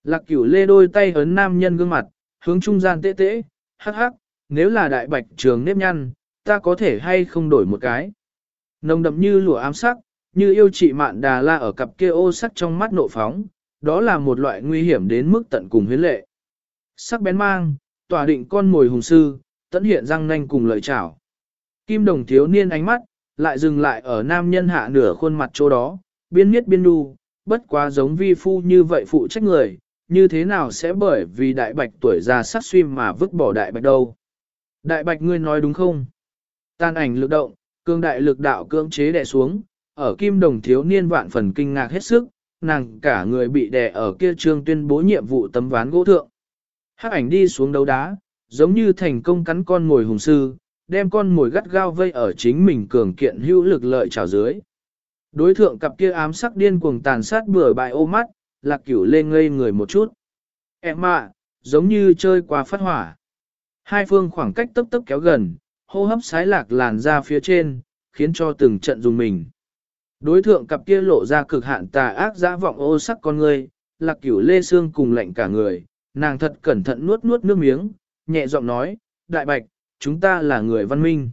Lạc cửu lê đôi tay ấn nam nhân gương mặt, hướng trung gian tê tê, hắc hắc, nếu là đại bạch trường nếp nhăn, ta có thể hay không đổi một cái. Nồng đậm như lụa ám sắc, như yêu chị mạn đà la ở cặp kia ô sắc trong mắt nộ phóng, đó là một loại nguy hiểm đến mức tận cùng huyến lệ. Sắc bén mang, tỏa định con mồi hùng sư, tận hiện răng nanh cùng lợi chảo. Kim đồng thiếu niên ánh mắt, lại dừng lại ở nam nhân hạ nửa khuôn mặt chỗ đó, biên miết biên đu, bất quá giống vi phu như vậy phụ trách người, như thế nào sẽ bởi vì đại bạch tuổi già sát suy mà vứt bỏ đại bạch đâu. Đại bạch ngươi nói đúng không? Tan ảnh lực động, cương đại lực đạo cưỡng chế đè xuống, ở kim đồng thiếu niên vạn phần kinh ngạc hết sức, nàng cả người bị đè ở kia trương tuyên bố nhiệm vụ tấm ván gỗ thượng. Hắc ảnh đi xuống đấu đá, giống như thành công cắn con mồi hùng sư, đem con mồi gắt gao vây ở chính mình cường kiện hữu lực lợi trào dưới. Đối thượng cặp kia ám sắc điên cuồng tàn sát bừa bại ô mắt, lạc cửu lên ngây người một chút. Em ạ, giống như chơi qua phát hỏa. Hai phương khoảng cách tấp tấp kéo gần, hô hấp sái lạc làn ra phía trên, khiến cho từng trận dùng mình. Đối thượng cặp kia lộ ra cực hạn tà ác dã vọng ô sắc con người, lạc cửu lê xương cùng lạnh cả người, nàng thật cẩn thận nuốt nuốt nước miếng, nhẹ giọng nói, đại bạch, chúng ta là người văn minh.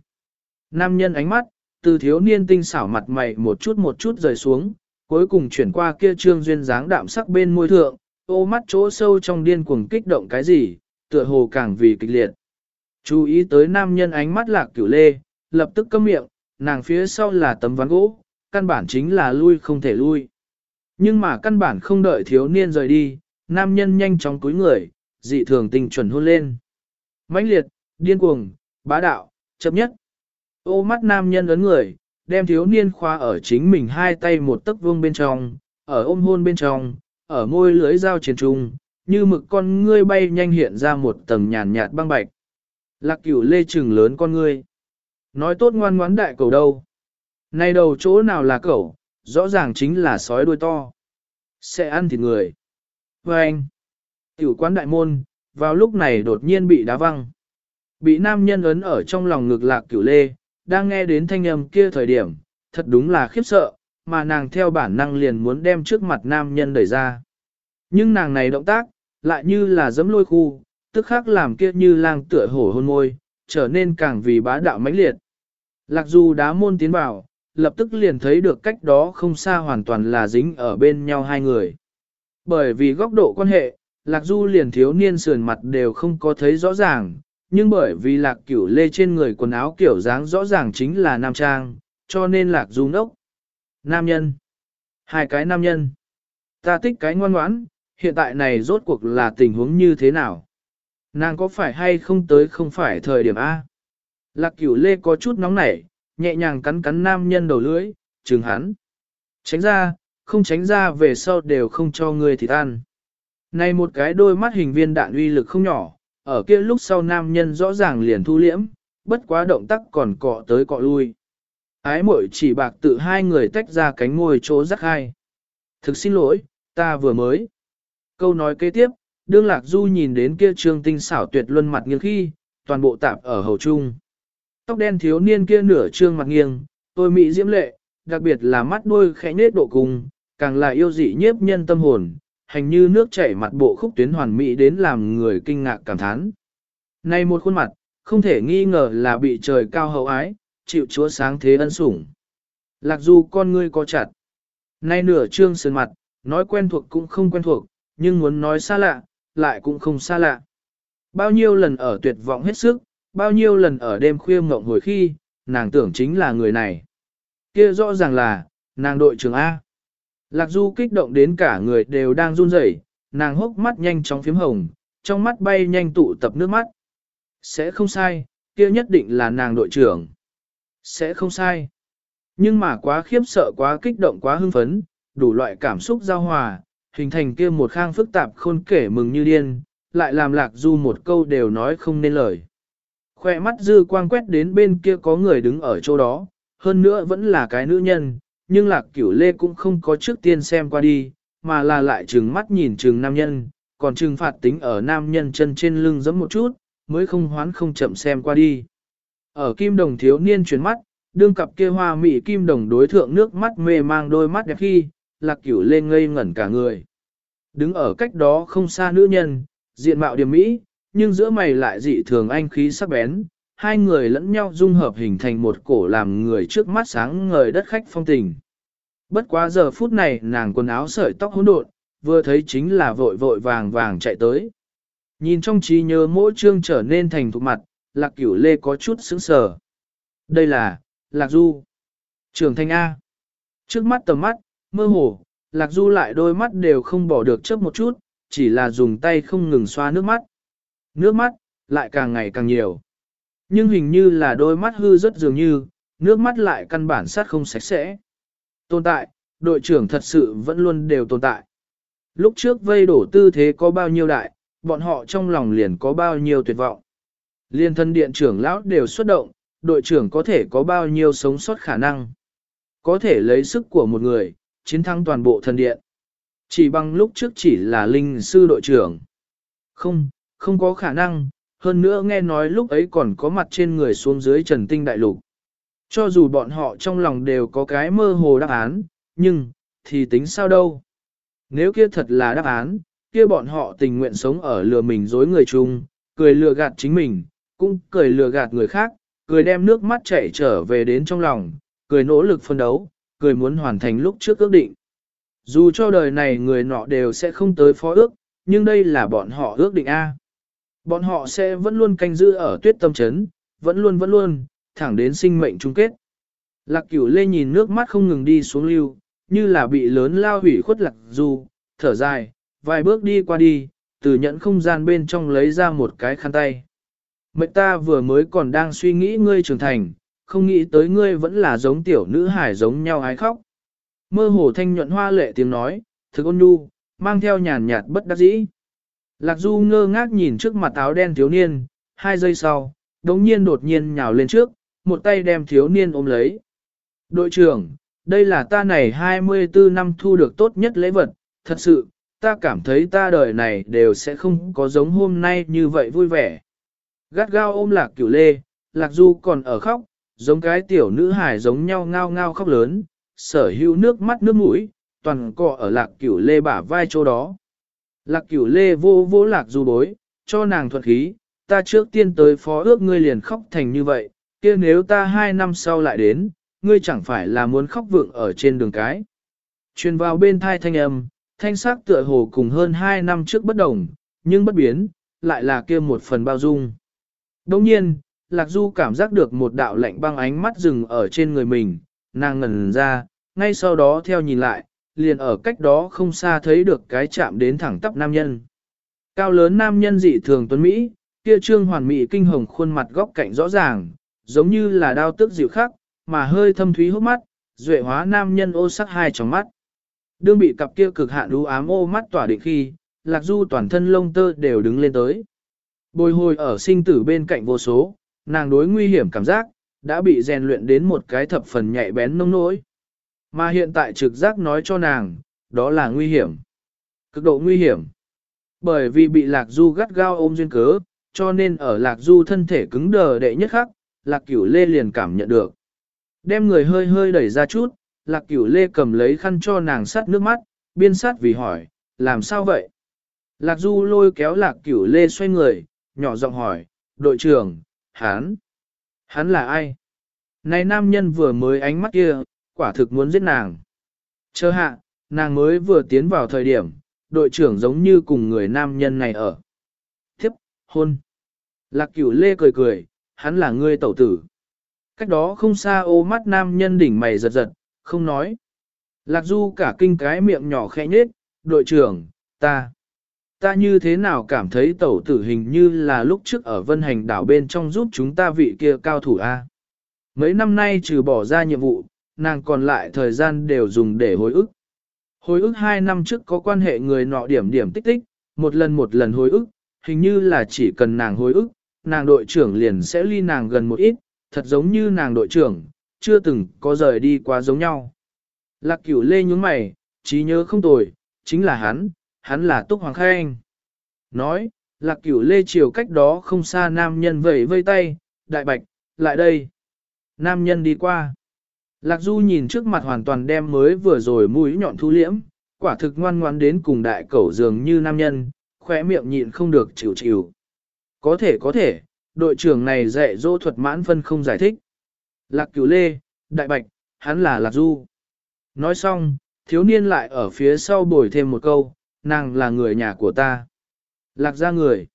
Nam nhân ánh mắt, từ thiếu niên tinh xảo mặt mày một chút một chút rời xuống, cuối cùng chuyển qua kia trương duyên dáng đạm sắc bên môi thượng, ô mắt chỗ sâu trong điên cuồng kích động cái gì, tựa hồ càng vì kịch liệt. Chú ý tới nam nhân ánh mắt lạc cửu lê, lập tức câm miệng, nàng phía sau là tấm ván gỗ, căn bản chính là lui không thể lui. Nhưng mà căn bản không đợi thiếu niên rời đi, nam nhân nhanh chóng cúi người, dị thường tình chuẩn hôn lên. mãnh liệt, điên cuồng, bá đạo, chấp nhất. Ô mắt nam nhân ấn người, đem thiếu niên khoa ở chính mình hai tay một tấc vuông bên trong, ở ôm hôn bên trong, ở môi lưới dao chiến trung, như mực con ngươi bay nhanh hiện ra một tầng nhàn nhạt băng bạch. Lạc cửu lê trừng lớn con ngươi. Nói tốt ngoan ngoãn đại cầu đâu. Này đầu chỗ nào là cẩu, rõ ràng chính là sói đuôi to. Sẽ ăn thịt người. Và anh, tiểu quán đại môn, vào lúc này đột nhiên bị đá văng. Bị nam nhân ấn ở trong lòng ngực lạc cửu lê, đang nghe đến thanh âm kia thời điểm, thật đúng là khiếp sợ, mà nàng theo bản năng liền muốn đem trước mặt nam nhân đẩy ra. Nhưng nàng này động tác, lại như là giấm lôi khu, tức khắc làm kia như lang tựa hổ hôn môi, trở nên càng vì bá đạo mãnh liệt. Lạc dù đá môn tiến vào, lập tức liền thấy được cách đó không xa hoàn toàn là dính ở bên nhau hai người. Bởi vì góc độ quan hệ, Lạc Du liền thiếu niên sườn mặt đều không có thấy rõ ràng, nhưng bởi vì Lạc Cửu Lê trên người quần áo kiểu dáng rõ ràng chính là nam trang, cho nên Lạc Du nốc. Nam nhân. Hai cái nam nhân. Ta thích cái ngoan ngoãn, hiện tại này rốt cuộc là tình huống như thế nào? Nàng có phải hay không tới không phải thời điểm A? Lạc Cửu Lê có chút nóng nảy, nhẹ nhàng cắn cắn nam nhân đầu lưỡi, trừng hắn. Tránh ra, không tránh ra về sau đều không cho người thịt ăn. Này một cái đôi mắt hình viên đạn uy lực không nhỏ, ở kia lúc sau nam nhân rõ ràng liền thu liễm, bất quá động tác còn cọ tới cọ lui. Ái muội chỉ bạc tự hai người tách ra cánh ngồi chỗ rắc hai. Thực xin lỗi, ta vừa mới. Câu nói kế tiếp, đương lạc du nhìn đến kia trương tinh xảo tuyệt luân mặt nghiêng khi, toàn bộ tạp ở hầu trung. Tóc đen thiếu niên kia nửa trương mặt nghiêng, tôi mỹ diễm lệ, đặc biệt là mắt đôi khẽ nết độ cùng, càng là yêu dị nhiếp nhân tâm hồn, hành như nước chảy mặt bộ khúc tuyến hoàn mỹ đến làm người kinh ngạc cảm thán. Này một khuôn mặt, không thể nghi ngờ là bị trời cao hậu ái, chịu chúa sáng thế ân sủng. Lạc dù con ngươi có chặt. Nay nửa trương sơn mặt, nói quen thuộc cũng không quen thuộc, nhưng muốn nói xa lạ, lại cũng không xa lạ. Bao nhiêu lần ở tuyệt vọng hết sức, bao nhiêu lần ở đêm khuya mộng hồi khi, nàng tưởng chính là người này. Kia rõ ràng là, nàng đội trưởng A. Lạc Du kích động đến cả người đều đang run rẩy, nàng hốc mắt nhanh chóng phím hồng, trong mắt bay nhanh tụ tập nước mắt. Sẽ không sai, kia nhất định là nàng đội trưởng. Sẽ không sai. Nhưng mà quá khiếp sợ quá kích động quá hưng phấn, đủ loại cảm xúc giao hòa, hình thành kia một khang phức tạp khôn kể mừng như điên, lại làm lạc du một câu đều nói không nên lời. Khoe mắt dư quang quét đến bên kia có người đứng ở chỗ đó, hơn nữa vẫn là cái nữ nhân, nhưng lạc cửu lê cũng không có trước tiên xem qua đi, mà là lại trừng mắt nhìn trừng nam nhân, còn trừng phạt tính ở nam nhân chân trên lưng giẫm một chút, mới không hoán không chậm xem qua đi. Ở kim đồng thiếu niên chuyển mắt, đương cặp kia hoa mị kim đồng đối thượng nước mắt mê mang đôi mắt đẹp khi, lạc cửu lê ngây ngẩn cả người. Đứng ở cách đó không xa nữ nhân, diện mạo điểm mỹ, nhưng giữa mày lại dị thường anh khí sắc bén, hai người lẫn nhau dung hợp hình thành một cổ làm người trước mắt sáng ngời đất khách phong tình. Bất quá giờ phút này nàng quần áo sợi tóc hỗn độn, vừa thấy chính là vội vội vàng vàng chạy tới. Nhìn trong trí nhớ mỗi chương trở nên thành thục mặt, lạc cửu lê có chút sững sờ. Đây là, lạc du. Trường thanh A. Trước mắt tầm mắt, mơ hồ, lạc du lại đôi mắt đều không bỏ được chớp một chút, chỉ là dùng tay không ngừng xoa nước mắt. Nước mắt, lại càng ngày càng nhiều. Nhưng hình như là đôi mắt hư rất dường như, nước mắt lại căn bản sát không sạch sẽ. Tồn tại, đội trưởng thật sự vẫn luôn đều tồn tại. Lúc trước vây đổ tư thế có bao nhiêu đại, bọn họ trong lòng liền có bao nhiêu tuyệt vọng. Liên thân điện trưởng lão đều xuất động, đội trưởng có thể có bao nhiêu sống sót khả năng. Có thể lấy sức của một người, chiến thắng toàn bộ thần điện. Chỉ bằng lúc trước chỉ là linh sư đội trưởng. Không, không có khả năng, hơn nữa nghe nói lúc ấy còn có mặt trên người xuống dưới trần tinh đại lục. Cho dù bọn họ trong lòng đều có cái mơ hồ đáp án, nhưng, thì tính sao đâu. Nếu kia thật là đáp án, kia bọn họ tình nguyện sống ở lừa mình dối người chung, cười lừa gạt chính mình, cũng cười lừa gạt người khác, cười đem nước mắt chảy trở về đến trong lòng, cười nỗ lực phân đấu, cười muốn hoàn thành lúc trước ước định. Dù cho đời này người nọ đều sẽ không tới phó ước, nhưng đây là bọn họ ước định A. Bọn họ sẽ vẫn luôn canh giữ ở tuyết tâm chấn, vẫn luôn vẫn luôn, thẳng đến sinh mệnh chung kết. Lạc cửu lê nhìn nước mắt không ngừng đi xuống lưu, như là bị lớn lao hủy khuất lạc du, thở dài, vài bước đi qua đi, từ nhẫn không gian bên trong lấy ra một cái khăn tay. Mệnh ta vừa mới còn đang suy nghĩ ngươi trưởng thành, không nghĩ tới ngươi vẫn là giống tiểu nữ hải giống nhau ái khóc. Mơ hồ thanh nhuận hoa lệ tiếng nói, thực ôn nhu, mang theo nhàn nhạt bất đắc dĩ. Lạc Du ngơ ngác nhìn trước mặt áo đen thiếu niên, hai giây sau, đống nhiên đột nhiên nhào lên trước, một tay đem thiếu niên ôm lấy. Đội trưởng, đây là ta này 24 năm thu được tốt nhất lễ vật, thật sự, ta cảm thấy ta đời này đều sẽ không có giống hôm nay như vậy vui vẻ. Gắt gao ôm lạc cửu lê, lạc du còn ở khóc, giống cái tiểu nữ hài giống nhau ngao ngao khóc lớn, sở hữu nước mắt nước mũi, toàn cọ ở lạc cửu lê bả vai chỗ đó. Lạc cửu lê vô vô lạc du bối, cho nàng thuật khí, ta trước tiên tới phó ước ngươi liền khóc thành như vậy, kia nếu ta hai năm sau lại đến, ngươi chẳng phải là muốn khóc vượng ở trên đường cái. Truyền vào bên thai thanh âm, thanh sắc tựa hồ cùng hơn hai năm trước bất đồng, nhưng bất biến, lại là kia một phần bao dung. Đồng nhiên, Lạc Du cảm giác được một đạo lạnh băng ánh mắt dừng ở trên người mình, nàng ngẩn ra, ngay sau đó theo nhìn lại, liền ở cách đó không xa thấy được cái chạm đến thẳng tắp nam nhân. Cao lớn nam nhân dị thường tuấn Mỹ, kia trương hoàn mỹ kinh hồng khuôn mặt góc cạnh rõ ràng, giống như là đao tức dịu khắc, mà hơi thâm thúy hốc mắt, duệ hóa nam nhân ô sắc hai trong mắt. Đương bị cặp kia cực hạn đú ám ô mắt tỏa định khi, lạc du toàn thân lông tơ đều đứng lên tới. Bồi hồi ở sinh tử bên cạnh vô số, nàng đối nguy hiểm cảm giác, đã bị rèn luyện đến một cái thập phần nhạy bén nông nỗi. Mà hiện tại trực giác nói cho nàng, đó là nguy hiểm. Cực độ nguy hiểm. Bởi vì bị lạc du gắt gao ôm duyên cớ, cho nên ở lạc du thân thể cứng đờ đệ nhất khắc, lạc cửu lê liền cảm nhận được. Đem người hơi hơi đẩy ra chút, lạc cửu lê cầm lấy khăn cho nàng sát nước mắt, biên sát vì hỏi, làm sao vậy? Lạc du lôi kéo lạc cửu lê xoay người, nhỏ giọng hỏi, đội trưởng, hắn, hắn là ai? Này nam nhân vừa mới ánh mắt kia, quả thực muốn giết nàng. Chờ hạ, nàng mới vừa tiến vào thời điểm, đội trưởng giống như cùng người nam nhân này ở. Thiếp, hôn. Lạc cửu lê cười cười, hắn là ngươi tẩu tử. Cách đó không xa ô mắt nam nhân đỉnh mày giật giật, không nói. Lạc Du cả kinh cái miệng nhỏ khẽ nhết, đội trưởng, ta. Ta như thế nào cảm thấy tẩu tử hình như là lúc trước ở vân hành đảo bên trong giúp chúng ta vị kia cao thủ A. Mấy năm nay trừ bỏ ra nhiệm vụ, nàng còn lại thời gian đều dùng để hồi ức. hồi ức hai năm trước có quan hệ người nọ điểm điểm tích tích, một lần một lần hồi ức, hình như là chỉ cần nàng hồi ức, nàng đội trưởng liền sẽ ly nàng gần một ít, thật giống như nàng đội trưởng, chưa từng có rời đi quá giống nhau. Lạc cửu lê nhúng mày, trí nhớ không tồi, chính là hắn, hắn là Túc Hoàng Khanh. Nói, lạc cửu lê chiều cách đó không xa nam nhân vẫy vây tay, đại bạch, lại đây. Nam nhân đi qua. Lạc Du nhìn trước mặt hoàn toàn đem mới vừa rồi mũi nhọn thu liễm, quả thực ngoan ngoan đến cùng đại cẩu dường như nam nhân, khóe miệng nhịn không được chịu chịu. Có thể có thể, đội trưởng này dạy dỗ thuật mãn phân không giải thích. Lạc cửu lê, đại bạch, hắn là Lạc Du. Nói xong, thiếu niên lại ở phía sau bồi thêm một câu, nàng là người nhà của ta. Lạc ra người.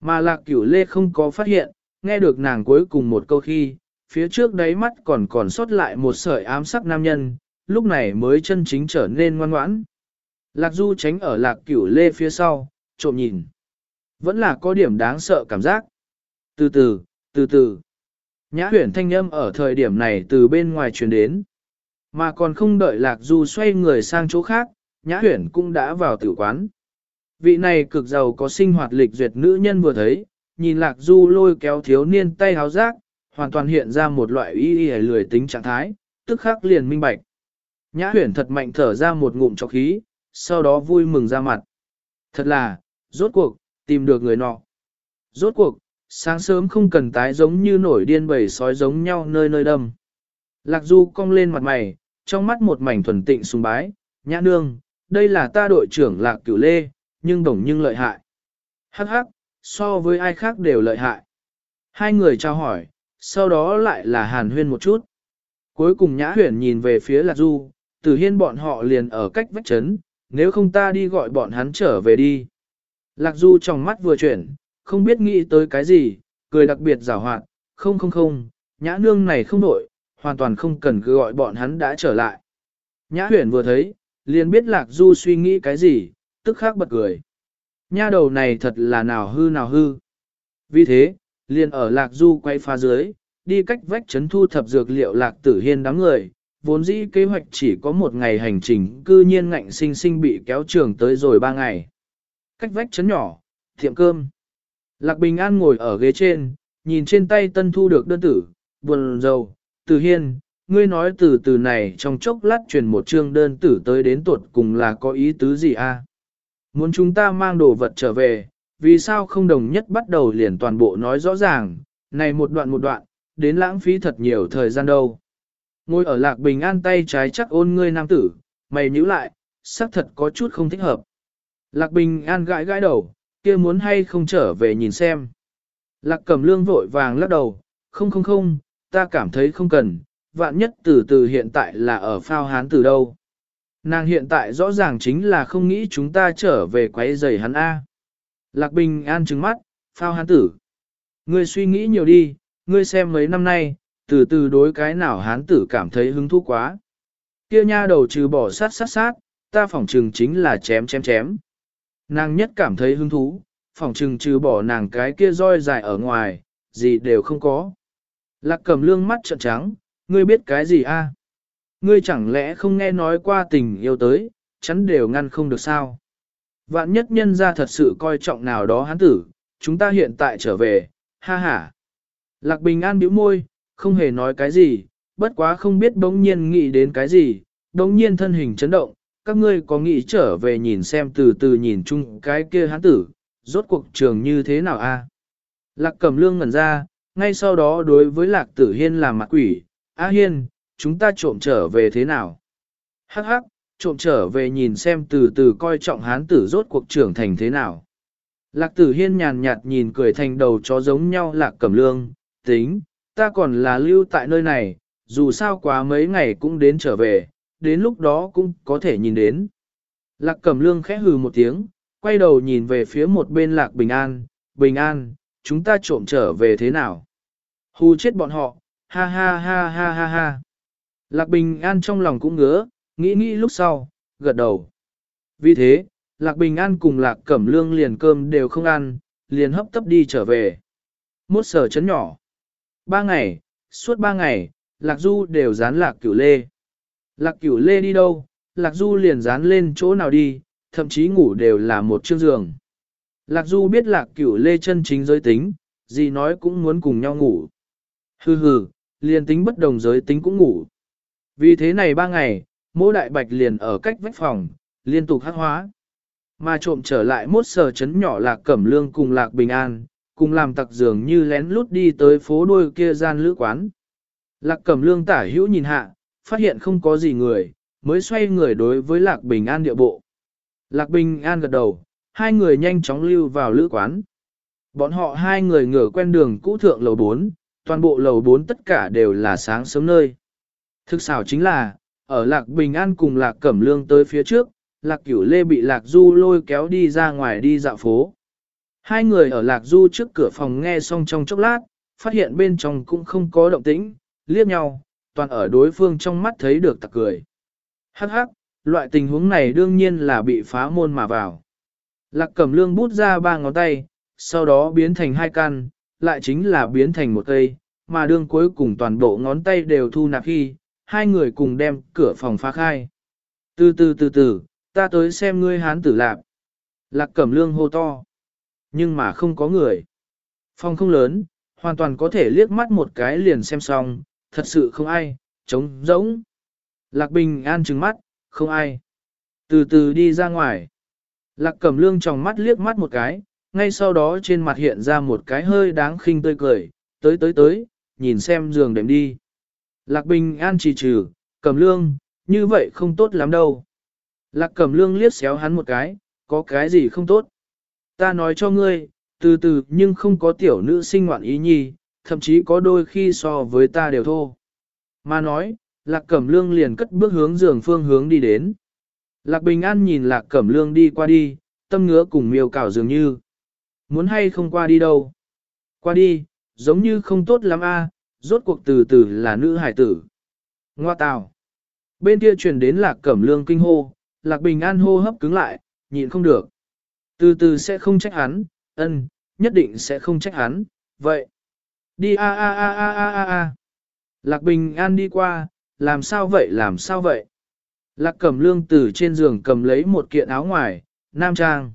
Mà lạc cửu lê không có phát hiện, nghe được nàng cuối cùng một câu khi, phía trước đáy mắt còn còn sót lại một sợi ám sắc nam nhân, lúc này mới chân chính trở nên ngoan ngoãn. Lạc du tránh ở lạc cửu lê phía sau, trộm nhìn. Vẫn là có điểm đáng sợ cảm giác. Từ từ, từ từ. Nhã huyển thanh âm ở thời điểm này từ bên ngoài truyền đến. Mà còn không đợi lạc du xoay người sang chỗ khác, nhã huyển cũng đã vào tử quán. Vị này cực giàu có sinh hoạt lịch duyệt nữ nhân vừa thấy, nhìn lạc du lôi kéo thiếu niên tay háo rác, hoàn toàn hiện ra một loại y y lười tính trạng thái, tức khắc liền minh bạch. Nhã huyển thật mạnh thở ra một ngụm cho khí, sau đó vui mừng ra mặt. Thật là, rốt cuộc, tìm được người nọ. Rốt cuộc, sáng sớm không cần tái giống như nổi điên bầy sói giống nhau nơi nơi đâm. Lạc Du cong lên mặt mày, trong mắt một mảnh thuần tịnh sùng bái, nhã nương, đây là ta đội trưởng Lạc Cửu Lê, nhưng đồng nhưng lợi hại. Hắc hắc, so với ai khác đều lợi hại. Hai người trao hỏi, sau đó lại là hàn huyên một chút. Cuối cùng Nhã Huyền nhìn về phía Lạc Du, Tử Hiên bọn họ liền ở cách vách chấn, nếu không ta đi gọi bọn hắn trở về đi. Lạc Du trong mắt vừa chuyển, không biết nghĩ tới cái gì, cười đặc biệt rào hoạt, không không không, Nhã Nương này không nổi, hoàn toàn không cần cứ gọi bọn hắn đã trở lại. Nhã Huyền vừa thấy, liền biết Lạc Du suy nghĩ cái gì, tức khắc bật cười. Nha đầu này thật là nào hư nào hư. Vì thế, liền ở lạc du quay phá dưới, đi cách vách chấn thu thập dược liệu lạc tử hiên đám người, vốn dĩ kế hoạch chỉ có một ngày hành trình, cư nhiên ngạnh sinh sinh bị kéo trường tới rồi ba ngày. Cách vách chấn nhỏ, tiệm cơm. Lạc Bình An ngồi ở ghế trên, nhìn trên tay tân thu được đơn tử, buồn rầu, tử hiên, ngươi nói từ từ này trong chốc lát truyền một chương đơn tử tới đến tuột cùng là có ý tứ gì a? Muốn chúng ta mang đồ vật trở về, vì sao không đồng nhất bắt đầu liền toàn bộ nói rõ ràng, này một đoạn một đoạn, đến lãng phí thật nhiều thời gian đâu. Ngồi ở lạc bình an tay trái chắc ôn ngươi nam tử, mày nhíu lại, xác thật có chút không thích hợp. Lạc bình an gãi gãi đầu, kia muốn hay không trở về nhìn xem. Lạc cầm lương vội vàng lắc đầu, không không không, ta cảm thấy không cần, vạn nhất từ từ hiện tại là ở phao hán từ đâu. Nàng hiện tại rõ ràng chính là không nghĩ chúng ta trở về quấy giày hắn A. Lạc Bình An trừng mắt, phao hán tử. Ngươi suy nghĩ nhiều đi, ngươi xem mấy năm nay, từ từ đối cái nào hán tử cảm thấy hứng thú quá. Kia nha đầu trừ bỏ sát sát sát, ta phỏng trừng chính là chém chém chém. Nàng nhất cảm thấy hứng thú, phỏng trừng trừ bỏ nàng cái kia roi dài ở ngoài, gì đều không có. Lạc cầm lương mắt trợn trắng, ngươi biết cái gì a? Ngươi chẳng lẽ không nghe nói qua tình yêu tới, chắn đều ngăn không được sao? Vạn nhất nhân ra thật sự coi trọng nào đó hắn tử, chúng ta hiện tại trở về, ha ha. Lạc Bình An bĩu môi, không hề nói cái gì, bất quá không biết bỗng nhiên nghĩ đến cái gì, bỗng nhiên thân hình chấn động, các ngươi có nghĩ trở về nhìn xem từ từ nhìn chung cái kia hắn tử, rốt cuộc trường như thế nào a? Lạc Cẩm Lương ngẩn ra, ngay sau đó đối với Lạc Tử Hiên làm mặt quỷ, A Hiên, chúng ta trộm trở về thế nào? Hắc hắc, trộm trở về nhìn xem từ từ coi trọng hán tử rốt cuộc trưởng thành thế nào. Lạc tử hiên nhàn nhạt nhìn cười thành đầu chó giống nhau lạc cẩm lương, tính, ta còn là lưu tại nơi này, dù sao quá mấy ngày cũng đến trở về, đến lúc đó cũng có thể nhìn đến. Lạc cẩm lương khẽ hừ một tiếng, quay đầu nhìn về phía một bên lạc bình an, bình an, chúng ta trộm trở về thế nào? Hù chết bọn họ, ha ha ha ha ha ha. Lạc Bình An trong lòng cũng ngứa, nghĩ nghĩ lúc sau, gật đầu. Vì thế, Lạc Bình An cùng Lạc Cẩm Lương liền cơm đều không ăn, liền hấp tấp đi trở về. Mốt sở chấn nhỏ. Ba ngày, suốt ba ngày, Lạc Du đều dán Lạc Cửu Lê. Lạc Cửu Lê đi đâu, Lạc Du liền dán lên chỗ nào đi, thậm chí ngủ đều là một chiếc giường. Lạc Du biết Lạc Cửu Lê chân chính giới tính, gì nói cũng muốn cùng nhau ngủ. Hừ hừ, liền tính bất đồng giới tính cũng ngủ. Vì thế này ba ngày, mỗi đại bạch liền ở cách vách phòng, liên tục hát hóa. Mà trộm trở lại mốt sờ chấn nhỏ lạc cẩm lương cùng lạc bình an, cùng làm tặc dường như lén lút đi tới phố đôi kia gian lữ quán. Lạc cẩm lương tả hữu nhìn hạ, phát hiện không có gì người, mới xoay người đối với lạc bình an địa bộ. Lạc bình an gật đầu, hai người nhanh chóng lưu vào lữ quán. Bọn họ hai người ngửa quen đường cũ thượng lầu 4, toàn bộ lầu 4 tất cả đều là sáng sớm nơi. Thực xảo chính là, ở Lạc Bình An cùng Lạc Cẩm Lương tới phía trước, Lạc Cửu Lê bị Lạc Du lôi kéo đi ra ngoài đi dạo phố. Hai người ở Lạc Du trước cửa phòng nghe xong trong chốc lát, phát hiện bên trong cũng không có động tĩnh, liếc nhau, toàn ở đối phương trong mắt thấy được tặc cười. Hắc hắc, loại tình huống này đương nhiên là bị phá môn mà vào. Lạc Cẩm Lương bút ra ba ngón tay, sau đó biến thành hai căn, lại chính là biến thành một cây, mà đương cuối cùng toàn bộ ngón tay đều thu nạp khi, hai người cùng đem cửa phòng phá khai. Từ từ từ từ, ta tới xem ngươi hán tử lạp. Lạc cẩm lương hô to. Nhưng mà không có người. Phòng không lớn, hoàn toàn có thể liếc mắt một cái liền xem xong, thật sự không ai, trống rỗng. Lạc bình an trừng mắt, không ai. Từ từ đi ra ngoài. Lạc cẩm lương trong mắt liếc mắt một cái, ngay sau đó trên mặt hiện ra một cái hơi đáng khinh tươi cười, tới tới tới, nhìn xem giường đệm đi. Lạc Bình An chỉ trừ, cầm lương, như vậy không tốt lắm đâu. Lạc cầm lương liếc xéo hắn một cái, có cái gì không tốt. Ta nói cho ngươi, từ từ nhưng không có tiểu nữ sinh ngoạn ý nhi, thậm chí có đôi khi so với ta đều thô. Mà nói, Lạc Cẩm Lương liền cất bước hướng giường phương hướng đi đến. Lạc Bình An nhìn Lạc Cẩm Lương đi qua đi, tâm ngứa cùng miêu cảo dường như. Muốn hay không qua đi đâu? Qua đi, giống như không tốt lắm a, rốt cuộc từ từ là nữ hải tử. Ngoa tào. Bên kia truyền đến lạc cẩm lương kinh hô, lạc bình an hô hấp cứng lại, nhịn không được. Từ từ sẽ không trách hắn, ân, nhất định sẽ không trách hắn, vậy. Đi a a a a a a a. Lạc bình an đi qua, làm sao vậy làm sao vậy. Lạc cẩm lương từ trên giường cầm lấy một kiện áo ngoài, nam trang.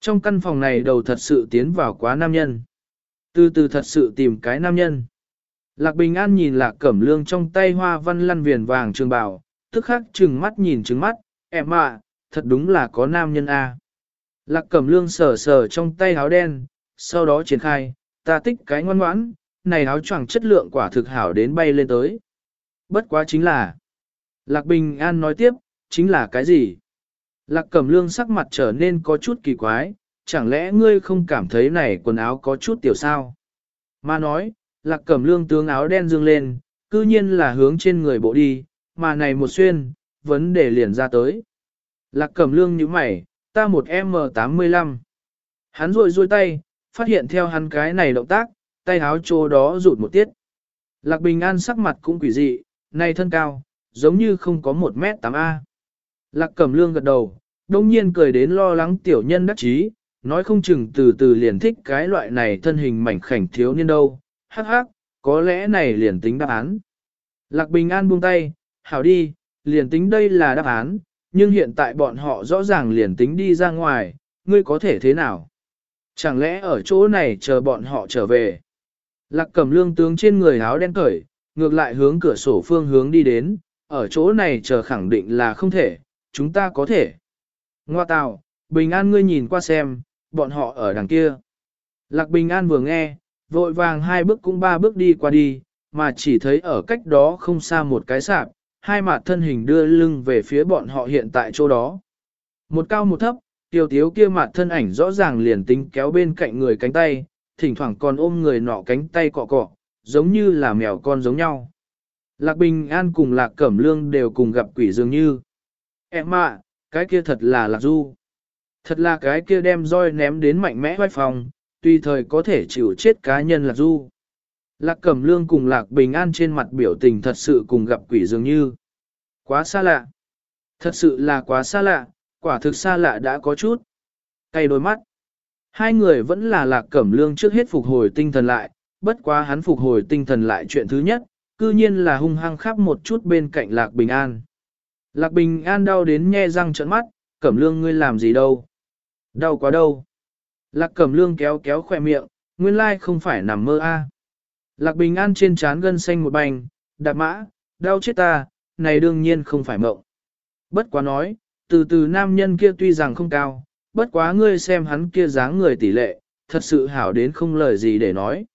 Trong căn phòng này đầu thật sự tiến vào quá nam nhân. Từ từ thật sự tìm cái nam nhân. Lạc Bình An nhìn Lạc Cẩm Lương trong tay hoa văn lăn viền vàng trường bào, tức khắc trừng mắt nhìn trừng mắt, em ạ, thật đúng là có nam nhân A. Lạc Cẩm Lương sờ sờ trong tay áo đen, sau đó triển khai, ta tích cái ngoan ngoãn, này áo choàng chất lượng quả thực hảo đến bay lên tới. Bất quá chính là, Lạc Bình An nói tiếp, chính là cái gì? Lạc Cẩm Lương sắc mặt trở nên có chút kỳ quái, chẳng lẽ ngươi không cảm thấy này quần áo có chút tiểu sao? Mà nói, lạc cẩm lương tướng áo đen dương lên, cư nhiên là hướng trên người bộ đi, mà này một xuyên, vấn đề liền ra tới. Lạc cẩm lương như mày, ta một M85. Hắn rội rôi tay, phát hiện theo hắn cái này động tác, tay áo trô đó rụt một tiết. Lạc bình an sắc mặt cũng quỷ dị, này thân cao, giống như không có 1 mét 8 A. Lạc cẩm lương gật đầu, đông nhiên cười đến lo lắng tiểu nhân đắc chí, nói không chừng từ từ liền thích cái loại này thân hình mảnh khảnh thiếu niên đâu, hắc hắc, có lẽ này liền tính đáp án. Lạc Bình An buông tay, hảo đi, liền tính đây là đáp án, nhưng hiện tại bọn họ rõ ràng liền tính đi ra ngoài, ngươi có thể thế nào? Chẳng lẽ ở chỗ này chờ bọn họ trở về? Lạc cầm lương tướng trên người áo đen cởi, ngược lại hướng cửa sổ phương hướng đi đến, ở chỗ này chờ khẳng định là không thể, chúng ta có thể. Ngoa tào, Bình An ngươi nhìn qua xem, bọn họ ở đằng kia. Lạc Bình An vừa nghe, vội vàng hai bước cũng ba bước đi qua đi, mà chỉ thấy ở cách đó không xa một cái sạp, hai mặt thân hình đưa lưng về phía bọn họ hiện tại chỗ đó. Một cao một thấp, tiêu tiếu kia mặt thân ảnh rõ ràng liền tính kéo bên cạnh người cánh tay, thỉnh thoảng còn ôm người nọ cánh tay cọ cọ, giống như là mèo con giống nhau. Lạc Bình An cùng Lạc Cẩm Lương đều cùng gặp quỷ dường như. Em ạ, cái kia thật là Lạc Du. Thật là cái kia đem roi ném đến mạnh mẽ vai phòng, tùy thời có thể chịu chết cá nhân Lạc Du. Lạc Cẩm Lương cùng Lạc Bình An trên mặt biểu tình thật sự cùng gặp quỷ dường như. Quá xa lạ. Thật sự là quá xa lạ, quả thực xa lạ đã có chút. Cay đôi mắt. Hai người vẫn là Lạc Cẩm Lương trước hết phục hồi tinh thần lại, bất quá hắn phục hồi tinh thần lại chuyện thứ nhất, cư nhiên là hung hăng khắp một chút bên cạnh Lạc Bình An. Lạc Bình An đau đến nhe răng trợn mắt, Cẩm Lương ngươi làm gì đâu? Đau quá đâu? Lạc Cẩm Lương kéo kéo khỏe miệng, nguyên lai không phải nằm mơ a. Lạc Bình An trên trán gân xanh một bành, đạp mã, đau chết ta, này đương nhiên không phải mộng. Bất quá nói, từ từ nam nhân kia tuy rằng không cao, bất quá ngươi xem hắn kia dáng người tỷ lệ, thật sự hảo đến không lời gì để nói.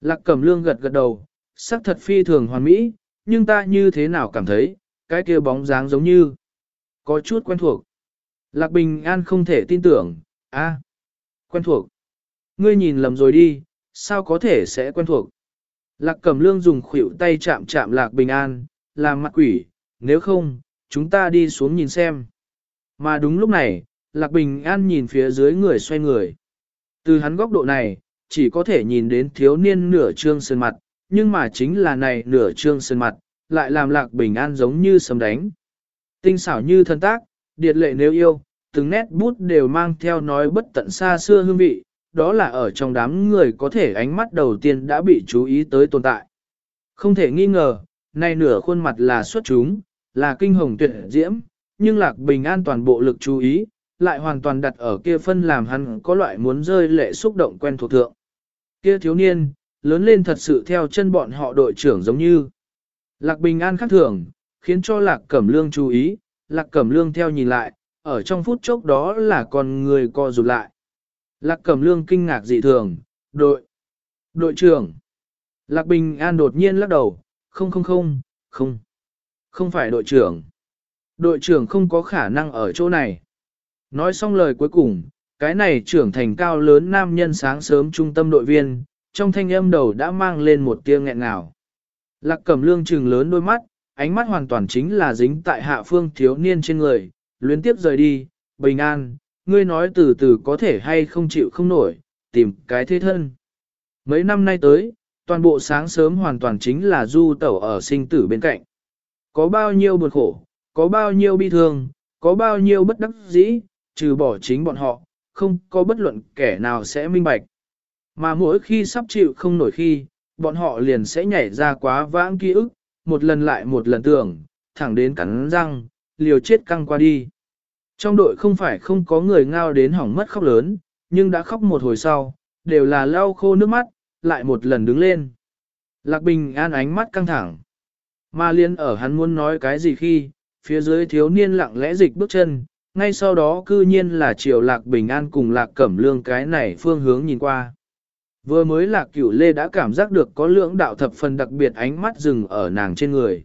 Lạc Cẩm Lương gật gật đầu, sắc thật phi thường hoàn mỹ, nhưng ta như thế nào cảm thấy, cái kia bóng dáng giống như có chút quen thuộc. Lạc Bình An không thể tin tưởng, a, quen thuộc. Ngươi nhìn lầm rồi đi, sao có thể sẽ quen thuộc. Lạc Cẩm Lương dùng khuỷu tay chạm chạm Lạc Bình An, làm mặt quỷ, nếu không, chúng ta đi xuống nhìn xem. Mà đúng lúc này, Lạc Bình An nhìn phía dưới người xoay người. Từ hắn góc độ này, chỉ có thể nhìn đến thiếu niên nửa trương sơn mặt, nhưng mà chính là này nửa trương sơn mặt, lại làm Lạc Bình An giống như sấm đánh. Tinh xảo như thân tác, điệt lệ nếu yêu, từng nét bút đều mang theo nói bất tận xa xưa hương vị, đó là ở trong đám người có thể ánh mắt đầu tiên đã bị chú ý tới tồn tại. Không thể nghi ngờ, này nửa khuôn mặt là xuất chúng, là kinh hồng tuyệt diễm, nhưng Lạc Bình An toàn bộ lực chú ý, lại hoàn toàn đặt ở kia phân làm hắn có loại muốn rơi lệ xúc động quen thuộc thượng. Kia thiếu niên, lớn lên thật sự theo chân bọn họ đội trưởng giống như. Lạc Bình An khác thường, khiến cho Lạc Cẩm Lương chú ý, Lạc Cẩm Lương theo nhìn lại, ở trong phút chốc đó là con người co rụt lại. Lạc Cẩm Lương kinh ngạc dị thường, đội, đội trưởng. Lạc Bình An đột nhiên lắc đầu, không không không, không, không phải đội trưởng. Đội trưởng không có khả năng ở chỗ này. Nói xong lời cuối cùng, cái này trưởng thành cao lớn nam nhân sáng sớm trung tâm đội viên, trong thanh âm đầu đã mang lên một tia nghẹn ngào. Lạc cẩm lương trừng lớn đôi mắt, ánh mắt hoàn toàn chính là dính tại hạ phương thiếu niên trên người, luyến tiếp rời đi, bình an, ngươi nói từ từ có thể hay không chịu không nổi, tìm cái thế thân. Mấy năm nay tới, toàn bộ sáng sớm hoàn toàn chính là du tẩu ở sinh tử bên cạnh. Có bao nhiêu buồn khổ, có bao nhiêu bi thương, có bao nhiêu bất đắc dĩ, trừ bỏ chính bọn họ, không có bất luận kẻ nào sẽ minh bạch. Mà mỗi khi sắp chịu không nổi khi, bọn họ liền sẽ nhảy ra quá vãng ký ức, một lần lại một lần tưởng, thẳng đến cắn răng, liều chết căng qua đi. Trong đội không phải không có người ngao đến hỏng mất khóc lớn, nhưng đã khóc một hồi sau, đều là lau khô nước mắt, lại một lần đứng lên. Lạc Bình an ánh mắt căng thẳng. Mà liên ở hắn muốn nói cái gì khi, phía dưới thiếu niên lặng lẽ dịch bước chân, ngay sau đó cư nhiên là chiều lạc bình an cùng lạc cẩm lương cái này phương hướng nhìn qua. Vừa mới lạc cửu lê đã cảm giác được có lưỡng đạo thập phần đặc biệt ánh mắt dừng ở nàng trên người.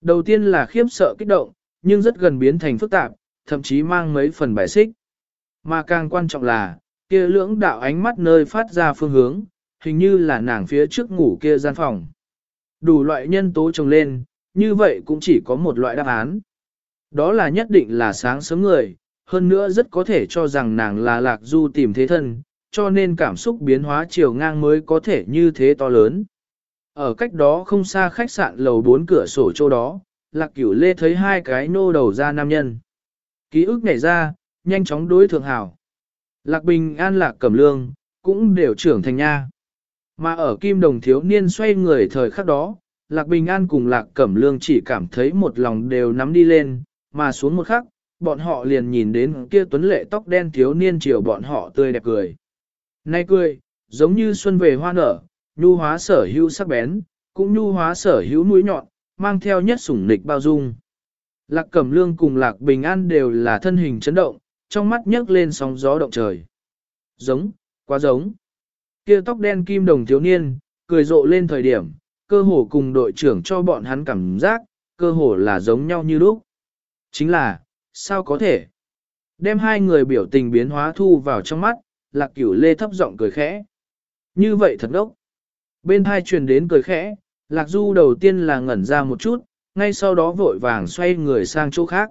Đầu tiên là khiếp sợ kích động, nhưng rất gần biến thành phức tạp, thậm chí mang mấy phần bài xích. Mà càng quan trọng là, kia lưỡng đạo ánh mắt nơi phát ra phương hướng, hình như là nàng phía trước ngủ kia gian phòng. Đủ loại nhân tố trồng lên, như vậy cũng chỉ có một loại đáp án. Đó là nhất định là sáng sớm người, hơn nữa rất có thể cho rằng nàng là lạc du tìm thế thân, cho nên cảm xúc biến hóa chiều ngang mới có thể như thế to lớn. Ở cách đó không xa khách sạn lầu bốn cửa sổ chỗ đó, lạc cửu lê thấy hai cái nô đầu ra nam nhân. Ký ức nhảy ra, nhanh chóng đối thượng hảo. Lạc bình an lạc cẩm lương, cũng đều trưởng thành nha. Mà ở kim đồng thiếu niên xoay người thời khắc đó, lạc bình an cùng lạc cẩm lương chỉ cảm thấy một lòng đều nắm đi lên, mà xuống một khắc, bọn họ liền nhìn đến kia tuấn lệ tóc đen thiếu niên chiều bọn họ tươi đẹp cười. Nay cười, giống như xuân về hoa nở, nhu hóa sở hữu sắc bén, cũng nhu hóa sở hữu mũi nhọn, mang theo nhất sủng nịch bao dung. Lạc Cẩm Lương cùng Lạc Bình An đều là thân hình chấn động, trong mắt nhấc lên sóng gió động trời. Giống, quá giống. Kia tóc đen kim đồng thiếu niên, cười rộ lên thời điểm, cơ hồ cùng đội trưởng cho bọn hắn cảm giác, cơ hồ là giống nhau như lúc. Chính là, sao có thể? Đem hai người biểu tình biến hóa thu vào trong mắt, lạc cửu lê thấp giọng cười khẽ. Như vậy thật đốc. Bên hai truyền đến cười khẽ, lạc du đầu tiên là ngẩn ra một chút, ngay sau đó vội vàng xoay người sang chỗ khác.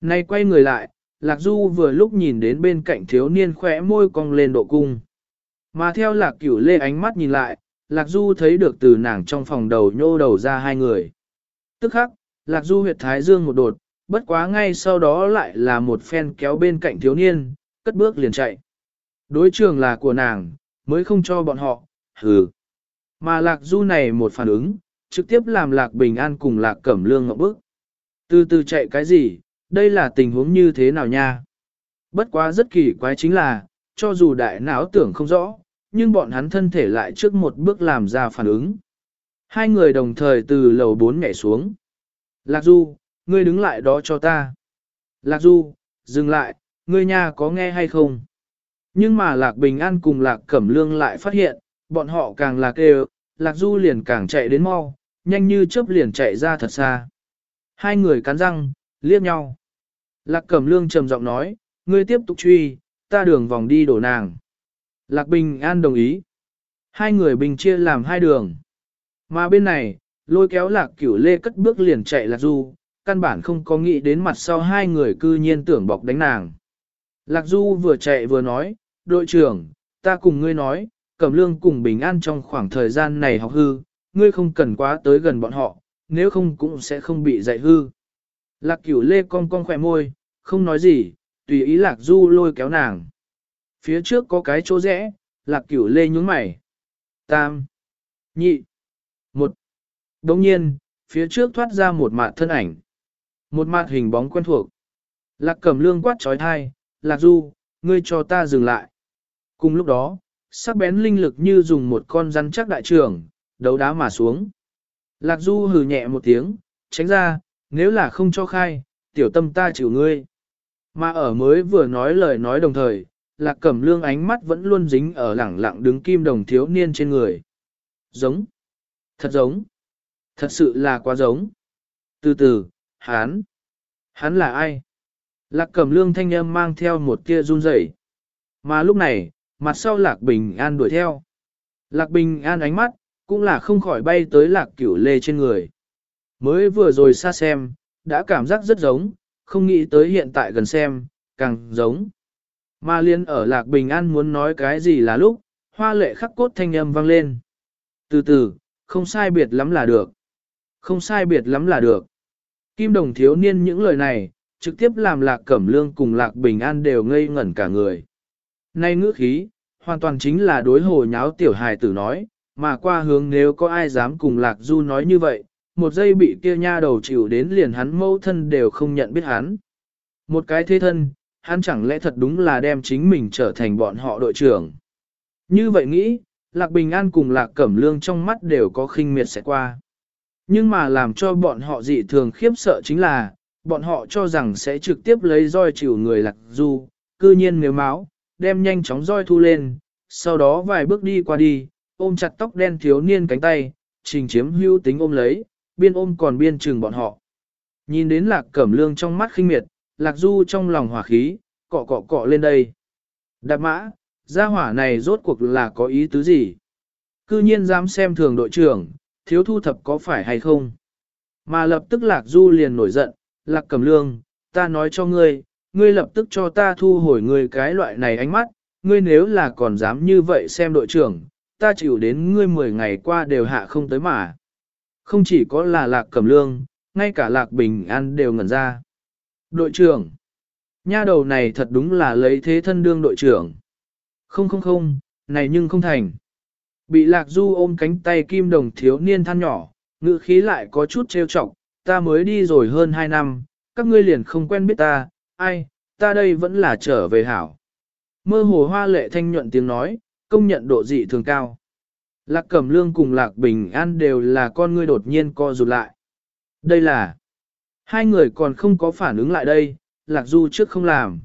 Nay quay người lại, lạc du vừa lúc nhìn đến bên cạnh thiếu niên khỏe môi cong lên độ cung. Mà theo lạc cửu lê ánh mắt nhìn lại, Lạc Du thấy được từ nàng trong phòng đầu nhô đầu ra hai người. Tức khắc, Lạc Du huyệt thái dương một đột, bất quá ngay sau đó lại là một phen kéo bên cạnh thiếu niên, cất bước liền chạy. Đối trường là của nàng, mới không cho bọn họ, hừ. Mà Lạc Du này một phản ứng, trực tiếp làm Lạc Bình An cùng Lạc Cẩm Lương ngậm bức. Từ từ chạy cái gì, đây là tình huống như thế nào nha? Bất quá rất kỳ quái chính là, cho dù đại não tưởng không rõ, nhưng bọn hắn thân thể lại trước một bước làm ra phản ứng. Hai người đồng thời từ lầu bốn nhảy xuống. Lạc Du, ngươi đứng lại đó cho ta. Lạc Du, dừng lại, ngươi nha có nghe hay không? Nhưng mà Lạc Bình An cùng Lạc Cẩm Lương lại phát hiện, bọn họ càng lạc đều, Lạc Du liền càng chạy đến mau, nhanh như chớp liền chạy ra thật xa. Hai người cắn răng, liếc nhau. Lạc Cẩm Lương trầm giọng nói, ngươi tiếp tục truy, ta đường vòng đi đổ nàng. Lạc Bình An đồng ý. Hai người bình chia làm hai đường. Mà bên này, lôi kéo Lạc Cửu Lê cất bước liền chạy Lạc Du, căn bản không có nghĩ đến mặt sau hai người cư nhiên tưởng bọc đánh nàng. Lạc Du vừa chạy vừa nói, đội trưởng, ta cùng ngươi nói, Cẩm Lương cùng Bình An trong khoảng thời gian này học hư, ngươi không cần quá tới gần bọn họ, nếu không cũng sẽ không bị dạy hư. Lạc Cửu Lê cong cong khỏe môi, không nói gì, tùy ý Lạc Du lôi kéo nàng. Phía trước có cái chỗ rẽ, Lạc Cửu Lê nhún mày. Tam, nhị, một. Đồng nhiên, phía trước thoát ra một mạt thân ảnh. Một mạt hình bóng quen thuộc. Lạc Cẩm Lương quát trói thai, Lạc Du, ngươi cho ta dừng lại. Cùng lúc đó, sắc bén linh lực như dùng một con rắn chắc đại trưởng, đấu đá mà xuống. Lạc Du hừ nhẹ một tiếng, tránh ra, nếu là không cho khai, tiểu tâm ta chịu ngươi. Mà ở mới vừa nói lời nói đồng thời, Lạc Cẩm Lương ánh mắt vẫn luôn dính ở lẳng lặng đứng kim đồng thiếu niên trên người. Giống. Thật giống. Thật sự là quá giống. Từ từ, hắn. Hắn là ai? Lạc Cẩm Lương thanh âm mang theo một tia run rẩy. Mà lúc này, mặt sau Lạc Bình An đuổi theo. Lạc Bình An ánh mắt, cũng là không khỏi bay tới Lạc Cửu Lê trên người. Mới vừa rồi xa xem, đã cảm giác rất giống, không nghĩ tới hiện tại gần xem, càng giống. Mà liên ở Lạc Bình An muốn nói cái gì là lúc, hoa lệ khắc cốt thanh âm vang lên. Từ từ, không sai biệt lắm là được. Không sai biệt lắm là được. Kim đồng thiếu niên những lời này, trực tiếp làm Lạc Cẩm Lương cùng Lạc Bình An đều ngây ngẩn cả người. Nay ngữ khí, hoàn toàn chính là đối hồ nháo tiểu hài tử nói, mà qua hướng nếu có ai dám cùng Lạc Du nói như vậy, một giây bị kia nha đầu chịu đến liền hắn mâu thân đều không nhận biết hắn. Một cái thế thân, hắn chẳng lẽ thật đúng là đem chính mình trở thành bọn họ đội trưởng. Như vậy nghĩ, Lạc Bình An cùng Lạc Cẩm Lương trong mắt đều có khinh miệt sẽ qua. Nhưng mà làm cho bọn họ dị thường khiếp sợ chính là, bọn họ cho rằng sẽ trực tiếp lấy roi chịu người Lạc Du, cư nhiên nếu máu, đem nhanh chóng roi thu lên, sau đó vài bước đi qua đi, ôm chặt tóc đen thiếu niên cánh tay, trình chiếm hưu tính ôm lấy, biên ôm còn biên trừng bọn họ. Nhìn đến lạc cẩm lương trong mắt khinh miệt, lạc du trong lòng hỏa khí, cọ cọ cọ lên đây. Đạp mã, gia hỏa này rốt cuộc là có ý tứ gì? Cư nhiên dám xem thường đội trưởng, thiếu thu thập có phải hay không? Mà lập tức lạc du liền nổi giận, lạc cẩm lương, ta nói cho ngươi, ngươi lập tức cho ta thu hồi ngươi cái loại này ánh mắt, ngươi nếu là còn dám như vậy xem đội trưởng, ta chịu đến ngươi 10 ngày qua đều hạ không tới mà. Không chỉ có là lạc cẩm lương, ngay cả lạc bình an đều ngẩn ra. Đội trưởng, nha đầu này thật đúng là lấy thế thân đương đội trưởng. Không không không, này nhưng không thành. Bị lạc du ôm cánh tay kim đồng thiếu niên than nhỏ, ngữ khí lại có chút trêu chọc, ta mới đi rồi hơn 2 năm, các ngươi liền không quen biết ta, ai, ta đây vẫn là trở về hảo. Mơ hồ hoa lệ thanh nhuận tiếng nói, công nhận độ dị thường cao. Lạc Cẩm Lương cùng Lạc Bình An đều là con ngươi đột nhiên co rụt lại. Đây là... Hai người còn không có phản ứng lại đây, Lạc Du trước không làm.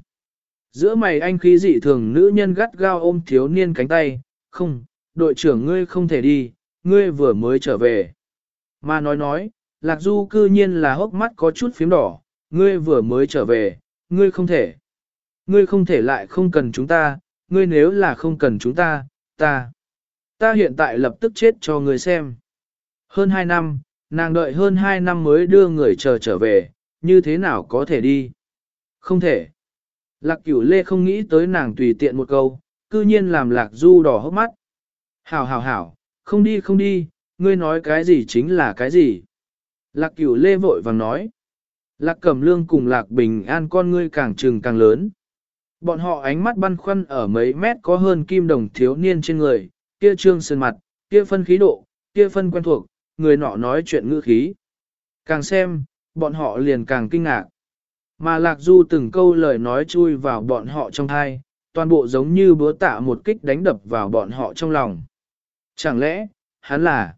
Giữa mày anh khí dị thường nữ nhân gắt gao ôm thiếu niên cánh tay, không, đội trưởng ngươi không thể đi, ngươi vừa mới trở về. Mà nói nói, Lạc Du cư nhiên là hốc mắt có chút phím đỏ, ngươi vừa mới trở về, ngươi không thể. Ngươi không thể lại không cần chúng ta, ngươi nếu là không cần chúng ta, ta. Ta hiện tại lập tức chết cho ngươi xem. Hơn 2 năm, nàng đợi hơn 2 năm mới đưa người chờ trở về, như thế nào có thể đi? Không thể. Lạc cửu lê không nghĩ tới nàng tùy tiện một câu, cư nhiên làm lạc du đỏ hốc mắt. Hảo hảo hảo, không đi không đi, ngươi nói cái gì chính là cái gì. Lạc cửu lê vội vàng nói. Lạc cẩm lương cùng lạc bình an con ngươi càng trừng càng lớn. Bọn họ ánh mắt băn khoăn ở mấy mét có hơn kim đồng thiếu niên trên người, kia trương sơn mặt, kia phân khí độ, kia phân quen thuộc, người nọ nói chuyện ngữ khí. Càng xem, bọn họ liền càng kinh ngạc. Mà lạc du từng câu lời nói chui vào bọn họ trong thai, toàn bộ giống như búa tạ một kích đánh đập vào bọn họ trong lòng. Chẳng lẽ, hắn là,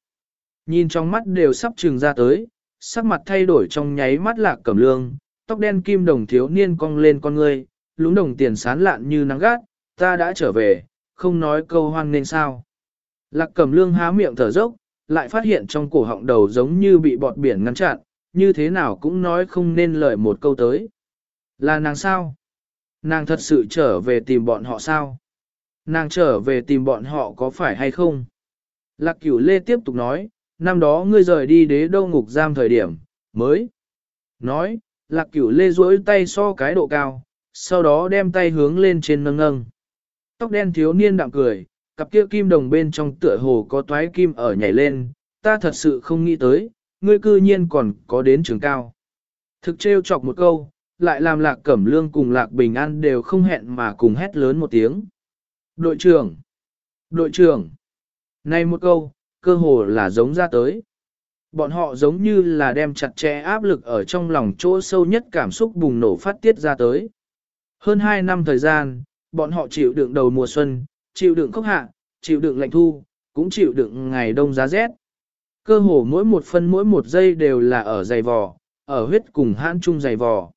nhìn trong mắt đều sắp trừng ra tới, sắc mặt thay đổi trong nháy mắt lạc cẩm lương, tóc đen kim đồng thiếu niên cong lên con ngươi, lúng đồng tiền sán lạn như nắng gắt, ta đã trở về, không nói câu hoang nên sao. Lạc cẩm lương há miệng thở dốc, lại phát hiện trong cổ họng đầu giống như bị bọt biển ngăn chặn, như thế nào cũng nói không nên lời một câu tới. Là nàng sao? Nàng thật sự trở về tìm bọn họ sao? Nàng trở về tìm bọn họ có phải hay không? Lạc cửu lê tiếp tục nói, năm đó ngươi rời đi đế đâu ngục giam thời điểm, mới. Nói, lạc cửu lê duỗi tay so cái độ cao, sau đó đem tay hướng lên trên nâng nâng. Tóc đen thiếu niên đạm cười, cặp kia kim đồng bên trong tựa hồ có toái kim ở nhảy lên, ta thật sự không nghĩ tới, ngươi cư nhiên còn có đến trường cao. Thực trêu chọc một câu, lại làm lạc cẩm lương cùng lạc bình an đều không hẹn mà cùng hét lớn một tiếng. Đội trưởng! Đội trưởng! Này một câu, cơ hồ là giống ra tới. Bọn họ giống như là đem chặt chẽ áp lực ở trong lòng chỗ sâu nhất cảm xúc bùng nổ phát tiết ra tới. Hơn 2 năm thời gian, bọn họ chịu đựng đầu mùa xuân, chịu đựng khốc hạ, chịu đựng lạnh thu, cũng chịu đựng ngày đông giá rét. Cơ hồ mỗi một phân mỗi một giây đều là ở dày vò, ở huyết cùng hãn chung dày vò.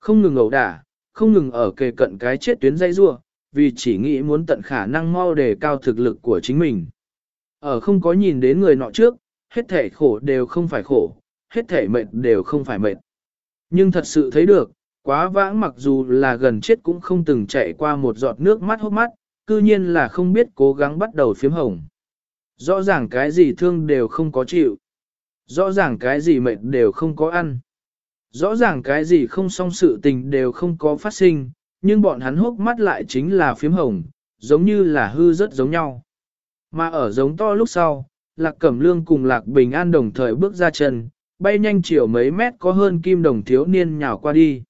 Không ngừng ẩu đả, không ngừng ở kề cận cái chết tuyến dây rua, vì chỉ nghĩ muốn tận khả năng mau đề cao thực lực của chính mình. Ở không có nhìn đến người nọ trước, hết thể khổ đều không phải khổ, hết thể mệt đều không phải mệt. Nhưng thật sự thấy được, quá vãng mặc dù là gần chết cũng không từng chạy qua một giọt nước mắt hốc mắt, cư nhiên là không biết cố gắng bắt đầu phiếm hồng. Rõ ràng cái gì thương đều không có chịu. Rõ ràng cái gì mệt đều không có ăn. Rõ ràng cái gì không song sự tình đều không có phát sinh, nhưng bọn hắn hốc mắt lại chính là phiếm hồng, giống như là hư rất giống nhau. Mà ở giống to lúc sau, Lạc Cẩm Lương cùng Lạc Bình An đồng thời bước ra chân, bay nhanh chiều mấy mét có hơn kim đồng thiếu niên nhào qua đi.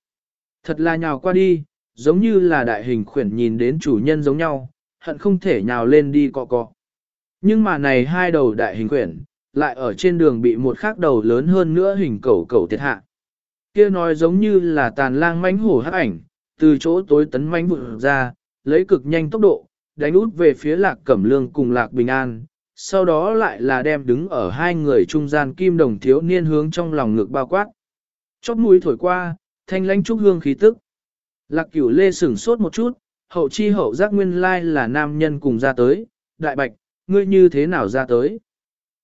Thật là nhào qua đi, giống như là đại hình khuyển nhìn đến chủ nhân giống nhau, hận không thể nhào lên đi cọ cọ. Nhưng mà này hai đầu đại hình khuyển, lại ở trên đường bị một khác đầu lớn hơn nữa hình cầu cầu thiệt hạ. Kia nói giống như là tàn lang mánh hổ hắc ảnh, từ chỗ tối tấn mánh vụt ra, lấy cực nhanh tốc độ, đánh út về phía lạc cẩm lương cùng lạc bình an, sau đó lại là đem đứng ở hai người trung gian kim đồng thiếu niên hướng trong lòng ngực bao quát. Chóp mũi thổi qua, thanh lãnh trúc hương khí tức. Lạc cửu lê sửng sốt một chút, hậu chi hậu giác nguyên lai là nam nhân cùng ra tới, đại bạch, ngươi như thế nào ra tới.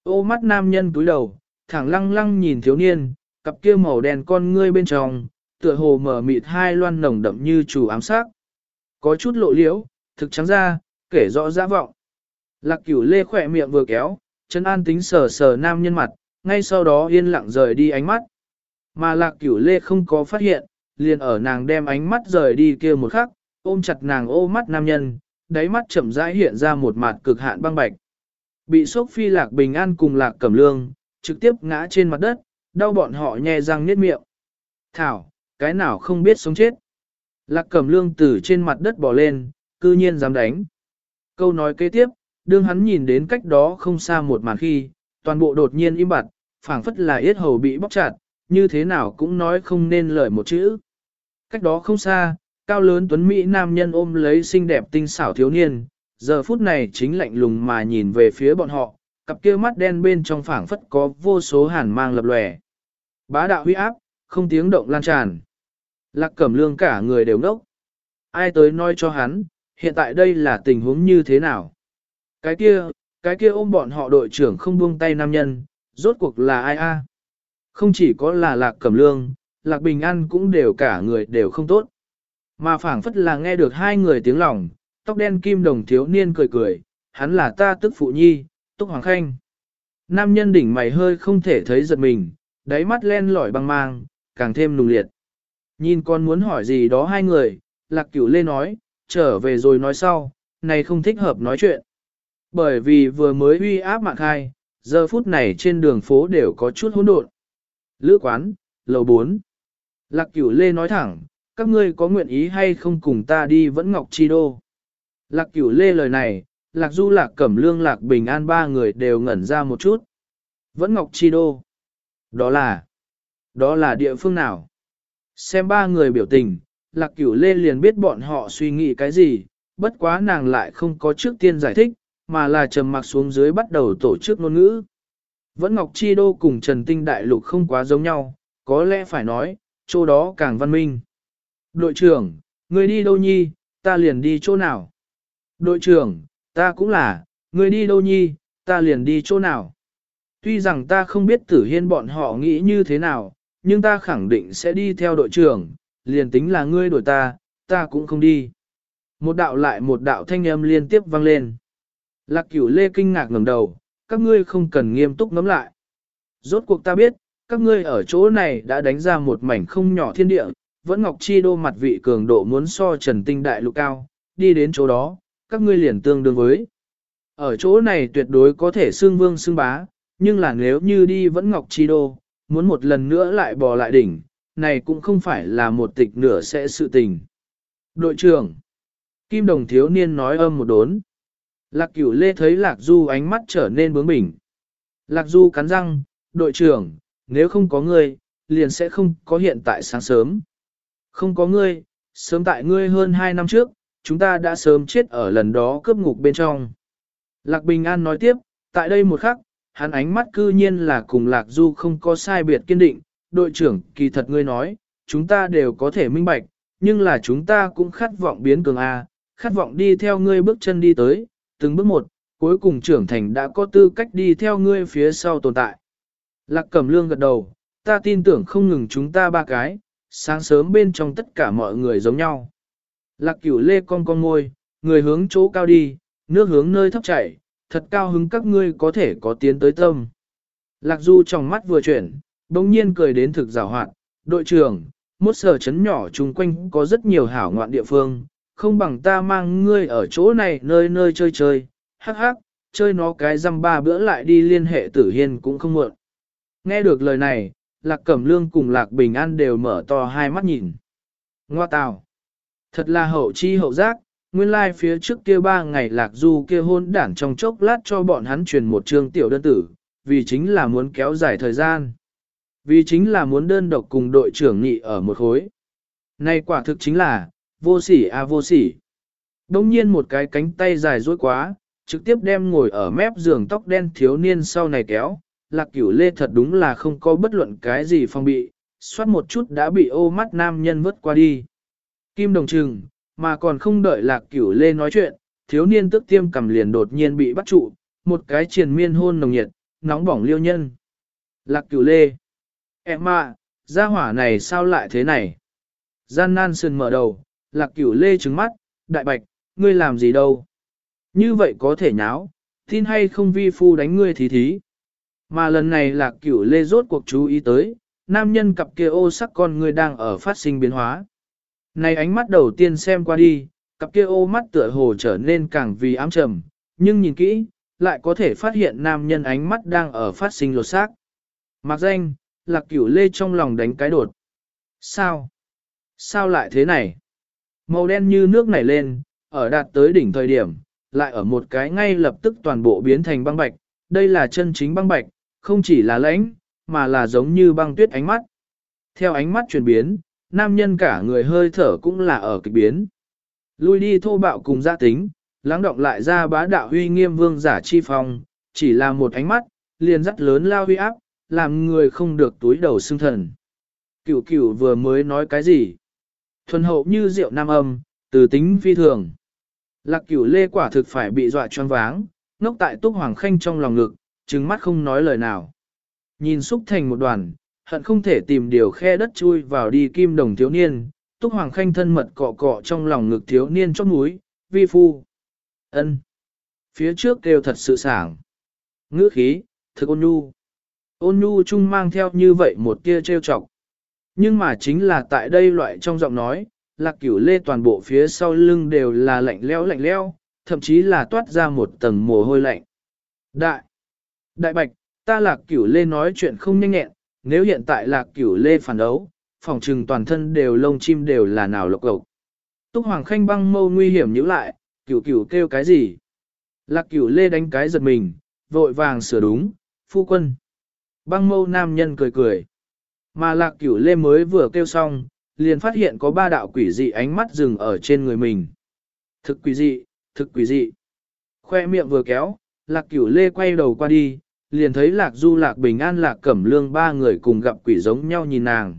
Ô mắt nam nhân túi đầu, thẳng lăng lăng nhìn thiếu niên, cặp kia màu đen con ngươi bên trong, tựa hồ mở mịt hai loan nồng đậm như chủ ám sát. Có chút lộ liễu, thực trắng ra, kể rõ dã vọng. Lạc cửu lê khỏe miệng vừa kéo, chân an tính sờ sờ nam nhân mặt, ngay sau đó yên lặng rời đi ánh mắt. Mà lạc cửu lê không có phát hiện, liền ở nàng đem ánh mắt rời đi kia một khắc, ôm chặt nàng ô mắt nam nhân, đáy mắt chậm rãi hiện ra một mặt cực hạn băng bạch. Bị sốc phi lạc bình an cùng lạc cẩm lương, trực tiếp ngã trên mặt đất, đau bọn họ nhè răng niết miệng. Thảo, cái nào không biết sống chết. Lạc cẩm lương từ trên mặt đất bò lên, cư nhiên dám đánh. Câu nói kế tiếp, đương hắn nhìn đến cách đó không xa một màn khi, toàn bộ đột nhiên im bặt, phảng phất là yết hầu bị bóc chặt, như thế nào cũng nói không nên lời một chữ. Cách đó không xa, cao lớn tuấn Mỹ nam nhân ôm lấy xinh đẹp tinh xảo thiếu niên, giờ phút này chính lạnh lùng mà nhìn về phía bọn họ, cặp kia mắt đen bên trong phảng phất có vô số hàn mang lập lòe. Bá đạo huy áp, không tiếng động lan tràn. Lạc cẩm lương cả người đều ngốc. Ai tới nói cho hắn, hiện tại đây là tình huống như thế nào? Cái kia, cái kia ôm bọn họ đội trưởng không buông tay nam nhân, rốt cuộc là ai a? Không chỉ có là lạc cẩm lương, lạc bình an cũng đều cả người đều không tốt. Mà phảng phất là nghe được hai người tiếng lòng, tóc đen kim đồng thiếu niên cười cười, hắn là ta tức phụ nhi, túc hoàng khanh. Nam nhân đỉnh mày hơi không thể thấy giật mình, đáy mắt len lỏi băng mang, càng thêm nùng liệt. Nhìn con muốn hỏi gì đó hai người, lạc cửu lê nói, trở về rồi nói sau, này không thích hợp nói chuyện. Bởi vì vừa mới uy áp mạng khai, giờ phút này trên đường phố đều có chút hỗn độn. Lữ quán, lầu 4. Lạc cửu lê nói thẳng, các ngươi có nguyện ý hay không cùng ta đi vẫn ngọc chi đô. Lạc cửu lê lời này, lạc du lạc cẩm lương lạc bình an ba người đều ngẩn ra một chút. Vẫn ngọc chi đô. Đó là, đó là địa phương nào? Xem ba người biểu tình, lạc cửu lê liền biết bọn họ suy nghĩ cái gì, bất quá nàng lại không có trước tiên giải thích, mà là trầm mặc xuống dưới bắt đầu tổ chức ngôn ngữ. Vẫn Ngọc Chi Đô cùng Trần Tinh Đại Lục không quá giống nhau, có lẽ phải nói, chỗ đó càng văn minh. Đội trưởng, người đi đâu nhi, ta liền đi chỗ nào? Đội trưởng, ta cũng là, người đi đâu nhi, ta liền đi chỗ nào? Tuy rằng ta không biết tử hiên bọn họ nghĩ như thế nào, nhưng ta khẳng định sẽ đi theo đội trưởng, liền tính là ngươi đổi ta, ta cũng không đi. Một đạo lại một đạo thanh âm liên tiếp vang lên. Lạc cửu lê kinh ngạc ngẩng đầu, các ngươi không cần nghiêm túc ngắm lại. Rốt cuộc ta biết, các ngươi ở chỗ này đã đánh ra một mảnh không nhỏ thiên địa, vẫn Ngọc Chi đô mặt vị cường độ muốn so trần tinh đại lục cao, đi đến chỗ đó, các ngươi liền tương đương với. Ở chỗ này tuyệt đối có thể xương vương xương bá, nhưng là nếu như đi vẫn Ngọc Chi đô, muốn một lần nữa lại bò lại đỉnh, này cũng không phải là một tịch nửa sẽ sự tình. Đội trưởng, Kim Đồng thiếu niên nói âm một đốn. Lạc cửu lê thấy Lạc Du ánh mắt trở nên bướng bỉnh. Lạc Du cắn răng, đội trưởng, nếu không có ngươi, liền sẽ không có hiện tại sáng sớm. Không có ngươi, sớm tại ngươi hơn 2 năm trước, chúng ta đã sớm chết ở lần đó cướp ngục bên trong. Lạc Bình An nói tiếp, tại đây một khắc, hắn ánh mắt cư nhiên là cùng Lạc Du không có sai biệt kiên định, đội trưởng, kỳ thật ngươi nói, chúng ta đều có thể minh bạch, nhưng là chúng ta cũng khát vọng biến cường A, khát vọng đi theo ngươi bước chân đi tới, từng bước một, cuối cùng trưởng thành đã có tư cách đi theo ngươi phía sau tồn tại. Lạc Cẩm Lương gật đầu, ta tin tưởng không ngừng chúng ta ba cái, sáng sớm bên trong tất cả mọi người giống nhau. Lạc Cửu Lê con con ngôi, người hướng chỗ cao đi, nước hướng nơi thấp chảy, thật cao hứng các ngươi có thể có tiến tới tâm. Lạc Du trong mắt vừa chuyển, bỗng nhiên cười đến thực giảo hoạt, đội trưởng, một sở chấn nhỏ chung quanh có rất nhiều hảo ngoạn địa phương, không bằng ta mang ngươi ở chỗ này nơi nơi chơi chơi, hắc hắc, chơi nó cái răm ba bữa lại đi liên hệ tử hiên cũng không muộn. Nghe được lời này, Lạc Cẩm Lương cùng Lạc Bình An đều mở to hai mắt nhìn. Ngoa tào! Thật là hậu chi hậu giác, nguyên lai like phía trước kia ba ngày Lạc Du kia hôn đản trong chốc lát cho bọn hắn truyền một chương tiểu đơn tử, vì chính là muốn kéo dài thời gian. Vì chính là muốn đơn độc cùng đội trưởng nghị ở một khối. Này quả thực chính là, vô sỉ à vô sỉ. Đông nhiên một cái cánh tay dài dối quá, trực tiếp đem ngồi ở mép giường tóc đen thiếu niên sau này kéo. Lạc cửu lê thật đúng là không có bất luận cái gì phong bị, xoát một chút đã bị ô mắt nam nhân vứt qua đi. Kim đồng trừng, mà còn không đợi lạc cửu lê nói chuyện, thiếu niên tức tiêm cầm liền đột nhiên bị bắt trụ, một cái triền miên hôn nồng nhiệt, nóng bỏng liêu nhân. Lạc cửu lê. Em à, gia hỏa này sao lại thế này? Gian nan sườn mở đầu, lạc cửu lê trứng mắt, đại bạch, ngươi làm gì đâu? Như vậy có thể nháo, tin hay không vi phu đánh ngươi thí thí. Mà lần này lạc cửu lê rốt cuộc chú ý tới, nam nhân cặp kia ô sắc con ngươi đang ở phát sinh biến hóa. Này ánh mắt đầu tiên xem qua đi, cặp kia ô mắt tựa hồ trở nên càng vì ám trầm, nhưng nhìn kỹ, lại có thể phát hiện nam nhân ánh mắt đang ở phát sinh lột xác. Mặc danh, lạc cửu lê trong lòng đánh cái đột. Sao? Sao lại thế này? Màu đen như nước nảy lên, ở đạt tới đỉnh thời điểm, lại ở một cái ngay lập tức toàn bộ biến thành băng bạch. Đây là chân chính băng bạch, không chỉ là lãnh, mà là giống như băng tuyết ánh mắt. Theo ánh mắt chuyển biến, nam nhân cả người hơi thở cũng là ở kịch biến. Lui đi thô bạo cùng gia tính, lắng động lại ra bá đạo huy nghiêm vương giả chi phong, chỉ là một ánh mắt, liền dắt lớn lao huy áp, làm người không được túi đầu xương thần. Cửu cửu vừa mới nói cái gì? Thuần hậu như rượu nam âm, từ tính phi thường. Lạc cửu lê quả thực phải bị dọa choáng váng, ngốc tại túc hoàng khanh trong lòng ngực, trừng mắt không nói lời nào. Nhìn xúc thành một đoàn, hận không thể tìm điều khe đất chui vào đi kim đồng thiếu niên, túc hoàng khanh thân mật cọ cọ trong lòng ngực thiếu niên chót núi, vi phu. ân Phía trước kêu thật sự sảng. Ngữ khí, thực ôn nhu. Ôn nhu chung mang theo như vậy một tia trêu chọc. Nhưng mà chính là tại đây loại trong giọng nói, lạc cửu lê toàn bộ phía sau lưng đều là lạnh leo lạnh leo, thậm chí là toát ra một tầng mồ hôi lạnh. Đại! Đại bạch, ta lạc cửu lê nói chuyện không nhanh nhẹn, nếu hiện tại lạc cửu lê phản đấu, phòng trừng toàn thân đều lông chim đều là nào lộc lộc. Túc Hoàng Khanh băng mâu nguy hiểm nhíu lại, cửu cửu kêu cái gì? Lạc cửu lê đánh cái giật mình, vội vàng sửa đúng, phu quân. Băng mâu nam nhân cười cười. Mà lạc cửu lê mới vừa kêu xong, liền phát hiện có ba đạo quỷ dị ánh mắt dừng ở trên người mình. Thực quỷ dị, thực quỷ dị. Khoe miệng vừa kéo, lạc cửu lê quay đầu qua đi, liền thấy lạc du lạc bình an lạc cẩm lương ba người cùng gặp quỷ giống nhau nhìn nàng.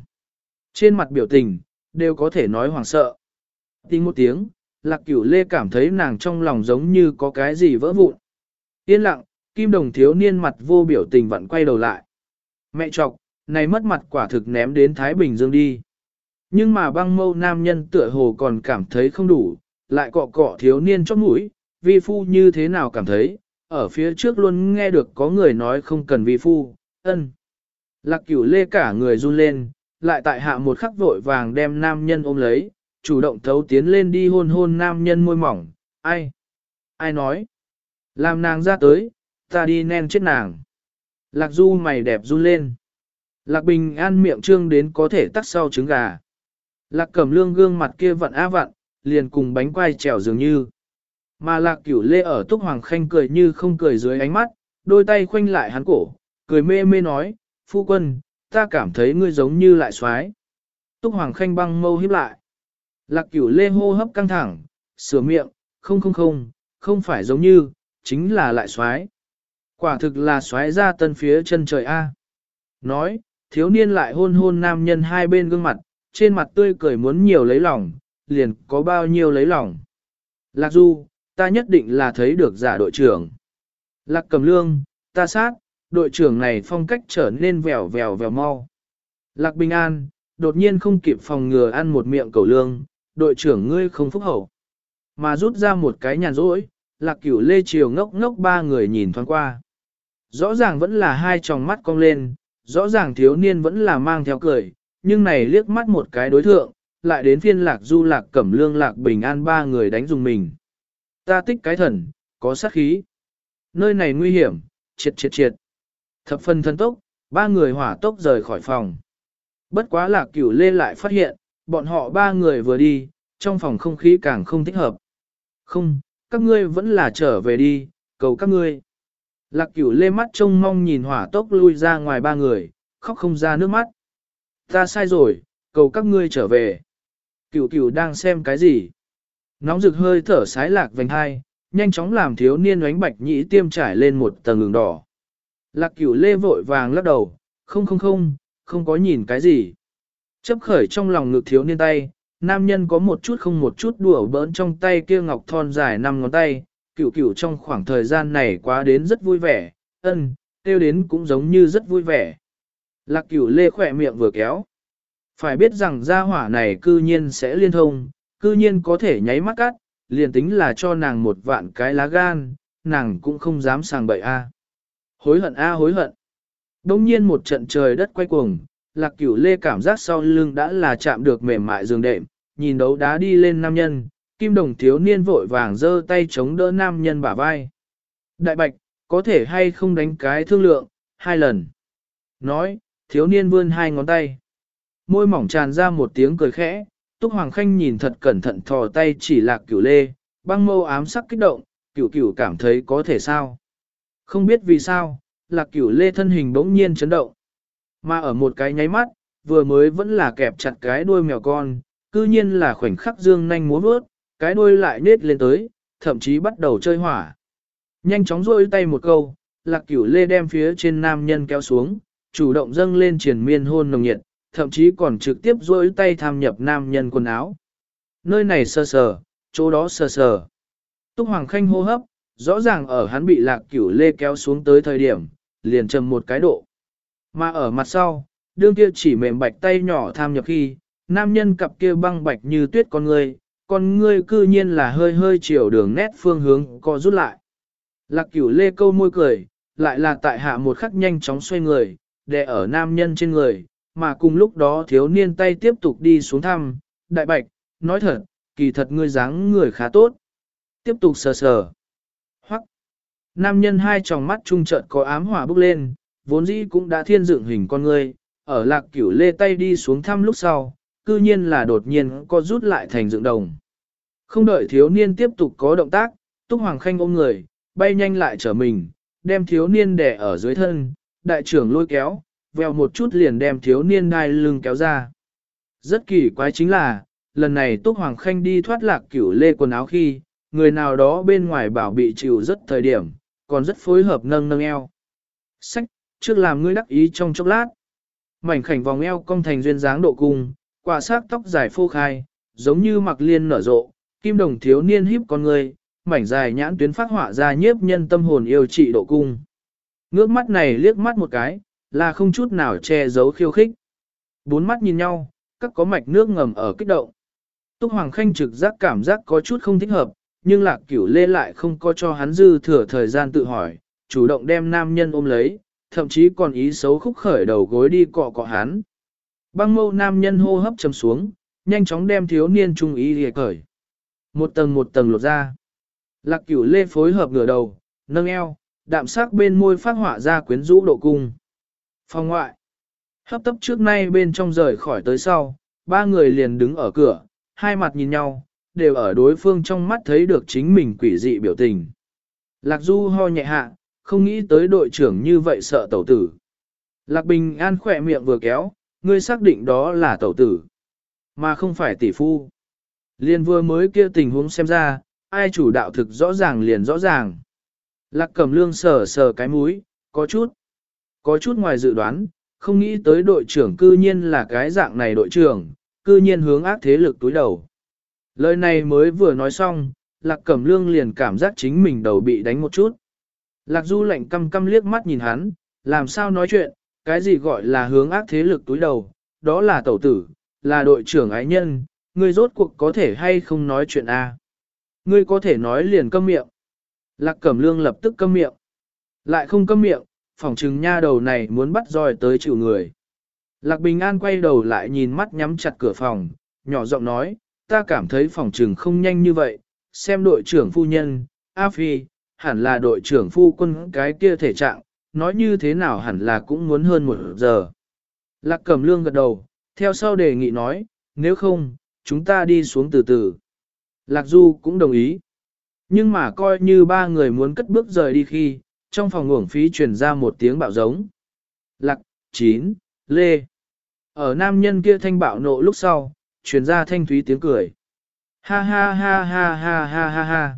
Trên mặt biểu tình, đều có thể nói hoảng sợ. Tiếng một tiếng, lạc cửu lê cảm thấy nàng trong lòng giống như có cái gì vỡ vụn. Yên lặng, kim đồng thiếu niên mặt vô biểu tình vẫn quay đầu lại. Mẹ chọc, này mất mặt quả thực ném đến Thái Bình Dương đi. Nhưng mà băng mâu nam nhân tựa hồ còn cảm thấy không đủ, lại cọ cọ thiếu niên chót mũi, vi phu như thế nào cảm thấy, ở phía trước luôn nghe được có người nói không cần vi phu, ân. Lạc cửu lê cả người run lên, lại tại hạ một khắc vội vàng đem nam nhân ôm lấy, chủ động thấu tiến lên đi hôn hôn nam nhân môi mỏng, ai? Ai nói? Làm nàng ra tới, ta đi nen chết nàng. Lạc du mày đẹp run lên. Lạc bình an miệng trương đến có thể tắt sau trứng gà. Lạc cẩm lương gương mặt kia vặn á vặn, liền cùng bánh quai trèo dường như. Mà lạc cửu lê ở túc hoàng khanh cười như không cười dưới ánh mắt, đôi tay khoanh lại hắn cổ, cười mê mê nói, phu quân, ta cảm thấy ngươi giống như lại xoái. Túc hoàng khanh băng mâu híp lại. Lạc cửu lê hô hấp căng thẳng, sửa miệng, không không không, không phải giống như, chính là lại xoái. Quả thực là xoáy ra tân phía chân trời A. Nói, thiếu niên lại hôn hôn nam nhân hai bên gương mặt, trên mặt tươi cười muốn nhiều lấy lòng, liền có bao nhiêu lấy lòng. Lạc Du, ta nhất định là thấy được giả đội trưởng. Lạc cầm lương, ta sát, đội trưởng này phong cách trở nên vèo vèo vèo mau. Lạc bình an, đột nhiên không kịp phòng ngừa ăn một miệng cầu lương, đội trưởng ngươi không phúc hậu. Mà rút ra một cái nhàn rỗi, lạc cửu lê triều ngốc ngốc ba người nhìn thoáng qua. Rõ ràng vẫn là hai tròng mắt cong lên, rõ ràng thiếu niên vẫn là mang theo cười, nhưng này liếc mắt một cái đối thượng, lại đến phiên lạc du lạc cẩm lương lạc bình an ba người đánh dùng mình. Ta tích cái thần, có sát khí. Nơi này nguy hiểm, triệt triệt triệt. Thập phần thân tốc, ba người hỏa tốc rời khỏi phòng. Bất quá lạc cửu lê lại phát hiện, bọn họ ba người vừa đi, trong phòng không khí càng không thích hợp. Không, các ngươi vẫn là trở về đi, cầu các ngươi. Lạc cửu lê mắt trông mong nhìn hỏa tốc lui ra ngoài ba người, khóc không ra nước mắt. Ta sai rồi, cầu các ngươi trở về. Cửu cửu đang xem cái gì? Nóng rực hơi thở sái lạc vành hai, nhanh chóng làm thiếu niên oánh bạch nhĩ tiêm trải lên một tầng ngừng đỏ. Lạc cửu lê vội vàng lắc đầu, không không không, không có nhìn cái gì. Chấp khởi trong lòng ngực thiếu niên tay, nam nhân có một chút không một chút đùa bỡn trong tay kia ngọc thon dài năm ngón tay, cửu cửu trong khoảng thời gian này quá đến rất vui vẻ, ân, tiêu đến cũng giống như rất vui vẻ. Lạc cửu lê khỏe miệng vừa kéo. Phải biết rằng gia hỏa này cư nhiên sẽ liên thông, cư nhiên có thể nháy mắt cắt, liền tính là cho nàng một vạn cái lá gan, nàng cũng không dám sàng bậy a. À. Hối hận a hối hận. Đông nhiên một trận trời đất quay cuồng, lạc cửu lê cảm giác sau lưng đã là chạm được mềm mại giường đệm, nhìn đấu đá đi lên nam nhân, kim đồng thiếu niên vội vàng giơ tay chống đỡ nam nhân bả vai. Đại bạch, có thể hay không đánh cái thương lượng, hai lần. Nói, thiếu niên vươn hai ngón tay. Môi mỏng tràn ra một tiếng cười khẽ, Túc Hoàng Khanh nhìn thật cẩn thận thò tay chỉ lạc cửu lê, băng mâu ám sắc kích động, cửu cửu cảm thấy có thể sao. Không biết vì sao, lạc cửu lê thân hình bỗng nhiên chấn động. Mà ở một cái nháy mắt, vừa mới vẫn là kẹp chặt cái đuôi mèo con, cư nhiên là khoảnh khắc dương nhanh múa vớt cái đuôi lại nết lên tới, thậm chí bắt đầu chơi hỏa. Nhanh chóng rôi tay một câu, lạc cửu lê đem phía trên nam nhân kéo xuống, chủ động dâng lên triển miên hôn nồng nhiệt, thậm chí còn trực tiếp rôi tay tham nhập nam nhân quần áo. Nơi này sờ sờ, chỗ đó sờ sờ. Túc Hoàng Khanh hô hấp, rõ ràng ở hắn bị lạc cửu lê kéo xuống tới thời điểm, liền trầm một cái độ. Mà ở mặt sau, đương kia chỉ mềm bạch tay nhỏ tham nhập khi, nam nhân cặp kia băng bạch như tuyết con người, con ngươi cư nhiên là hơi hơi chiều đường nét phương hướng co rút lại. Lạc cửu lê câu môi cười, lại là tại hạ một khắc nhanh chóng xoay người, đè ở nam nhân trên người, mà cùng lúc đó thiếu niên tay tiếp tục đi xuống thăm, đại bạch, nói thật, kỳ thật ngươi dáng người khá tốt. Tiếp tục sờ sờ. Hoắc. Nam nhân hai tròng mắt trung trợn có ám hỏa bốc lên, vốn dĩ cũng đã thiên dựng hình con ngươi, ở lạc cửu lê tay đi xuống thăm lúc sau, cư nhiên là đột nhiên có rút lại thành dựng đồng. Không đợi thiếu niên tiếp tục có động tác, Túc Hoàng Khanh ôm người, bay nhanh lại trở mình, đem thiếu niên đè ở dưới thân, đại trưởng lôi kéo, vèo một chút liền đem thiếu niên đai lưng kéo ra. Rất kỳ quái chính là, lần này Túc Hoàng Khanh đi thoát lạc cửu lê quần áo khi, người nào đó bên ngoài bảo bị chịu rất thời điểm, còn rất phối hợp nâng nâng eo. Sách, trước làm ngươi đắc ý trong chốc lát. Mảnh khảnh vòng eo cong thành duyên dáng độ cung, quả xác tóc dài phô khai, giống như mặc liên nở rộ, kim đồng thiếu niên híp con người, mảnh dài nhãn tuyến phát họa ra nhiếp nhân tâm hồn yêu trị độ cung. Ngước mắt này liếc mắt một cái, là không chút nào che giấu khiêu khích. Bốn mắt nhìn nhau, các có mạch nước ngầm ở kích động. Túc Hoàng Khanh trực giác cảm giác có chút không thích hợp, nhưng lạc cửu lê lại không có cho hắn dư thừa thời gian tự hỏi, chủ động đem nam nhân ôm lấy, thậm chí còn ý xấu khúc khởi đầu gối đi cọ cọ hắn. Băng mâu nam nhân hô hấp trầm xuống, nhanh chóng đem thiếu niên trung ý lìa cởi. Một tầng một tầng lột ra. Lạc cửu lê phối hợp ngửa đầu, nâng eo, đạm sắc bên môi phát họa ra quyến rũ độ cung. Phòng ngoại. Hấp tấp trước nay bên trong rời khỏi tới sau, ba người liền đứng ở cửa, hai mặt nhìn nhau, đều ở đối phương trong mắt thấy được chính mình quỷ dị biểu tình. Lạc Du ho nhẹ hạ, không nghĩ tới đội trưởng như vậy sợ tẩu tử. Lạc Bình An khỏe miệng vừa kéo, ngươi xác định đó là tẩu tử, mà không phải tỷ phu. Liên vừa mới kia tình huống xem ra, ai chủ đạo thực rõ ràng liền rõ ràng. Lạc Cẩm Lương sờ sờ cái mũi, có chút, có chút ngoài dự đoán, không nghĩ tới đội trưởng cư nhiên là cái dạng này đội trưởng, cư nhiên hướng ác thế lực túi đầu. Lời này mới vừa nói xong, Lạc Cẩm Lương liền cảm giác chính mình đầu bị đánh một chút. Lạc Du lạnh căm căm liếc mắt nhìn hắn, làm sao nói chuyện, cái gì gọi là hướng ác thế lực túi đầu, đó là tẩu tử, là đội trưởng ái nhân, ngươi rốt cuộc có thể hay không nói chuyện A. Ngươi có thể nói liền câm miệng. Lạc Cẩm Lương lập tức câm miệng. Lại không câm miệng, phòng trừng nha đầu này muốn bắt roi tới chịu người. Lạc Bình An quay đầu lại nhìn mắt nhắm chặt cửa phòng, nhỏ giọng nói, ta cảm thấy phòng trừng không nhanh như vậy, xem đội trưởng phu nhân, A Phi, hẳn là đội trưởng phu quân cái kia thể trạng, nói như thế nào hẳn là cũng muốn hơn một giờ. Lạc Cẩm Lương gật đầu, theo sau đề nghị nói, nếu không, chúng ta đi xuống từ từ. Lạc Du cũng đồng ý. Nhưng mà coi như ba người muốn cất bước rời đi khi, trong phòng uổng phí truyền ra một tiếng bạo giống. Lạc, chín, lê. Ở nam nhân kia thanh bạo nộ lúc sau, truyền ra thanh thúy tiếng cười. Ha ha ha ha ha ha ha ha.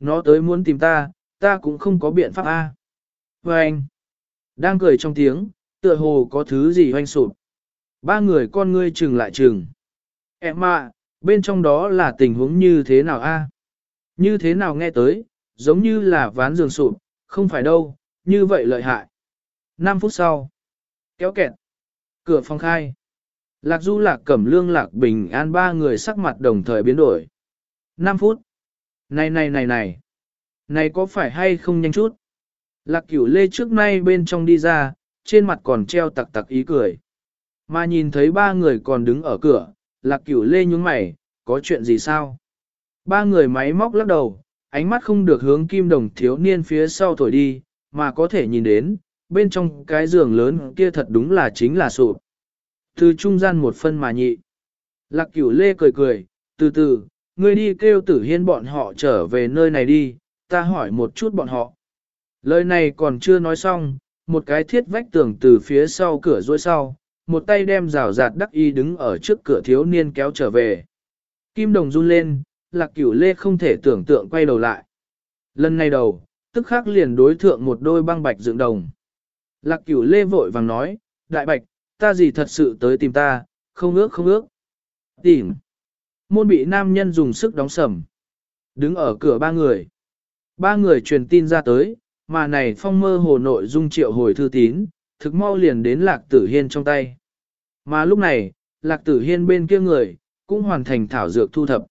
Nó tới muốn tìm ta, ta cũng không có biện pháp a anh, đang cười trong tiếng, tựa hồ có thứ gì hoanh sụp. Ba người con ngươi chừng lại chừng. Em ạ, bên trong đó là tình huống như thế nào a? Như thế nào nghe tới, giống như là ván giường sụp, không phải đâu, như vậy lợi hại. 5 phút sau, kéo kẹt, cửa phòng khai. Lạc Du Lạc Cẩm Lương Lạc Bình An ba người sắc mặt đồng thời biến đổi. 5 phút. Này này này này. Này có phải hay không nhanh chút? Lạc Cửu Lê trước nay bên trong đi ra, trên mặt còn treo tặc tặc ý cười. Mà nhìn thấy ba người còn đứng ở cửa, Lạc Cửu Lê nhúng mày, có chuyện gì sao? Ba người máy móc lắc đầu, ánh mắt không được hướng kim đồng thiếu niên phía sau thổi đi, mà có thể nhìn đến, bên trong cái giường lớn kia thật đúng là chính là sụp. Từ trung gian một phân mà nhị. Lạc cửu lê cười cười, từ từ, ngươi đi kêu tử hiên bọn họ trở về nơi này đi, ta hỏi một chút bọn họ. Lời này còn chưa nói xong, một cái thiết vách tường từ phía sau cửa rôi sau, một tay đem rào rạt đắc y đứng ở trước cửa thiếu niên kéo trở về. Kim đồng run lên, lạc cửu lê không thể tưởng tượng quay đầu lại. Lần này đầu, tức khắc liền đối thượng một đôi băng bạch dựng đồng. Lạc cửu lê vội vàng nói, đại bạch, ta gì thật sự tới tìm ta, không ước không ước. Tìm. Môn bị nam nhân dùng sức đóng sầm. Đứng ở cửa ba người. Ba người truyền tin ra tới, mà này phong mơ hồ nội dung triệu hồi thư tín, thực mau liền đến lạc tử hiên trong tay. Mà lúc này, lạc tử hiên bên kia người, cũng hoàn thành thảo dược thu thập.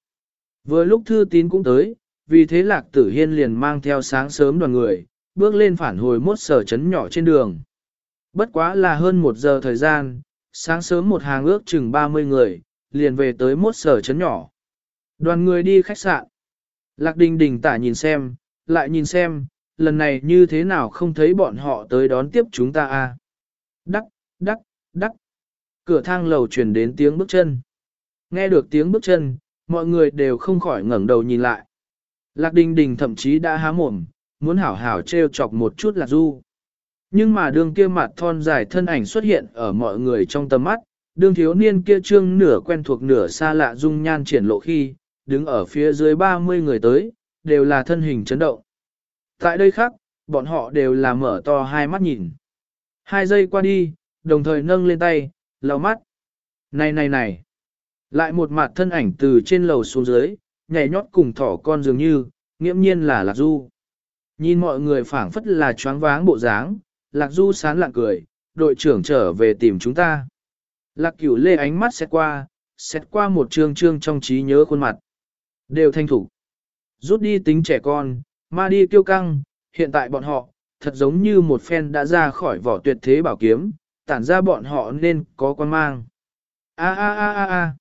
Vừa lúc thư tín cũng tới, vì thế lạc tử hiên liền mang theo sáng sớm đoàn người, bước lên phản hồi mốt sở chấn nhỏ trên đường. Bất quá là hơn một giờ thời gian, sáng sớm một hàng ước chừng 30 người, liền về tới mốt sở chấn nhỏ. Đoàn người đi khách sạn. Lạc đình đình tả nhìn xem, lại nhìn xem, lần này như thế nào không thấy bọn họ tới đón tiếp chúng ta a? À? Đắc, đắc, đắc. Cửa thang lầu truyền đến tiếng bước chân. Nghe được tiếng bước chân, mọi người đều không khỏi ngẩng đầu nhìn lại. Lạc đình đình thậm chí đã há mồm, muốn hảo hảo treo chọc một chút lạc du. Nhưng mà đường kia mặt thon dài thân ảnh xuất hiện ở mọi người trong tầm mắt, đường thiếu niên kia trương nửa quen thuộc nửa xa lạ dung nhan triển lộ khi, đứng ở phía dưới 30 người tới, đều là thân hình chấn động. Tại đây khác, bọn họ đều là mở to hai mắt nhìn. Hai giây qua đi, đồng thời nâng lên tay, lau mắt. Này này này. Lại một mặt thân ảnh từ trên lầu xuống dưới, nhảy nhót cùng thỏ con dường như, nghiễm nhiên là Lạc Du. Nhìn mọi người phảng phất là choáng váng bộ dáng, Lạc Du sán lặng cười, đội trưởng trở về tìm chúng ta. Lạc cửu lê ánh mắt xét qua, xét qua một trương trương trong trí nhớ khuôn mặt. Đều thanh thủ. Rút đi tính trẻ con, ma đi kiêu căng, hiện tại bọn họ, thật giống như một phen đã ra khỏi vỏ tuyệt thế bảo kiếm, tản ra bọn họ nên có quan mang. A a a a a.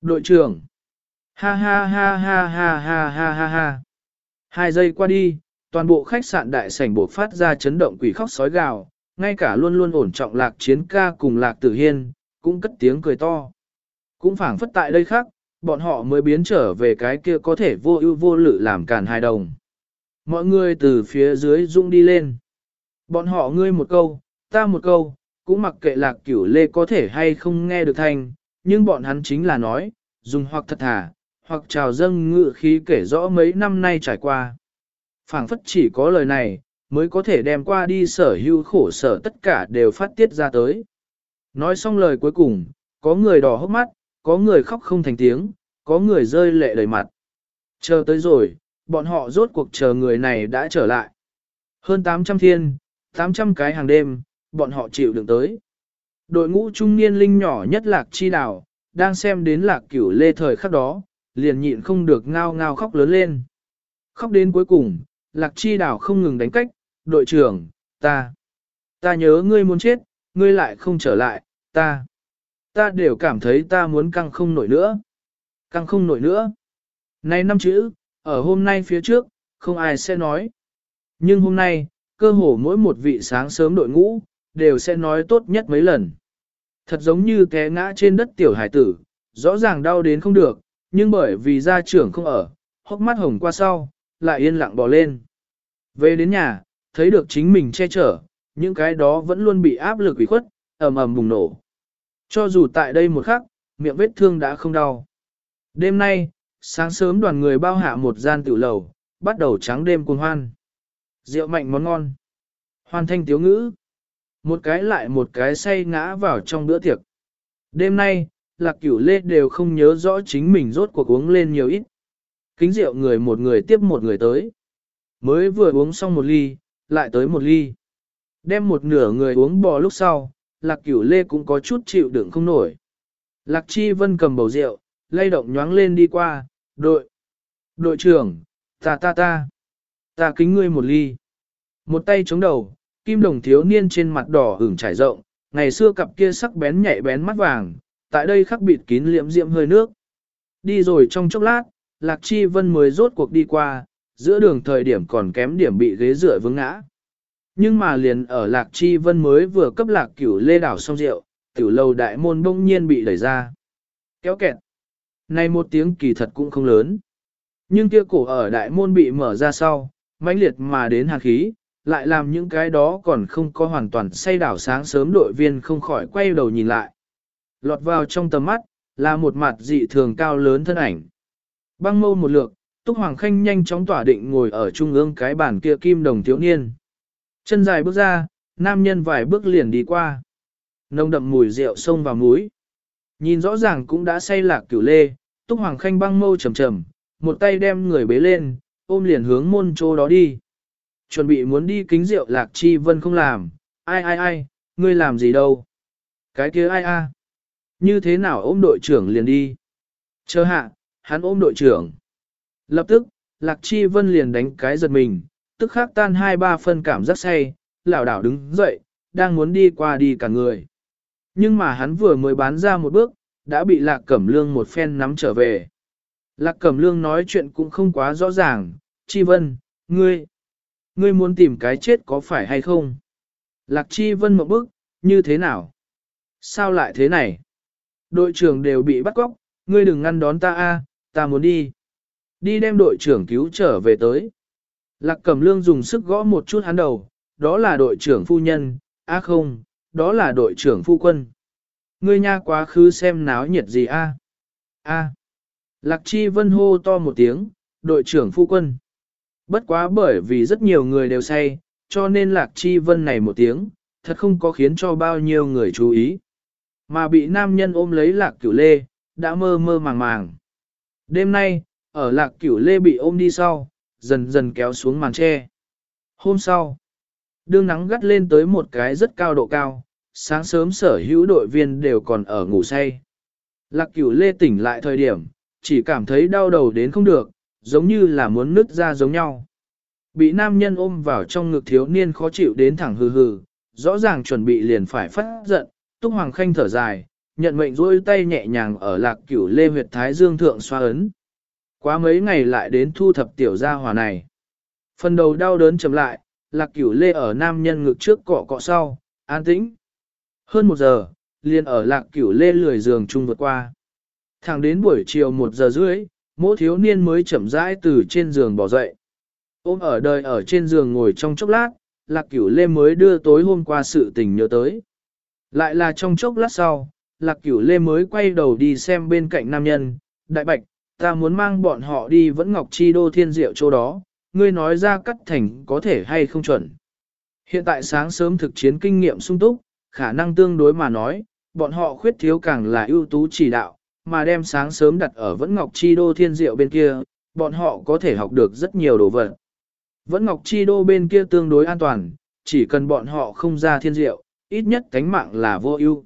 Đội trưởng. Ha ha ha ha ha ha ha ha ha. Hai giây qua đi, toàn bộ khách sạn đại sảnh buộc phát ra chấn động quỷ khóc sói gào, ngay cả luôn luôn ổn trọng lạc chiến ca cùng lạc tử hiên, cũng cất tiếng cười to. Cũng phảng phất tại đây khác, bọn họ mới biến trở về cái kia có thể vô ưu vô lự làm càn hài đồng. Mọi người từ phía dưới rung đi lên. Bọn họ ngươi một câu, ta một câu, cũng mặc kệ lạc cửu lê có thể hay không nghe được thanh, nhưng bọn hắn chính là nói, dùng hoặc thật thà, hoặc trào dâng ngự khí kể rõ mấy năm nay trải qua. phảng phất chỉ có lời này, mới có thể đem qua đi sở hữu khổ sở tất cả đều phát tiết ra tới. Nói xong lời cuối cùng, có người đỏ hốc mắt, có người khóc không thành tiếng, có người rơi lệ đầy mặt. Chờ tới rồi, bọn họ rốt cuộc chờ người này đã trở lại. Hơn 800 thiên, 800 cái hàng đêm, bọn họ chịu đựng tới. Đội ngũ trung niên linh nhỏ nhất lạc chi đảo, đang xem đến lạc cửu lê thời khắc đó, liền nhịn không được ngao ngao khóc lớn lên. Khóc đến cuối cùng, lạc chi đảo không ngừng đánh cách, đội trưởng, ta, ta nhớ ngươi muốn chết, ngươi lại không trở lại, ta, ta đều cảm thấy ta muốn căng không nổi nữa, căng không nổi nữa. Này năm chữ, ở hôm nay phía trước, không ai sẽ nói. Nhưng hôm nay, cơ hồ mỗi một vị sáng sớm đội ngũ, đều sẽ nói tốt nhất mấy lần. Thật giống như té ngã trên đất tiểu hải tử, rõ ràng đau đến không được, nhưng bởi vì gia trưởng không ở, hốc mắt hồng qua sau, lại yên lặng bỏ lên. Về đến nhà, thấy được chính mình che chở, những cái đó vẫn luôn bị áp lực ủy khuất, ầm ầm bùng nổ. Cho dù tại đây một khắc, miệng vết thương đã không đau. Đêm nay, sáng sớm đoàn người bao hạ một gian tiểu lầu, bắt đầu trắng đêm cuồng hoan. Rượu mạnh món ngon. Hoan thanh tiếu ngữ. Một cái lại một cái say ngã vào trong bữa tiệc. Đêm nay, lạc cửu lê đều không nhớ rõ chính mình rốt cuộc uống lên nhiều ít. Kính rượu người một người tiếp một người tới. Mới vừa uống xong một ly, lại tới một ly. Đem một nửa người uống bò lúc sau, lạc cửu lê cũng có chút chịu đựng không nổi. Lạc chi vân cầm bầu rượu, lay động nhoáng lên đi qua, đội. Đội trưởng, ta ta ta. Ta kính ngươi một ly. Một tay chống đầu, kim đồng thiếu niên trên mặt đỏ hưởng trải rộng, ngày xưa cặp kia sắc bén nhạy bén mắt vàng, tại đây khắc bịt kín liệm diệm hơi nước. Đi rồi trong chốc lát, Lạc Chi Vân mới rốt cuộc đi qua, giữa đường thời điểm còn kém điểm bị ghế rửa vướng ngã. Nhưng mà liền ở Lạc Chi Vân mới vừa cấp Lạc Cửu Lê đảo xong rượu, tiểu lầu đại môn bỗng nhiên bị đẩy ra. Kéo kẹt. Này một tiếng kỳ thật cũng không lớn. Nhưng kia cổ ở đại môn bị mở ra sau, mãnh liệt mà đến hàn khí, lại làm những cái đó còn không có hoàn toàn say đảo sáng sớm đội viên không khỏi quay đầu nhìn lại. Lọt vào trong tầm mắt, là một mặt dị thường cao lớn thân ảnh. Băng mâu một lượt, Túc Hoàng Khanh nhanh chóng tỏa định ngồi ở trung ương cái bàn kia kim đồng thiếu niên. Chân dài bước ra, nam nhân vài bước liền đi qua. Nông đậm mùi rượu sông vào mũi. Nhìn rõ ràng cũng đã say lạc cửu lê, Túc Hoàng Khanh băng mâu trầm trầm, một tay đem người bế lên, ôm liền hướng môn chỗ đó đi. Chuẩn bị muốn đi kính rượu lạc chi vân không làm, ai ai ai, ngươi làm gì đâu. Cái kia ai a? Như thế nào ôm đội trưởng liền đi? Chờ hạ, hắn ôm đội trưởng. Lập tức, lạc chi vân liền đánh cái giật mình, tức khắc tan hai ba phân cảm giác say, lảo đảo đứng dậy, đang muốn đi qua đi cả người. Nhưng mà hắn vừa mới bán ra một bước, đã bị lạc cẩm lương một phen nắm trở về. Lạc Cẩm Lương nói chuyện cũng không quá rõ ràng, Chi Vân, ngươi, ngươi muốn tìm cái chết có phải hay không? Lạc Chi Vân một bức, như thế nào? Sao lại thế này? Đội trưởng đều bị bắt cóc, ngươi đừng ngăn đón ta a, ta muốn đi. Đi đem đội trưởng cứu trở về tới. Lạc Cẩm Lương dùng sức gõ một chút hắn đầu, đó là đội trưởng phu nhân, a không, đó là đội trưởng phu quân. Ngươi nha quá khứ xem náo nhiệt gì a? A. Lạc Chi Vân hô to một tiếng, đội trưởng phu quân. Bất quá bởi vì rất nhiều người đều say, cho nên Lạc Chi Vân này một tiếng, thật không có khiến cho bao nhiêu người chú ý. Mà bị nam nhân ôm lấy Lạc Cửu Lê, đã mơ mơ màng màng. Đêm nay, ở Lạc Cửu Lê bị ôm đi sau, dần dần kéo xuống màn tre. Hôm sau, đương nắng gắt lên tới một cái rất cao độ cao, sáng sớm sở hữu đội viên đều còn ở ngủ say. Lạc Cửu Lê tỉnh lại thời điểm, chỉ cảm thấy đau đầu đến không được, giống như là muốn nứt ra giống nhau. Bị nam nhân ôm vào trong ngực thiếu niên khó chịu đến thẳng hừ hừ, rõ ràng chuẩn bị liền phải phát giận, Túc Hoàng Khanh thở dài, nhận mệnh rôi tay nhẹ nhàng ở lạc cửu lê huyệt thái dương thượng xoa ấn. Quá mấy ngày lại đến thu thập tiểu gia hòa này. Phần đầu đau đớn chậm lại, lạc cửu lê ở nam nhân ngực trước cọ cọ sau, an tĩnh. Hơn một giờ, liền ở lạc cửu lê lười giường chung vượt qua. Thẳng đến buổi chiều một giờ rưỡi, mỗi thiếu niên mới chậm rãi từ trên giường bỏ dậy. Ôm ở đời ở trên giường ngồi trong chốc lát, lạc cửu lê mới đưa tối hôm qua sự tình nhớ tới. Lại là trong chốc lát sau, lạc cửu lê mới quay đầu đi xem bên cạnh nam nhân, đại bạch, ta muốn mang bọn họ đi vẫn ngọc chi đô thiên diệu chỗ đó, ngươi nói ra cắt thành có thể hay không chuẩn. Hiện tại sáng sớm thực chiến kinh nghiệm sung túc, khả năng tương đối mà nói, bọn họ khuyết thiếu càng là ưu tú chỉ đạo, mà đem sáng sớm đặt ở vẫn ngọc chi đô thiên diệu bên kia, bọn họ có thể học được rất nhiều đồ vật. Vẫn ngọc chi đô bên kia tương đối an toàn, chỉ cần bọn họ không ra thiên diệu, ít nhất cánh mạng là vô ưu.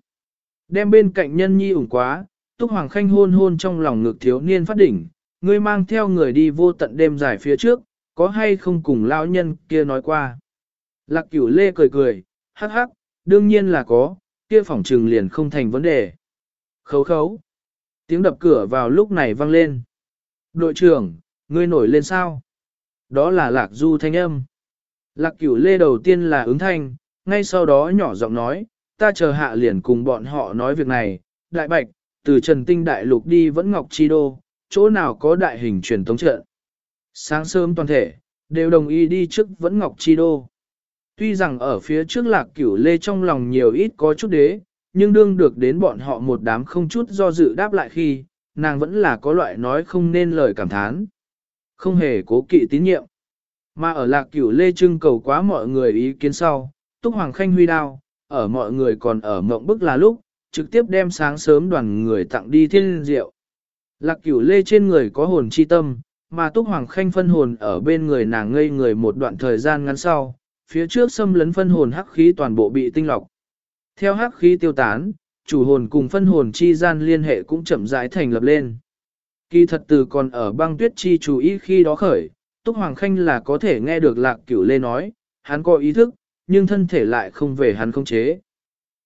Đem bên cạnh nhân nhi ủng quá, Túc Hoàng Khanh hôn hôn trong lòng ngực thiếu niên phát đỉnh, ngươi mang theo người đi vô tận đêm dài phía trước, có hay không cùng lão nhân kia nói qua. Lạc cửu lê cười cười, hắc hắc, đương nhiên là có, kia phỏng trừng liền không thành vấn đề. Khấu khấu. Tiếng đập cửa vào lúc này vang lên. Đội trưởng, ngươi nổi lên sao? Đó là lạc du thanh âm. Lạc cửu lê đầu tiên là ứng thanh, ngay sau đó nhỏ giọng nói, ta chờ hạ liền cùng bọn họ nói việc này, đại bạch, từ trần tinh đại lục đi vẫn ngọc chi đô, chỗ nào có đại hình truyền thống trận. Sáng sớm toàn thể, đều đồng ý đi trước vẫn ngọc chi đô. Tuy rằng ở phía trước lạc cửu lê trong lòng nhiều ít có chút đế, nhưng đương được đến bọn họ một đám không chút do dự đáp lại khi, nàng vẫn là có loại nói không nên lời cảm thán. Không hề cố kỵ tín nhiệm. Mà ở lạc cửu lê trưng cầu quá mọi người ý kiến sau, Túc Hoàng Khanh huy đao, ở mọi người còn ở mộng bức là lúc, trực tiếp đem sáng sớm đoàn người tặng đi thiên diệu. Lạc cửu lê trên người có hồn chi tâm, mà Túc Hoàng Khanh phân hồn ở bên người nàng ngây người một đoạn thời gian ngắn sau, phía trước xâm lấn phân hồn hắc khí toàn bộ bị tinh lọc. Theo hắc khí tiêu tán, chủ hồn cùng phân hồn chi gian liên hệ cũng chậm rãi thành lập lên. Kỳ thật từ còn ở băng tuyết chi chú ý khi đó khởi, Túc Hoàng Khanh là có thể nghe được lạc cửu lê nói, hắn có ý thức, nhưng thân thể lại không về hắn không chế.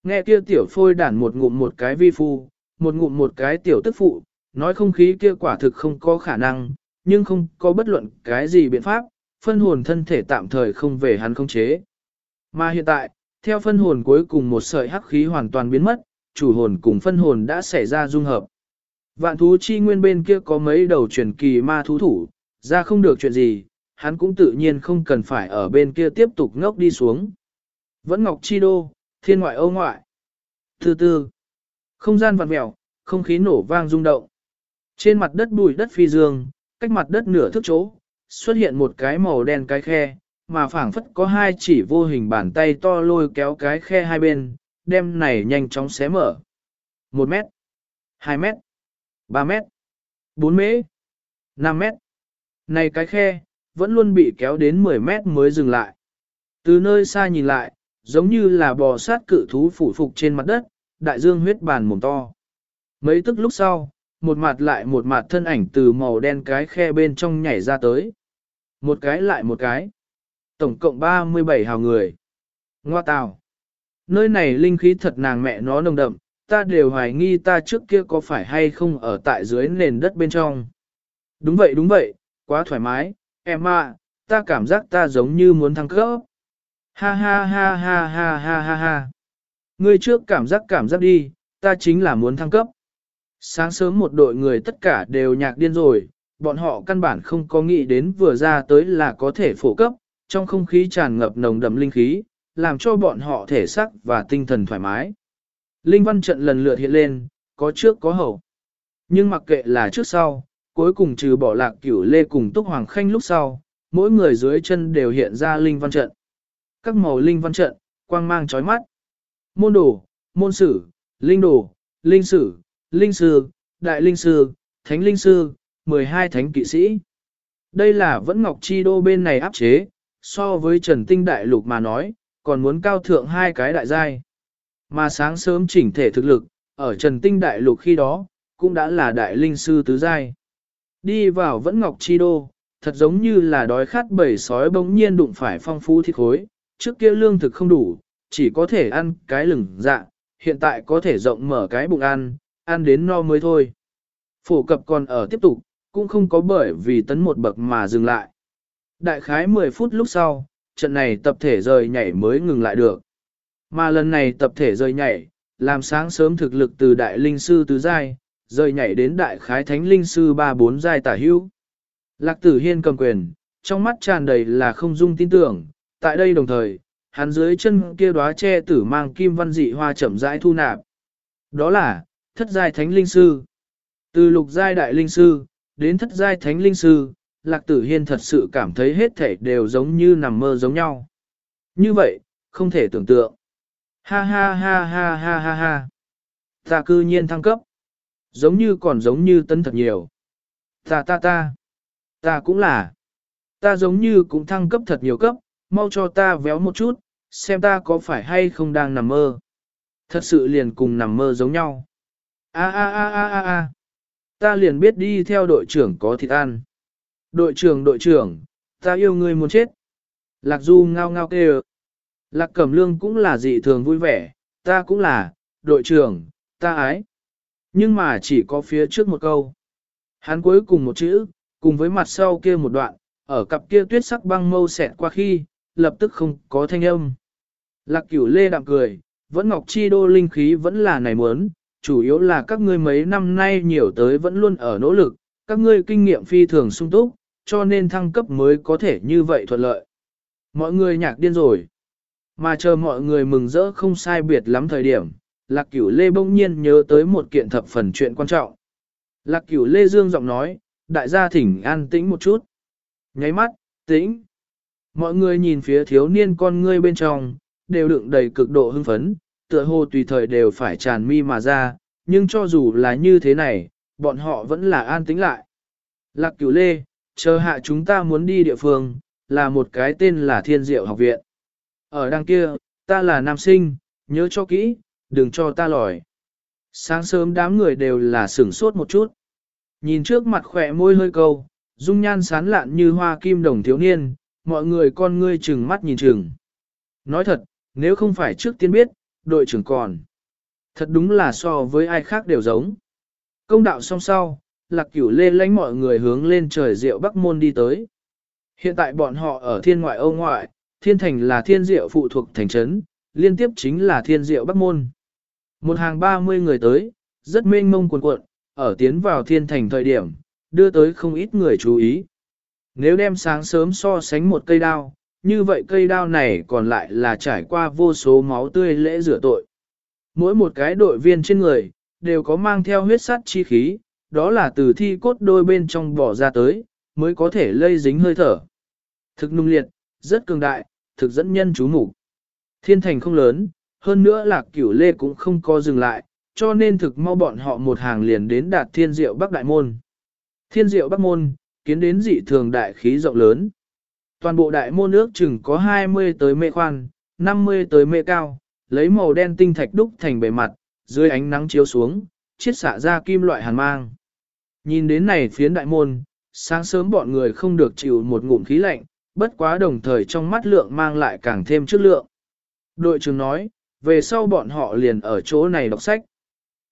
Nghe kia tiểu phôi đản một ngụm một cái vi phu, một ngụm một cái tiểu tức phụ, nói không khí kia quả thực không có khả năng, nhưng không có bất luận cái gì biện pháp, phân hồn thân thể tạm thời không về hắn không chế. Mà hiện tại, theo phân hồn cuối cùng một sợi hắc khí hoàn toàn biến mất, chủ hồn cùng phân hồn đã xảy ra dung hợp. Vạn thú chi nguyên bên kia có mấy đầu truyền kỳ ma thú thủ, ra không được chuyện gì, hắn cũng tự nhiên không cần phải ở bên kia tiếp tục ngốc đi xuống. Vẫn ngọc chi đô, thiên ngoại âu ngoại. Thứ tư, không gian vặn mèo, không khí nổ vang rung động. Trên mặt đất bụi đất phi dương, cách mặt đất nửa thước chỗ, xuất hiện một cái màu đen cái khe, mà phảng phất có hai chỉ vô hình bàn tay to lôi kéo cái khe hai bên, đem này nhanh chóng xé mở. Một mét, hai mét, ba mét, bốn mét, năm mét. Này cái khe, vẫn luôn bị kéo đến 10 mét mới dừng lại. Từ nơi xa nhìn lại, giống như là bò sát cự thú phủ phục trên mặt đất, đại dương huyết bàn mồm to. Mấy tức lúc sau, một mặt lại một mặt thân ảnh từ màu đen cái khe bên trong nhảy ra tới. Một cái lại một cái. Tổng cộng 37 hào người. Ngoa tào. Nơi này linh khí thật nàng mẹ nó nồng đậm, ta đều hoài nghi ta trước kia có phải hay không ở tại dưới nền đất bên trong. Đúng vậy đúng vậy, quá thoải mái, em à, ta cảm giác ta giống như muốn thăng cấp. Ha ha ha ha ha ha ha ha. Ngươi trước cảm giác cảm giác đi, ta chính là muốn thăng cấp. Sáng sớm một đội người tất cả đều nhạc điên rồi, bọn họ căn bản không có nghĩ đến vừa ra tới là có thể phổ cấp, trong không khí tràn ngập nồng đậm linh khí, làm cho bọn họ thể sắc và tinh thần thoải mái. Linh văn trận lần lượt hiện lên, có trước có hậu. Nhưng mặc kệ là trước sau, cuối cùng trừ bỏ lạc cửu lê cùng túc hoàng khanh lúc sau, mỗi người dưới chân đều hiện ra linh văn trận. Các màu linh văn trận, quang mang chói mắt. Môn đồ, môn sử, linh đồ, linh sử, linh sư, đại linh sư, thánh linh sư, 12 thánh kỵ sĩ. Đây là vẫn Ngọc Chi Đô bên này áp chế, so với Trần Tinh Đại Lục mà nói, còn muốn cao thượng hai cái đại giai. Mà sáng sớm chỉnh thể thực lực, ở Trần Tinh Đại Lục khi đó, cũng đã là đại linh sư tứ giai. Đi vào vẫn Ngọc Chi Đô, thật giống như là đói khát bầy sói bỗng nhiên đụng phải phong phú thịt khối, trước kia lương thực không đủ, chỉ có thể ăn cái lửng dạ, hiện tại có thể rộng mở cái bụng ăn, ăn đến no mới thôi. Phổ cập còn ở tiếp tục, cũng không có bởi vì tấn một bậc mà dừng lại. Đại khái 10 phút lúc sau, trận này tập thể rời nhảy mới ngừng lại được. Mà lần này tập thể rời nhảy, làm sáng sớm thực lực từ đại linh sư tứ giai, rời nhảy đến đại khái thánh linh sư ba bốn giai tả hữu. Lạc tử hiên cầm quyền, trong mắt tràn đầy là không dung tin tưởng, tại đây đồng thời, hắn dưới chân kia đóa che tử mang kim văn dị hoa chậm rãi thu nạp. Đó là, thất giai thánh linh sư. Từ lục giai đại linh sư, đến thất giai thánh linh sư, lạc tử hiên thật sự cảm thấy hết thể đều giống như nằm mơ giống nhau. Như vậy, không thể tưởng tượng. Ha ha ha ha ha ha ha. Ta cư nhiên thăng cấp. Giống như còn giống như tấn thật nhiều. Ta ta ta. Ta cũng là. Ta giống như cũng thăng cấp thật nhiều cấp, mau cho ta véo một chút, xem ta có phải hay không đang nằm mơ. Thật sự liền cùng nằm mơ giống nhau. A a a a a a. Ta liền biết đi theo đội trưởng có thịt ăn. Đội trưởng đội trưởng, ta yêu người muốn chết. Lạc Du ngao ngao kêu. Lạc Cẩm Lương cũng là dị thường vui vẻ, ta cũng là, đội trưởng, ta ái. Nhưng mà chỉ có phía trước một câu. Hắn cuối cùng một chữ, cùng với mặt sau kia một đoạn, ở cặp kia tuyết sắc băng mâu xẹt qua khi, lập tức không có thanh âm. Lạc cửu lê đạm cười, vẫn ngọc chi đô linh khí vẫn là này muốn, chủ yếu là các ngươi mấy năm nay nhiều tới vẫn luôn ở nỗ lực, các ngươi kinh nghiệm phi thường sung túc, cho nên thăng cấp mới có thể như vậy thuận lợi. Mọi người nhạc điên rồi. Mà chờ mọi người mừng rỡ không sai biệt lắm thời điểm, Lạc Cửu Lê bỗng nhiên nhớ tới một kiện thập phần chuyện quan trọng. Lạc Cửu Lê dương giọng nói, đại gia thỉnh an tĩnh một chút. Nháy mắt, tĩnh. Mọi người nhìn phía thiếu niên con ngươi bên trong, đều đựng đầy cực độ hưng phấn, tựa hồ tùy thời đều phải tràn mi mà ra, nhưng cho dù là như thế này, bọn họ vẫn là an tĩnh lại. Lạc Cửu Lê, chờ hạ chúng ta muốn đi địa phương, là một cái tên là Thiên Diệu Học Viện. Ở đằng kia, ta là nam sinh, nhớ cho kỹ, đừng cho ta lòi. Sáng sớm đám người đều là sửng sốt một chút. Nhìn trước mặt khỏe môi hơi câu, dung nhan sán lạn như hoa kim đồng thiếu niên, mọi người con ngươi chừng mắt nhìn chừng. Nói thật, nếu không phải trước tiên biết, đội trưởng còn. Thật đúng là so với ai khác đều giống. Công đạo song sau, lạc cửu lê lánh mọi người hướng lên trời diệu Bắc Môn đi tới. Hiện tại bọn họ ở thiên ngoại âu ngoại, thiên thành là thiên diệu phụ thuộc thành trấn, liên tiếp chính là thiên diệu Bắc Môn. Một hàng 30 người tới, rất mênh mông cuồn cuộn, ở tiến vào thiên thành thời điểm, đưa tới không ít người chú ý. Nếu đem sáng sớm so sánh một cây đao, như vậy cây đao này còn lại là trải qua vô số máu tươi lễ rửa tội. Mỗi một cái đội viên trên người, đều có mang theo huyết sắt chi khí, đó là từ thi cốt đôi bên trong bỏ ra tới, mới có thể lây dính hơi thở. Thực nung liệt, rất cường đại, thực dẫn nhân chú mục Thiên thành không lớn, hơn nữa lạc cửu lê cũng không có dừng lại, cho nên thực mau bọn họ một hàng liền đến đạt thiên diệu Bắc Đại Môn. Thiên diệu Bắc Môn, kiến đến dị thường đại khí rộng lớn. Toàn bộ đại môn ước chừng có 20 tới mê khoan, 50 tới mê cao, lấy màu đen tinh thạch đúc thành bề mặt, dưới ánh nắng chiếu xuống, chiết xạ ra kim loại hàn mang. Nhìn đến này phiến đại môn, sáng sớm bọn người không được chịu một ngụm khí lạnh, bất quá đồng thời trong mắt lượng mang lại càng thêm chất lượng. Đội trưởng nói, về sau bọn họ liền ở chỗ này đọc sách.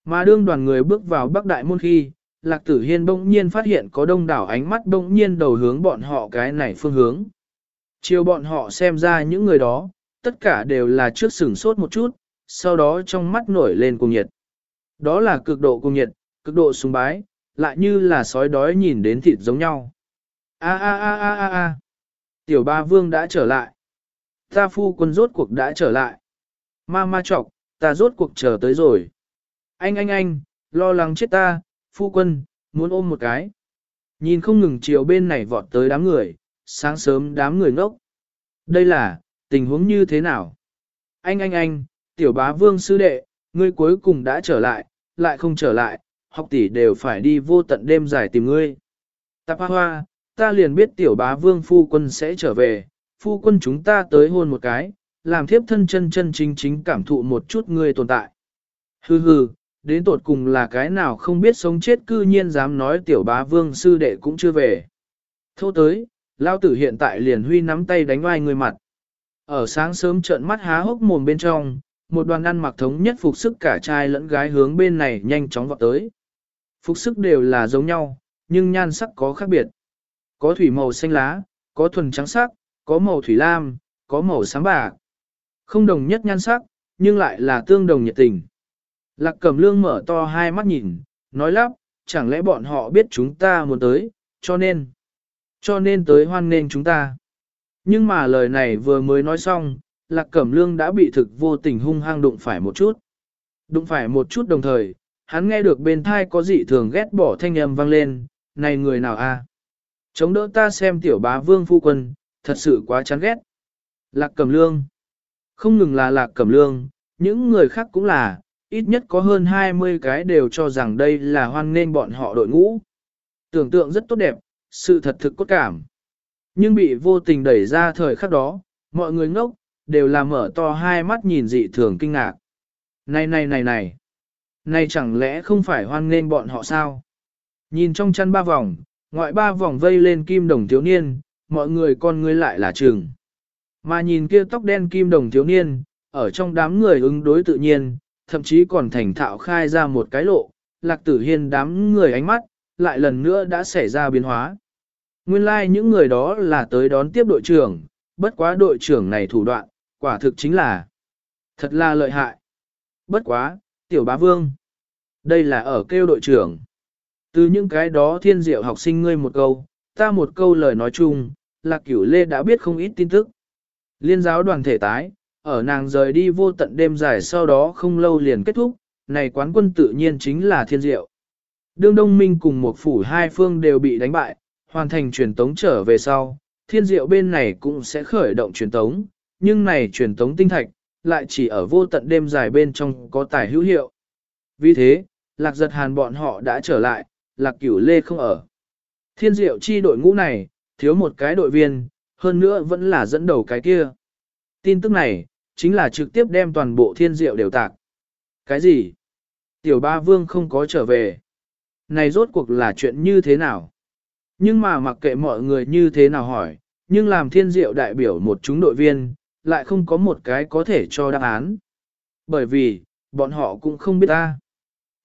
Mà đương đoàn người bước vào Bắc Đại Môn khi, Lạc Tử Hiên bỗng nhiên phát hiện có đông đảo ánh mắt bỗng nhiên đầu hướng bọn họ cái này phương hướng. Chiều bọn họ xem ra những người đó, tất cả đều là trước sửng sốt một chút, sau đó trong mắt nổi lên cùng nhiệt. Đó là cực độ cùng nhiệt, cực độ sùng bái, lại như là sói đói nhìn đến thịt giống nhau. A a a a a a. Tiểu ba vương đã trở lại. Ta phu quân rốt cuộc đã trở lại. Ma ma chọc, ta rốt cuộc chờ tới rồi. Anh anh anh, lo lắng chết ta, phu quân, muốn ôm một cái. Nhìn không ngừng chiều bên này vọt tới đám người, sáng sớm đám người ngốc. Đây là, tình huống như thế nào? Anh anh anh, tiểu bá vương sư đệ, ngươi cuối cùng đã trở lại, lại không trở lại, học tỷ đều phải đi vô tận đêm dài tìm ngươi. Tạp hoa, ta liền biết tiểu bá vương phu quân sẽ trở về, phu quân chúng ta tới hôn một cái, làm thiếp thân chân chân chính chính cảm thụ một chút ngươi tồn tại. Hừ hừ, đến tột cùng là cái nào không biết sống chết cư nhiên dám nói tiểu bá vương sư đệ cũng chưa về. Thô tới, lao tử hiện tại liền huy nắm tay đánh oai người mặt. Ở sáng sớm trợn mắt há hốc mồm bên trong, một đoàn ăn mặc thống nhất phục sức cả trai lẫn gái hướng bên này nhanh chóng vọt tới. Phục sức đều là giống nhau, nhưng nhan sắc có khác biệt. Có thủy màu xanh lá, có thuần trắng sắc, có màu thủy lam, có màu sáng bạc. Không đồng nhất nhan sắc, nhưng lại là tương đồng nhiệt tình. Lạc cẩm lương mở to hai mắt nhìn, nói lắp, chẳng lẽ bọn họ biết chúng ta muốn tới, cho nên, cho nên tới hoan nghênh chúng ta. Nhưng mà lời này vừa mới nói xong, lạc cẩm lương đã bị thực vô tình hung hăng đụng phải một chút. Đụng phải một chút đồng thời, hắn nghe được bên thai có dị thường ghét bỏ thanh âm vang lên, này người nào a? Chống đỡ ta xem tiểu bá vương phu quân, thật sự quá chán ghét. Lạc cẩm lương. Không ngừng là lạc cẩm lương, những người khác cũng là, ít nhất có hơn 20 cái đều cho rằng đây là hoan nên bọn họ đội ngũ. Tưởng tượng rất tốt đẹp, sự thật thực cốt cảm. Nhưng bị vô tình đẩy ra thời khắc đó, mọi người ngốc, đều là mở to hai mắt nhìn dị thường kinh ngạc. Này này này này, này chẳng lẽ không phải hoan nghênh bọn họ sao? Nhìn trong chăn ba vòng, ngoại ba vòng vây lên kim đồng thiếu niên, mọi người con người lại là trường. Mà nhìn kia tóc đen kim đồng thiếu niên, ở trong đám người ứng đối tự nhiên, thậm chí còn thành thạo khai ra một cái lộ, lạc tử hiên đám người ánh mắt, lại lần nữa đã xảy ra biến hóa. Nguyên lai like những người đó là tới đón tiếp đội trưởng, bất quá đội trưởng này thủ đoạn, quả thực chính là thật là lợi hại. Bất quá, tiểu bá vương. Đây là ở kêu đội trưởng. Từ những cái đó thiên diệu học sinh ngươi một câu, ta một câu lời nói chung, là cửu lê đã biết không ít tin tức. Liên giáo đoàn thể tái, ở nàng rời đi vô tận đêm dài sau đó không lâu liền kết thúc, này quán quân tự nhiên chính là thiên diệu. Đương Đông Minh cùng một phủ hai phương đều bị đánh bại, hoàn thành truyền tống trở về sau, thiên diệu bên này cũng sẽ khởi động truyền tống, nhưng này truyền tống tinh thạch, lại chỉ ở vô tận đêm dài bên trong có tài hữu hiệu. Vì thế, lạc giật hàn bọn họ đã trở lại, lạc cửu lê không ở. Thiên diệu chi đội ngũ này, thiếu một cái đội viên, hơn nữa vẫn là dẫn đầu cái kia. Tin tức này, chính là trực tiếp đem toàn bộ thiên diệu đều tạc. Cái gì? Tiểu ba vương không có trở về. Này rốt cuộc là chuyện như thế nào? Nhưng mà mặc kệ mọi người như thế nào hỏi, nhưng làm thiên diệu đại biểu một chúng đội viên, lại không có một cái có thể cho đáp án. Bởi vì, bọn họ cũng không biết ta.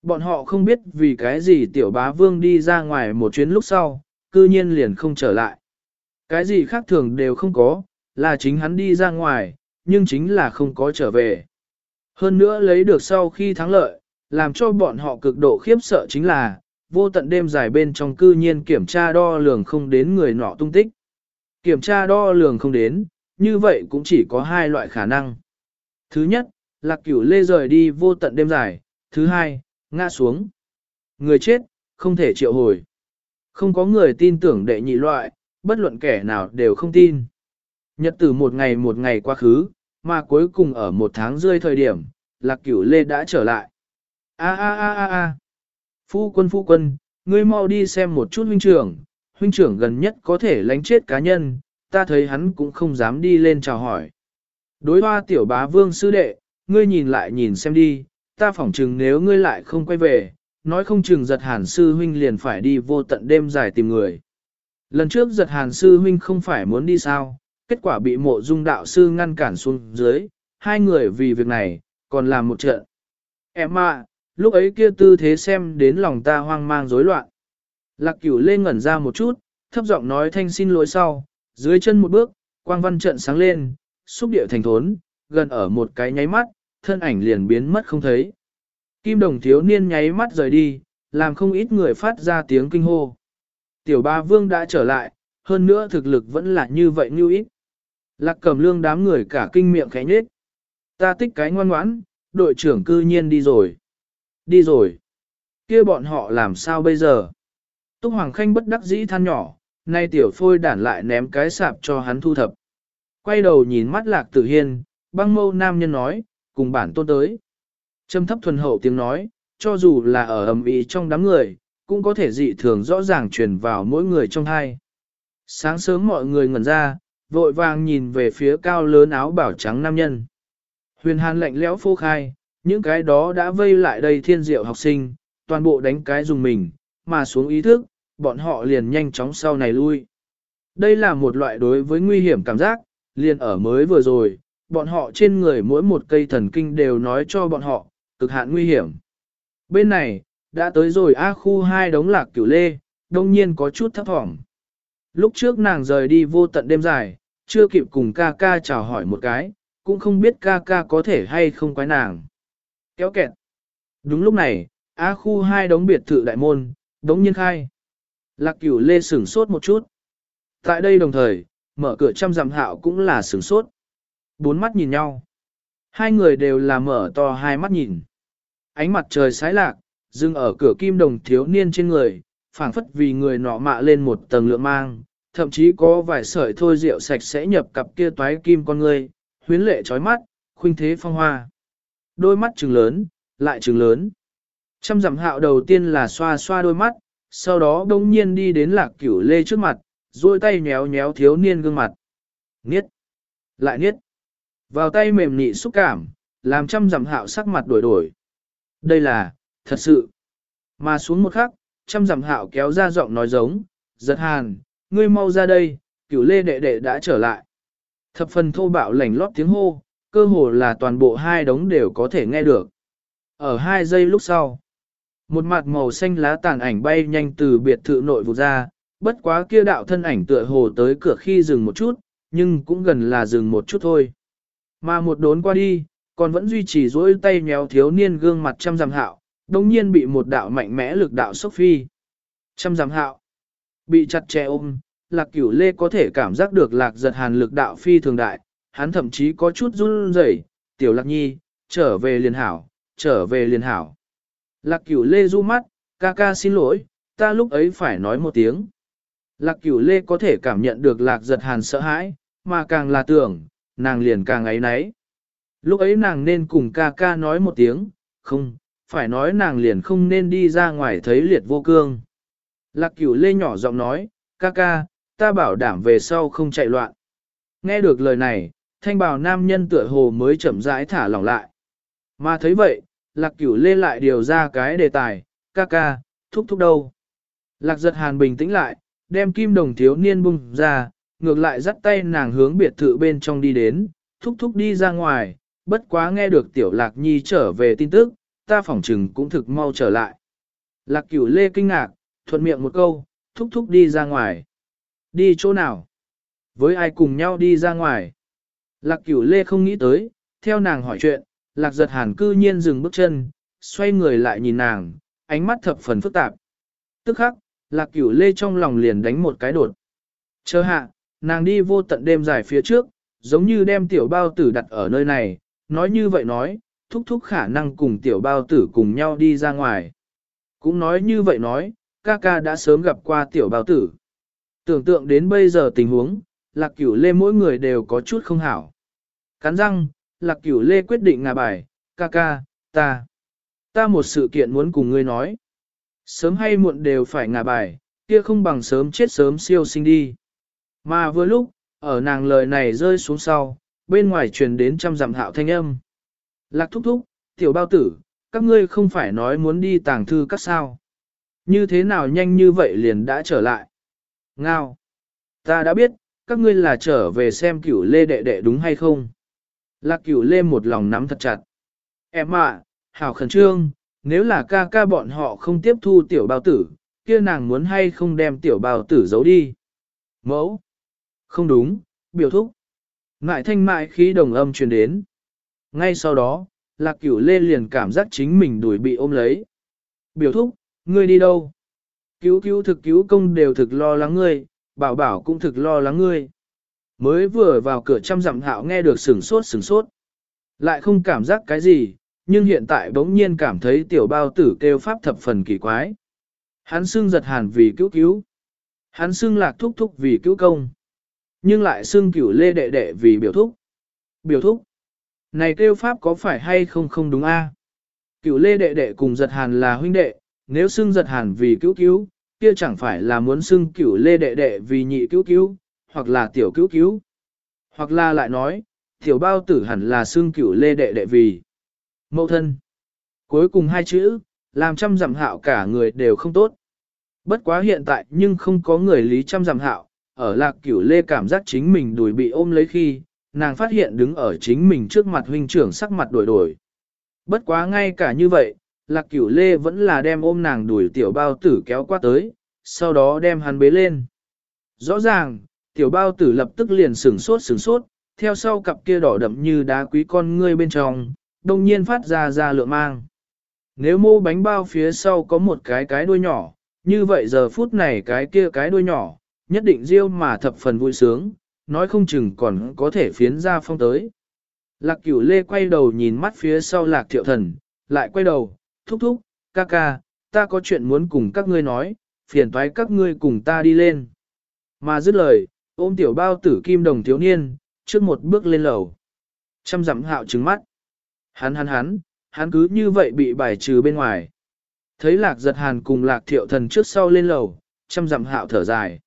Bọn họ không biết vì cái gì tiểu bá vương đi ra ngoài một chuyến lúc sau, cư nhiên liền không trở lại. Cái gì khác thường đều không có, là chính hắn đi ra ngoài, nhưng chính là không có trở về. Hơn nữa lấy được sau khi thắng lợi, làm cho bọn họ cực độ khiếp sợ chính là, vô tận đêm dài bên trong cư nhiên kiểm tra đo lường không đến người nọ tung tích. Kiểm tra đo lường không đến, như vậy cũng chỉ có hai loại khả năng. Thứ nhất, lạc cửu lê rời đi vô tận đêm dài, thứ hai, ngã xuống. Người chết, không thể triệu hồi. Không có người tin tưởng đệ nhị loại, bất luận kẻ nào đều không tin. Nhật từ một ngày một ngày quá khứ, mà cuối cùng ở một tháng rơi thời điểm, lạc cửu lê đã trở lại. A a a a a. Phu quân phu quân, ngươi mau đi xem một chút huynh trưởng, huynh trưởng gần nhất có thể lánh chết cá nhân, ta thấy hắn cũng không dám đi lên chào hỏi. Đối hoa tiểu bá vương sư đệ, ngươi nhìn lại nhìn xem đi, ta phỏng chừng nếu ngươi lại không quay về, nói không chừng giật hàn sư huynh liền phải đi vô tận đêm dài tìm người. Lần trước giật hàn sư huynh không phải muốn đi sao, kết quả bị mộ dung đạo sư ngăn cản xuống dưới, hai người vì việc này, còn làm một trận. Em à, lúc ấy kia tư thế xem đến lòng ta hoang mang rối loạn. Lạc cửu lê ngẩn ra một chút, thấp giọng nói thanh xin lỗi sau, dưới chân một bước, quang văn trận sáng lên, xúc địa thành thốn, gần ở một cái nháy mắt, thân ảnh liền biến mất không thấy. Kim đồng thiếu niên nháy mắt rời đi, làm không ít người phát ra tiếng kinh hô. Tiểu ba vương đã trở lại, hơn nữa thực lực vẫn là như vậy như ít. Lạc cầm lương đám người cả kinh miệng khẽ nhết. Ta tích cái ngoan ngoãn, đội trưởng cư nhiên đi rồi. Đi rồi. kia bọn họ làm sao bây giờ? Túc Hoàng Khanh bất đắc dĩ than nhỏ, nay tiểu phôi đản lại ném cái sạp cho hắn thu thập. Quay đầu nhìn mắt lạc tử hiên, băng mâu nam nhân nói, cùng bản tôn tới. Trầm thấp thuần hậu tiếng nói, cho dù là ở ầm ĩ trong đám người, cũng có thể dị thường rõ ràng truyền vào mỗi người trong hai. Sáng sớm mọi người ngẩn ra, vội vàng nhìn về phía cao lớn áo bảo trắng nam nhân. Huyền hàn lạnh lẽo phô khai, những cái đó đã vây lại đây thiên diệu học sinh, toàn bộ đánh cái dùng mình, mà xuống ý thức, bọn họ liền nhanh chóng sau này lui. Đây là một loại đối với nguy hiểm cảm giác, liền ở mới vừa rồi, bọn họ trên người mỗi một cây thần kinh đều nói cho bọn họ, cực hạn nguy hiểm. Bên này, đã tới rồi A khu hai đống lạc cửu lê, đông nhiên có chút thấp thỏm. Lúc trước nàng rời đi vô tận đêm dài, chưa kịp cùng ca ca chào hỏi một cái, cũng không biết ca ca có thể hay không quái nàng. Kéo kẹt. Đúng lúc này, A khu hai đống biệt thự đại môn, đống nhiên khai. Lạc cửu lê sửng sốt một chút. Tại đây đồng thời, mở cửa trăm dặm hạo cũng là sửng sốt. Bốn mắt nhìn nhau. Hai người đều là mở to hai mắt nhìn. Ánh mặt trời sái lạc, dừng ở cửa kim đồng thiếu niên trên người, phảng phất vì người nọ mạ lên một tầng lượng mang, thậm chí có vài sợi thôi rượu sạch sẽ nhập cặp kia toái kim con người, huyến lệ trói mắt, khuynh thế phong hoa. Đôi mắt trừng lớn, lại trừng lớn. Trăm dặm hạo đầu tiên là xoa xoa đôi mắt, sau đó đông nhiên đi đến lạc cửu lê trước mặt, duỗi tay nhéo nhéo thiếu niên gương mặt. Niết! Lại niết! Vào tay mềm nị xúc cảm, làm trăm dặm hạo sắc mặt đổi đổi. Đây là, thật sự. Mà xuống một khắc, trăm dặm hạo kéo ra giọng nói giống, giật hàn, ngươi mau ra đây, cửu lê đệ đệ đã trở lại. Thập phần thô bạo lảnh lót tiếng hô, cơ hồ là toàn bộ hai đống đều có thể nghe được. Ở hai giây lúc sau, một mặt màu xanh lá tàn ảnh bay nhanh từ biệt thự nội vụ ra, bất quá kia đạo thân ảnh tựa hồ tới cửa khi dừng một chút, nhưng cũng gần là dừng một chút thôi. Mà một đốn qua đi, còn vẫn duy trì duỗi tay nhéo thiếu niên gương mặt trăm giảm hạo, đồng nhiên bị một đạo mạnh mẽ lực đạo sốc phi. Trăm giảm hạo, bị chặt chẽ ôm, lạc cửu lê có thể cảm giác được lạc giật hàn lực đạo phi thường đại, hắn thậm chí có chút run rẩy, tiểu lạc nhi, trở về liền hảo, trở về liền hảo. Lạc cửu lê du mắt, ca ca xin lỗi, ta lúc ấy phải nói một tiếng. Lạc cửu lê có thể cảm nhận được lạc giật hàn sợ hãi, mà càng là tưởng, nàng liền càng ấy nấy. Lúc ấy nàng nên cùng ca ca nói một tiếng, không, phải nói nàng liền không nên đi ra ngoài thấy liệt vô cương. Lạc cửu lê nhỏ giọng nói, ca ca, ta bảo đảm về sau không chạy loạn. Nghe được lời này, thanh bào nam nhân tựa hồ mới chậm rãi thả lỏng lại. Mà thấy vậy, lạc cửu lê lại điều ra cái đề tài, ca ca, thúc thúc đâu. Lạc giật hàn bình tĩnh lại, đem kim đồng thiếu niên bung ra, ngược lại dắt tay nàng hướng biệt thự bên trong đi đến, thúc thúc đi ra ngoài, bất quá nghe được tiểu lạc nhi trở về tin tức, ta phỏng chừng cũng thực mau trở lại. Lạc cửu lê kinh ngạc, thuận miệng một câu, thúc thúc đi ra ngoài. Đi chỗ nào? Với ai cùng nhau đi ra ngoài? Lạc cửu lê không nghĩ tới, theo nàng hỏi chuyện, lạc giật hàn cư nhiên dừng bước chân, xoay người lại nhìn nàng, ánh mắt thập phần phức tạp. Tức khắc, lạc cửu lê trong lòng liền đánh một cái đột. Chờ hạ, nàng đi vô tận đêm dài phía trước, giống như đem tiểu bao tử đặt ở nơi này, nói như vậy nói, thúc thúc khả năng cùng tiểu bao tử cùng nhau đi ra ngoài. Cũng nói như vậy nói, ca ca đã sớm gặp qua tiểu bao tử. Tưởng tượng đến bây giờ tình huống, lạc cửu lê mỗi người đều có chút không hảo. Cắn răng, lạc cửu lê quyết định ngà bài, ca ca, ta. Ta một sự kiện muốn cùng ngươi nói. Sớm hay muộn đều phải ngà bài, kia không bằng sớm chết sớm siêu sinh đi. Mà vừa lúc, ở nàng lời này rơi xuống sau, bên ngoài truyền đến trăm dặm hạo thanh âm. Lạc thúc thúc, tiểu bao tử, các ngươi không phải nói muốn đi tàng thư các sao. Như thế nào nhanh như vậy liền đã trở lại. Ngao. Ta đã biết, các ngươi là trở về xem cửu lê đệ đệ đúng hay không. Lạc cửu lê một lòng nắm thật chặt. Em ạ, hảo khẩn trương, nếu là ca ca bọn họ không tiếp thu tiểu bao tử, kia nàng muốn hay không đem tiểu bao tử giấu đi. Mẫu. Không đúng, biểu thúc. Ngại thanh mại khí đồng âm truyền đến. Ngay sau đó, lạc cửu lê liền cảm giác chính mình đuổi bị ôm lấy. Biểu thúc, ngươi đi đâu? Cứu cứu thực cứu công đều thực lo lắng ngươi, bảo bảo cũng thực lo lắng ngươi. Mới vừa vào cửa trăm dặm hạo nghe được sừng sốt sừng sốt. Lại không cảm giác cái gì, nhưng hiện tại bỗng nhiên cảm thấy tiểu bao tử kêu pháp thập phần kỳ quái. Hắn xưng giật hàn vì cứu cứu. Hắn xưng lạc thúc thúc vì cứu công. Nhưng lại xưng cửu lê đệ đệ vì biểu thúc. Biểu thúc. Này kêu pháp có phải hay không không đúng a? Cửu lê đệ đệ cùng giật hàn là huynh đệ, nếu xưng giật hàn vì cứu cứu, kia chẳng phải là muốn xưng cửu lê đệ đệ vì nhị cứu cứu, hoặc là tiểu cứu cứu. Hoặc là lại nói, tiểu bao tử hẳn là xương cửu lê đệ đệ vì mẫu thân. Cuối cùng hai chữ, làm trăm dặm hạo cả người đều không tốt. Bất quá hiện tại nhưng không có người lý trăm dặm hạo, ở lạc cửu lê cảm giác chính mình đùi bị ôm lấy khi, nàng phát hiện đứng ở chính mình trước mặt huynh trưởng sắc mặt đổi đổi. Bất quá ngay cả như vậy, lạc cửu lê vẫn là đem ôm nàng đuổi tiểu bao tử kéo qua tới, sau đó đem hắn bế lên. Rõ ràng, tiểu bao tử lập tức liền sửng sốt sửng sốt, theo sau cặp kia đỏ đậm như đá quý con ngươi bên trong, đồng nhiên phát ra ra lượng mang. Nếu mô bánh bao phía sau có một cái cái đuôi nhỏ, như vậy giờ phút này cái kia cái đuôi nhỏ, nhất định riêu mà thập phần vui sướng, nói không chừng còn có thể phiến ra phong tới. Lạc cửu lê quay đầu nhìn mắt phía sau lạc thiệu thần, lại quay đầu, thúc thúc, ca ca, ta có chuyện muốn cùng các ngươi nói, phiền toái các ngươi cùng ta đi lên. Mà dứt lời, ôm tiểu bao tử kim đồng thiếu niên, trước một bước lên lầu. Trăm dặm hạo trứng mắt. Hắn hắn hắn, hắn cứ như vậy bị bài trừ bên ngoài. Thấy lạc giật hàn cùng lạc thiệu thần trước sau lên lầu, trăm dặm hạo thở dài.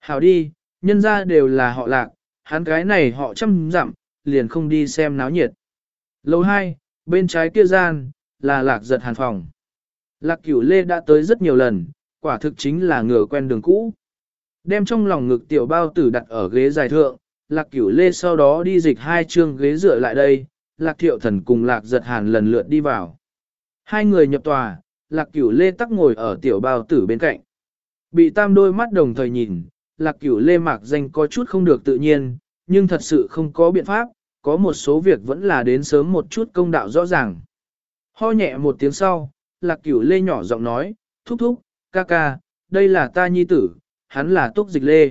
Hảo đi, nhân ra đều là họ lạc, hắn cái này họ trăm dặm, liền không đi xem náo nhiệt. Lầu 2, bên trái kia gian, là lạc giật hàn phòng. Lạc cửu lê đã tới rất nhiều lần, quả thực chính là ngựa quen đường cũ. Đem trong lòng ngực tiểu bao tử đặt ở ghế dài thượng, lạc cửu lê sau đó đi dịch hai chương ghế dựa lại đây, lạc thiệu thần cùng lạc giật hàn lần lượt đi vào. Hai người nhập tòa, lạc cửu lê tắc ngồi ở tiểu bao tử bên cạnh. Bị tam đôi mắt đồng thời nhìn, lạc cửu lê mạc danh có chút không được tự nhiên, nhưng thật sự không có biện pháp, có một số việc vẫn là đến sớm một chút công đạo rõ ràng. Ho nhẹ một tiếng sau, lạc cửu lê nhỏ giọng nói, thúc thúc, ca ca, đây là ta nhi tử, hắn là túc dịch lê.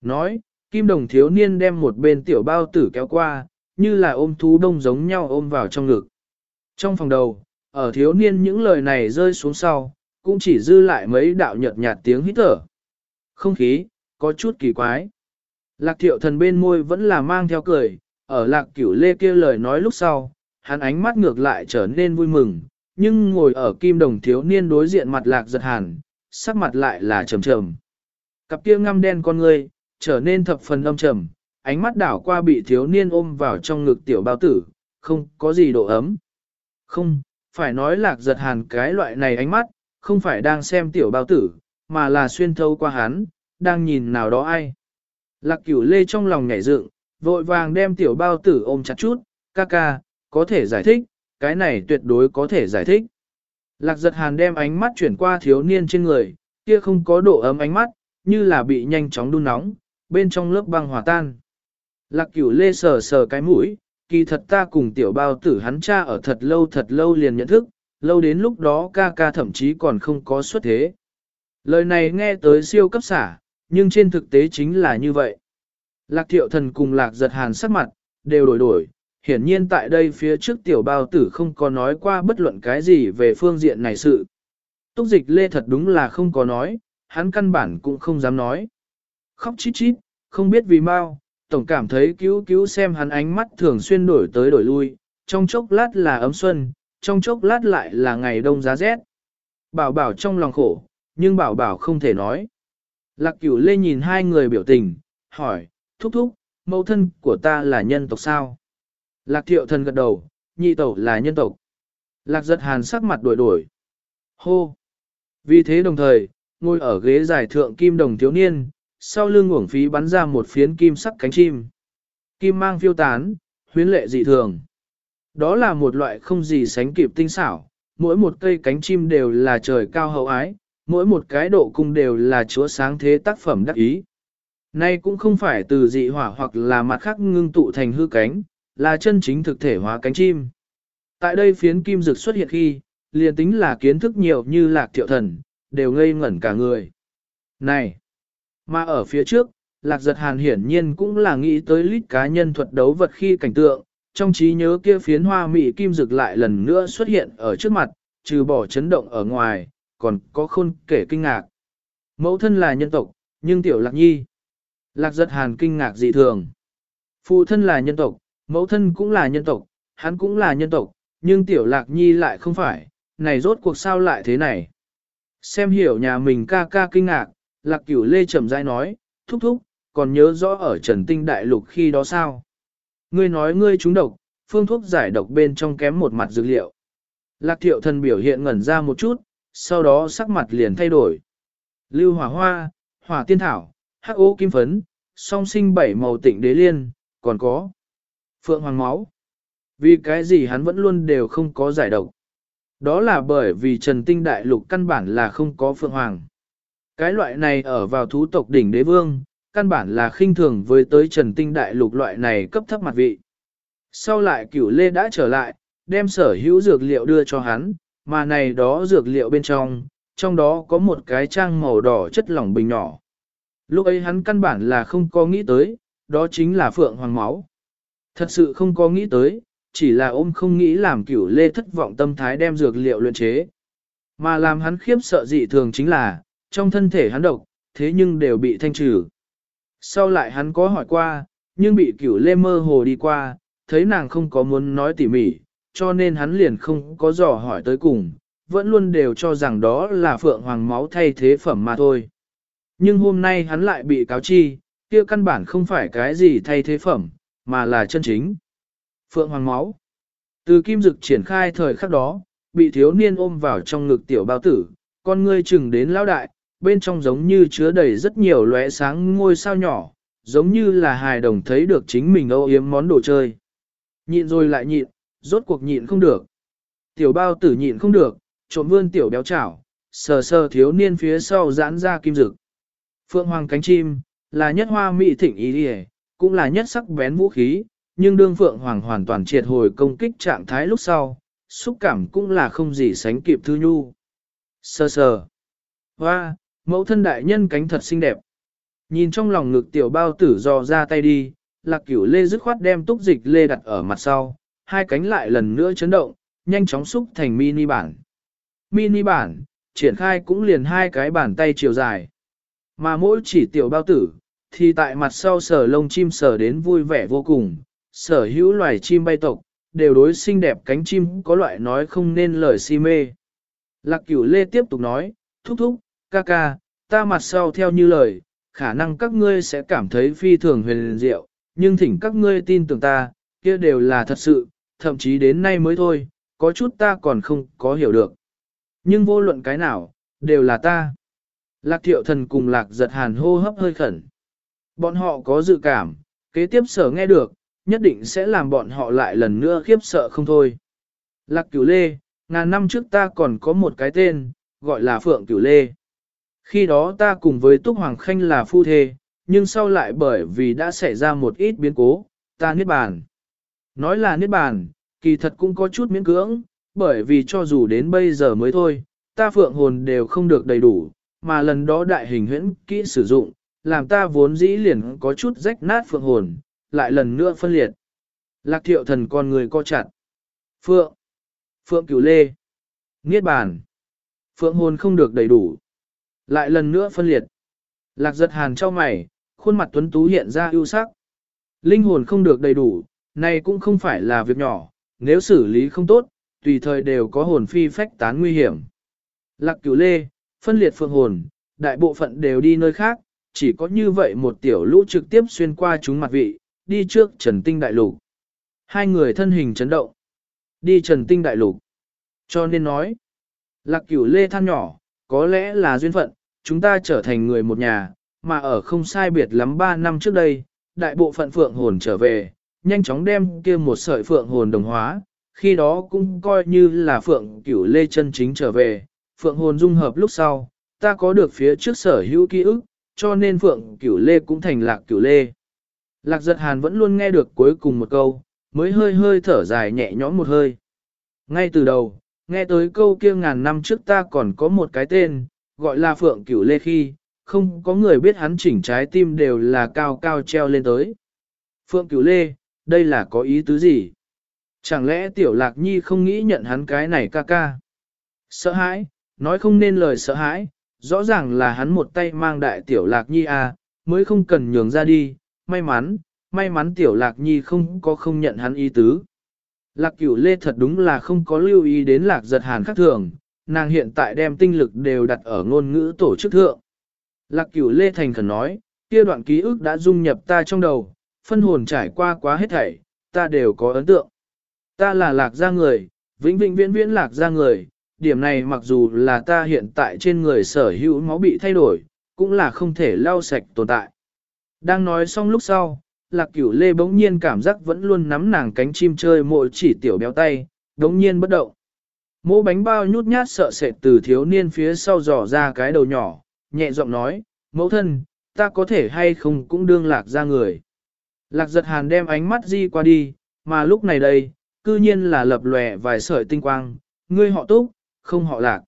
Nói, kim đồng thiếu niên đem một bên tiểu bao tử kéo qua, như là ôm thú đông giống nhau ôm vào trong ngực. Trong phòng đầu, ở thiếu niên những lời này rơi xuống sau, cũng chỉ dư lại mấy đạo nhợt nhạt tiếng hít thở. Không khí, có chút kỳ quái. Lạc thiệu thần bên môi vẫn là mang theo cười, ở lạc cửu lê kia lời nói lúc sau, hắn ánh mắt ngược lại trở nên vui mừng, nhưng ngồi ở kim đồng thiếu niên đối diện mặt lạc giật hàn, sắc mặt lại là trầm trầm. Cặp kia ngăm đen con người, trở nên thập phần âm trầm, ánh mắt đảo qua bị thiếu niên ôm vào trong ngực tiểu bao tử, không có gì độ ấm. Không, phải nói lạc giật hàn cái loại này ánh mắt, không phải đang xem tiểu bao tử, mà là xuyên thấu qua hắn, đang nhìn nào đó ai. Lạc cửu lê trong lòng nhảy dựng, vội vàng đem tiểu bao tử ôm chặt chút, ca ca, có thể giải thích, cái này tuyệt đối có thể giải thích. Lạc giật hàn đem ánh mắt chuyển qua thiếu niên trên người, kia không có độ ấm ánh mắt, như là bị nhanh chóng đun nóng, bên trong lớp băng hòa tan. Lạc cửu lê sờ sờ cái mũi, kỳ thật ta cùng tiểu bao tử hắn cha ở thật lâu thật lâu liền nhận thức, lâu đến lúc đó ca ca thậm chí còn không có xuất thế. Lời này nghe tới siêu cấp xả, nhưng trên thực tế chính là như vậy. Lạc thiệu thần cùng lạc giật hàn sắc mặt, đều đổi đổi, hiển nhiên tại đây phía trước tiểu bao tử không có nói qua bất luận cái gì về phương diện này sự. Túc dịch lê thật đúng là không có nói, hắn căn bản cũng không dám nói. Khóc chít chít, không biết vì mau, tổng cảm thấy cứu cứu xem hắn ánh mắt thường xuyên đổi tới đổi lui, trong chốc lát là ấm xuân, trong chốc lát lại là ngày đông giá rét. Bảo bảo trong lòng khổ, nhưng bảo bảo không thể nói. Lạc cửu lê nhìn hai người biểu tình, hỏi, thúc thúc, mẫu thân của ta là nhân tộc sao? Lạc thiệu thần gật đầu, nhị tẩu là nhân tộc. Lạc giật hàn sắc mặt đổi đổi. Hô! Vì thế đồng thời, ngồi ở ghế giải thượng kim đồng thiếu niên, sau lưng uổng phí bắn ra một phiến kim sắc cánh chim. Kim mang phiêu tán, huyến lệ dị thường. Đó là một loại không gì sánh kịp tinh xảo, mỗi một cây cánh chim đều là trời cao hậu ái, mỗi một cái độ cung đều là chúa sáng thế tác phẩm đắc ý. Nay cũng không phải từ dị hỏa hoặc là mặt khác ngưng tụ thành hư cánh, là chân chính thực thể hóa cánh chim. Tại đây phiến kim dực xuất hiện khi, liền tính là kiến thức nhiều như lạc thiệu thần, đều ngây ngẩn cả người. Này! Mà ở phía trước, lạc giật hàn hiển nhiên cũng là nghĩ tới lít cá nhân thuật đấu vật khi cảnh tượng, trong trí nhớ kia phiến hoa mỹ kim dực lại lần nữa xuất hiện ở trước mặt, trừ bỏ chấn động ở ngoài, còn có khôn kể kinh ngạc. Mẫu thân là nhân tộc, nhưng tiểu lạc nhi. Lạc giật hàn kinh ngạc dị thường. Phụ thân là nhân tộc, mẫu thân cũng là nhân tộc, hắn cũng là nhân tộc, nhưng tiểu lạc nhi lại không phải, này rốt cuộc sao lại thế này. Xem hiểu nhà mình ca ca kinh ngạc, lạc cửu lê chậm rãi nói, thúc thúc, còn nhớ rõ ở trần tinh đại lục khi đó sao. Ngươi nói ngươi trúng độc, phương thuốc giải độc bên trong kém một mặt dược liệu. Lạc thiệu thần biểu hiện ngẩn ra một chút, sau đó sắc mặt liền thay đổi. Lưu hỏa hoa, hỏa tiên thảo, hắc ô kim phấn, song sinh bảy màu tịnh đế liên, còn có phượng hoàng máu. Vì cái gì hắn vẫn luôn đều không có giải độc. Đó là bởi vì trần tinh đại lục căn bản là không có phượng hoàng. Cái loại này ở vào thú tộc đỉnh đế vương, căn bản là khinh thường với tới trần tinh đại lục loại này cấp thấp mặt vị. Sau lại cửu lê đã trở lại, đem sở hữu dược liệu đưa cho hắn, mà này đó dược liệu bên trong, trong đó có một cái trang màu đỏ chất lỏng bình nhỏ. Lúc ấy hắn căn bản là không có nghĩ tới, đó chính là phượng hoàng máu. Thật sự không có nghĩ tới, chỉ là ôm không nghĩ làm cửu lê thất vọng tâm thái đem dược liệu luyện chế. Mà làm hắn khiếp sợ dị thường chính là, trong thân thể hắn độc, thế nhưng đều bị thanh trừ. Sau lại hắn có hỏi qua, nhưng bị cửu lê mơ hồ đi qua, thấy nàng không có muốn nói tỉ mỉ, cho nên hắn liền không có dò hỏi tới cùng, vẫn luôn đều cho rằng đó là phượng hoàng máu thay thế phẩm mà thôi. Nhưng hôm nay hắn lại bị cáo chi, kia căn bản không phải cái gì thay thế phẩm, mà là chân chính. Phượng hoàng máu. Từ kim dực triển khai thời khắc đó, bị thiếu niên ôm vào trong ngực tiểu bao tử, con ngươi chừng đến lão đại, bên trong giống như chứa đầy rất nhiều lóe sáng ngôi sao nhỏ, giống như là hài đồng thấy được chính mình âu yếm món đồ chơi. Nhịn rồi lại nhịn, rốt cuộc nhịn không được. Tiểu bao tử nhịn không được, trộm vươn tiểu béo chảo, sờ sờ thiếu niên phía sau giãn ra kim dực. Phượng hoàng cánh chim, là nhất hoa mỹ thịnh ý đi cũng là nhất sắc bén vũ khí, nhưng đương Phượng hoàng hoàn toàn triệt hồi công kích trạng thái lúc sau, xúc cảm cũng là không gì sánh kịp thư nhu. sơ sờ. Hoa, mẫu thân đại nhân cánh thật xinh đẹp. Nhìn trong lòng ngực tiểu bao tử dò ra tay đi, lạc cửu lê dứt khoát đem túc dịch lê đặt ở mặt sau, hai cánh lại lần nữa chấn động, nhanh chóng xúc thành mini bản. Mini bản, triển khai cũng liền hai cái bàn tay chiều dài. Mà mỗi chỉ tiểu bao tử, thì tại mặt sau sở lông chim sở đến vui vẻ vô cùng, sở hữu loài chim bay tộc, đều đối xinh đẹp cánh chim có loại nói không nên lời si mê. Lạc cửu lê tiếp tục nói, thúc thúc, ca ca, ta mặt sau theo như lời, khả năng các ngươi sẽ cảm thấy phi thường huyền diệu, nhưng thỉnh các ngươi tin tưởng ta, kia đều là thật sự, thậm chí đến nay mới thôi, có chút ta còn không có hiểu được. Nhưng vô luận cái nào, đều là ta. Lạc thiệu thần cùng lạc giật hàn hô hấp hơi khẩn. Bọn họ có dự cảm, kế tiếp sở nghe được, nhất định sẽ làm bọn họ lại lần nữa khiếp sợ không thôi. Lạc cửu lê, ngàn năm trước ta còn có một cái tên, gọi là Phượng Cửu Lê. Khi đó ta cùng với Túc Hoàng Khanh là phu thê, nhưng sau lại bởi vì đã xảy ra một ít biến cố, ta niết bàn. Nói là niết bàn, kỳ thật cũng có chút miễn cưỡng, bởi vì cho dù đến bây giờ mới thôi, ta phượng hồn đều không được đầy đủ, mà lần đó đại hình huyễn kỹ sử dụng, làm ta vốn dĩ liền có chút rách nát phượng hồn, lại lần nữa phân liệt. Lạc thiệu thần con người co chặt. Phượng. Phượng cửu lê. Niết bàn. Phượng hồn không được đầy đủ. Lại lần nữa phân liệt. Lạc giật hàn cho mày, khuôn mặt tuấn tú hiện ra ưu sắc. Linh hồn không được đầy đủ, này cũng không phải là việc nhỏ, nếu xử lý không tốt, tùy thời đều có hồn phi phách tán nguy hiểm. Lạc cửu lê, phân liệt phượng hồn, đại bộ phận đều đi nơi khác, chỉ có như vậy một tiểu lũ trực tiếp xuyên qua chúng mặt vị, đi trước trần tinh đại lục. Hai người thân hình chấn động, đi trần tinh đại lục. Cho nên nói, lạc cửu lê than nhỏ, có lẽ là duyên phận, chúng ta trở thành người một nhà, mà ở không sai biệt lắm ba năm trước đây, đại bộ phận phượng hồn trở về, nhanh chóng đem kia một sợi phượng hồn đồng hóa, khi đó cũng coi như là Phượng Cửu Lê chân chính trở về, Phượng hồn dung hợp lúc sau, ta có được phía trước sở hữu ký ức, cho nên Phượng Cửu Lê cũng thành Lạc Cửu Lê. Lạc giật hàn vẫn luôn nghe được cuối cùng một câu, mới hơi hơi thở dài nhẹ nhõm một hơi. Ngay từ đầu, nghe tới câu kia ngàn năm trước ta còn có một cái tên, gọi là Phượng Cửu Lê khi, không có người biết hắn chỉnh trái tim đều là cao cao treo lên tới. Phượng Cửu Lê, đây là có ý tứ gì? Chẳng lẽ Tiểu Lạc Nhi không nghĩ nhận hắn cái này ca ca? Sợ hãi, nói không nên lời sợ hãi, rõ ràng là hắn một tay mang đại Tiểu Lạc Nhi à, mới không cần nhường ra đi, may mắn, may mắn Tiểu Lạc Nhi không có không nhận hắn ý tứ. Lạc Cửu Lê thật đúng là không có lưu ý đến Lạc giật hàn khác thường, nàng hiện tại đem tinh lực đều đặt ở ngôn ngữ tổ chức thượng. Lạc cửu Lê Thành khẩn nói, kia đoạn ký ức đã dung nhập ta trong đầu, phân hồn trải qua quá hết thảy, ta đều có ấn tượng. Ta là lạc gia người, vĩnh vĩnh viễn viễn lạc gia người, điểm này mặc dù là ta hiện tại trên người sở hữu máu bị thay đổi, cũng là không thể lau sạch tồn tại. Đang nói xong lúc sau, lạc cửu lê bỗng nhiên cảm giác vẫn luôn nắm nàng cánh chim chơi mội chỉ tiểu béo tay, bỗng nhiên bất động. Mỗ bánh bao nhút nhát sợ sệt từ thiếu niên phía sau dò ra cái đầu nhỏ, nhẹ giọng nói, mẫu thân, ta có thể hay không cũng đương lạc ra người. Lạc giật hàn đem ánh mắt di qua đi, mà lúc này đây, cư nhiên là lập lòe vài sợi tinh quang, ngươi họ túc, không họ lạc.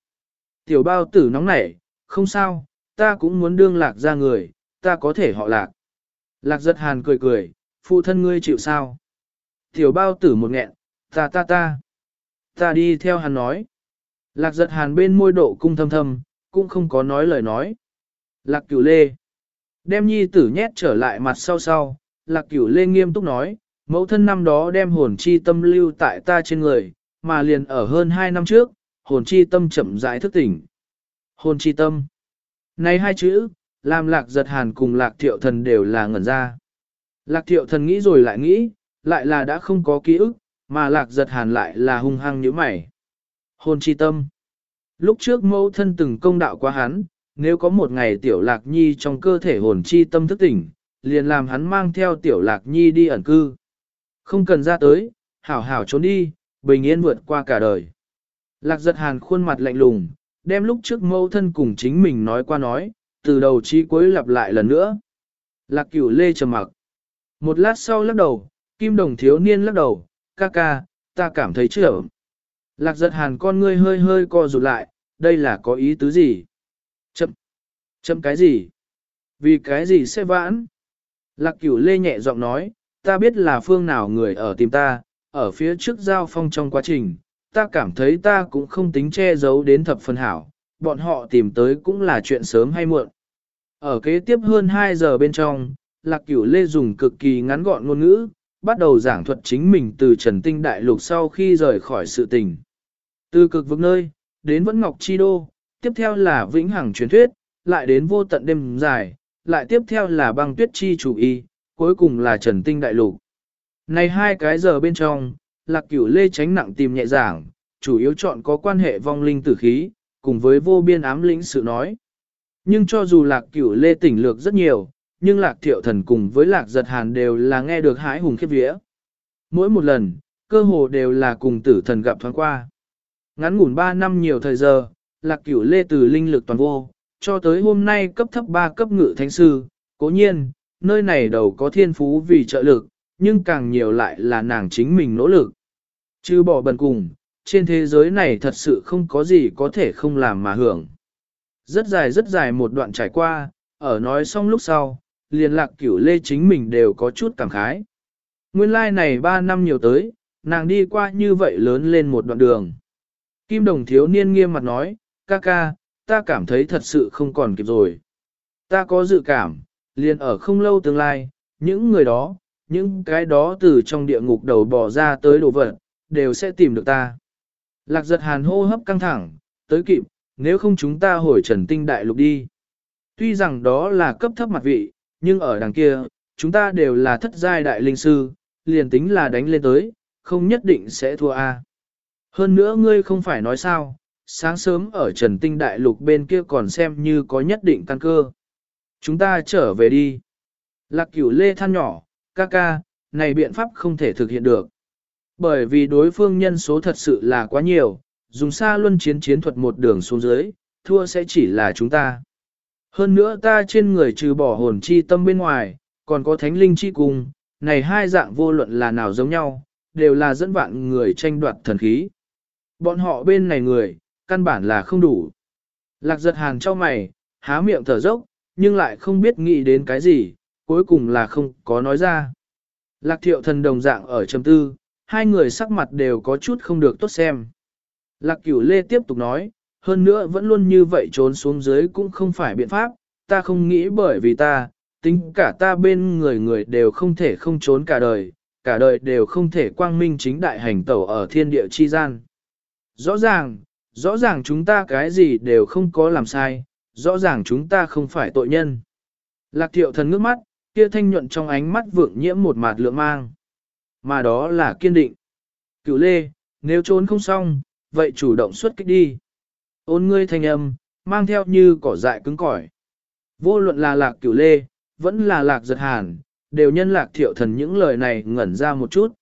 Tiểu bao tử nóng nảy, không sao, ta cũng muốn đương lạc ra người, ta có thể họ lạc. Lạc giật hàn cười cười, phụ thân ngươi chịu sao? Tiểu bao tử một nghẹn, ta ta ta. Ta đi theo hắn nói. Lạc giật hàn bên môi độ cung thâm thâm, cũng không có nói lời nói. Lạc cửu lê. Đem nhi tử nhét trở lại mặt sau sau, lạc cửu lê nghiêm túc nói, mẫu thân năm đó đem hồn chi tâm lưu tại ta trên người, mà liền ở hơn hai năm trước, hồn chi tâm chậm rãi thức tỉnh. Hồn chi tâm. Này hai chữ, làm lạc giật hàn cùng lạc thiệu thần đều là ngẩn ra. Lạc thiệu thần nghĩ rồi lại nghĩ, lại là đã không có ký ức, mà lạc giật hàn lại là hung hăng như mày. Hồn chi tâm. Lúc trước mẫu thân từng công đạo qua hắn, nếu có một ngày tiểu lạc nhi trong cơ thể hồn chi tâm thức tỉnh, liền làm hắn mang theo tiểu lạc nhi đi ẩn cư. Không cần ra tới, hảo hảo trốn đi, bình yên vượt qua cả đời. Lạc giật hàn khuôn mặt lạnh lùng, đem lúc trước mẫu thân cùng chính mình nói qua nói, từ đầu chí cuối lặp lại lần nữa. Lạc cửu lê trầm mặc. Một lát sau lắc đầu, kim đồng thiếu niên lắc đầu, ca ca, ta cảm thấy chưa Lạc giật hàn con ngươi hơi hơi co rụt lại, đây là có ý tứ gì? Chậm. Chậm cái gì? Vì cái gì sẽ vãn? Lạc cửu lê nhẹ giọng nói, ta biết là phương nào người ở tìm ta, ở phía trước giao phong trong quá trình, ta cảm thấy ta cũng không tính che giấu đến thập phần hảo, bọn họ tìm tới cũng là chuyện sớm hay muộn. Ở kế tiếp hơn 2 giờ bên trong, Lạc Cửu Lê dùng cực kỳ ngắn gọn ngôn ngữ, bắt đầu giảng thuật chính mình từ Trần Tinh Đại Lục sau khi rời khỏi sự tình. Từ cực vực nơi, đến Vẫn Ngọc Chi Đô, tiếp theo là Vĩnh Hằng truyền thuyết, lại đến vô tận đêm dài, lại tiếp theo là băng tuyết chi chủ y, cuối cùng là Trần Tinh Đại Lục. Này hai cái giờ bên trong, Lạc Cửu Lê tránh nặng tìm nhẹ giảng, chủ yếu chọn có quan hệ vong linh tử khí, cùng với vô biên ám lĩnh sự nói. Nhưng cho dù Lạc Cửu Lê tỉnh lược rất nhiều, nhưng Lạc Thiệu Thần cùng với Lạc Giật Hàn đều là nghe được hãi hùng khiếp vía. Mỗi một lần, cơ hồ đều là cùng tử thần gặp thoáng qua. Ngắn ngủn 3 năm nhiều thời giờ, Lạc Cửu Lê từ linh lực toàn vô, cho tới hôm nay cấp thấp 3 cấp ngự thánh sư, cố nhiên, nơi này đầu có thiên phú vì trợ lực, nhưng càng nhiều lại là nàng chính mình nỗ lực. Chứ bỏ bần cùng, trên thế giới này thật sự không có gì có thể không làm mà hưởng. Rất dài rất dài một đoạn trải qua, ở nói xong lúc sau, liền lạc cửu lê chính mình đều có chút cảm khái. Nguyên lai like này 3 năm nhiều tới, nàng đi qua như vậy lớn lên một đoạn đường. Kim đồng thiếu niên nghiêm mặt nói, ca ca, ta cảm thấy thật sự không còn kịp rồi. Ta có dự cảm, liền ở không lâu tương lai, những người đó, những cái đó từ trong địa ngục đầu bỏ ra tới đồ vật, đều sẽ tìm được ta. Lạc giật hàn hô hấp căng thẳng, tới kịp, nếu không chúng ta hồi trần tinh đại lục đi. Tuy rằng đó là cấp thấp mặt vị, nhưng ở đằng kia, chúng ta đều là thất giai đại linh sư, liền tính là đánh lên tới, không nhất định sẽ thua a. Hơn nữa ngươi không phải nói sao, sáng sớm ở Trần Tinh Đại Lục bên kia còn xem như có nhất định căn cơ. Chúng ta trở về đi. Lạc cửu lê than nhỏ, ca ca, này biện pháp không thể thực hiện được. Bởi vì đối phương nhân số thật sự là quá nhiều, dùng xa luân chiến chiến thuật một đường xuống dưới, thua sẽ chỉ là chúng ta. Hơn nữa ta trên người trừ bỏ hồn chi tâm bên ngoài, còn có thánh linh chi cùng, này hai dạng vô luận là nào giống nhau, đều là dẫn vạn người tranh đoạt thần khí. Bọn họ bên này người, căn bản là không đủ. Lạc giật hàng cho mày, há miệng thở dốc, nhưng lại không biết nghĩ đến cái gì, cuối cùng là không có nói ra. Lạc thiệu thần đồng dạng ở trầm tư, hai người sắc mặt đều có chút không được tốt xem. Lạc cửu lê tiếp tục nói, hơn nữa vẫn luôn như vậy trốn xuống dưới cũng không phải biện pháp, ta không nghĩ bởi vì ta, tính cả ta bên người người đều không thể không trốn cả đời, cả đời đều không thể quang minh chính đại hành tẩu ở thiên địa chi gian. Rõ ràng, rõ ràng chúng ta cái gì đều không có làm sai, rõ ràng chúng ta không phải tội nhân. Lạc thiệu thần ngước mắt, kia thanh nhuận trong ánh mắt vượng nhiễm một mạt lượng mang. Mà đó là kiên định. Cửu lê, nếu trốn không xong, vậy chủ động xuất kích đi. Ôn ngươi thanh âm, mang theo như cỏ dại cứng cỏi. Vô luận là lạc cửu lê, vẫn là lạc giật hàn, đều nhân lạc thiệu thần những lời này ngẩn ra một chút.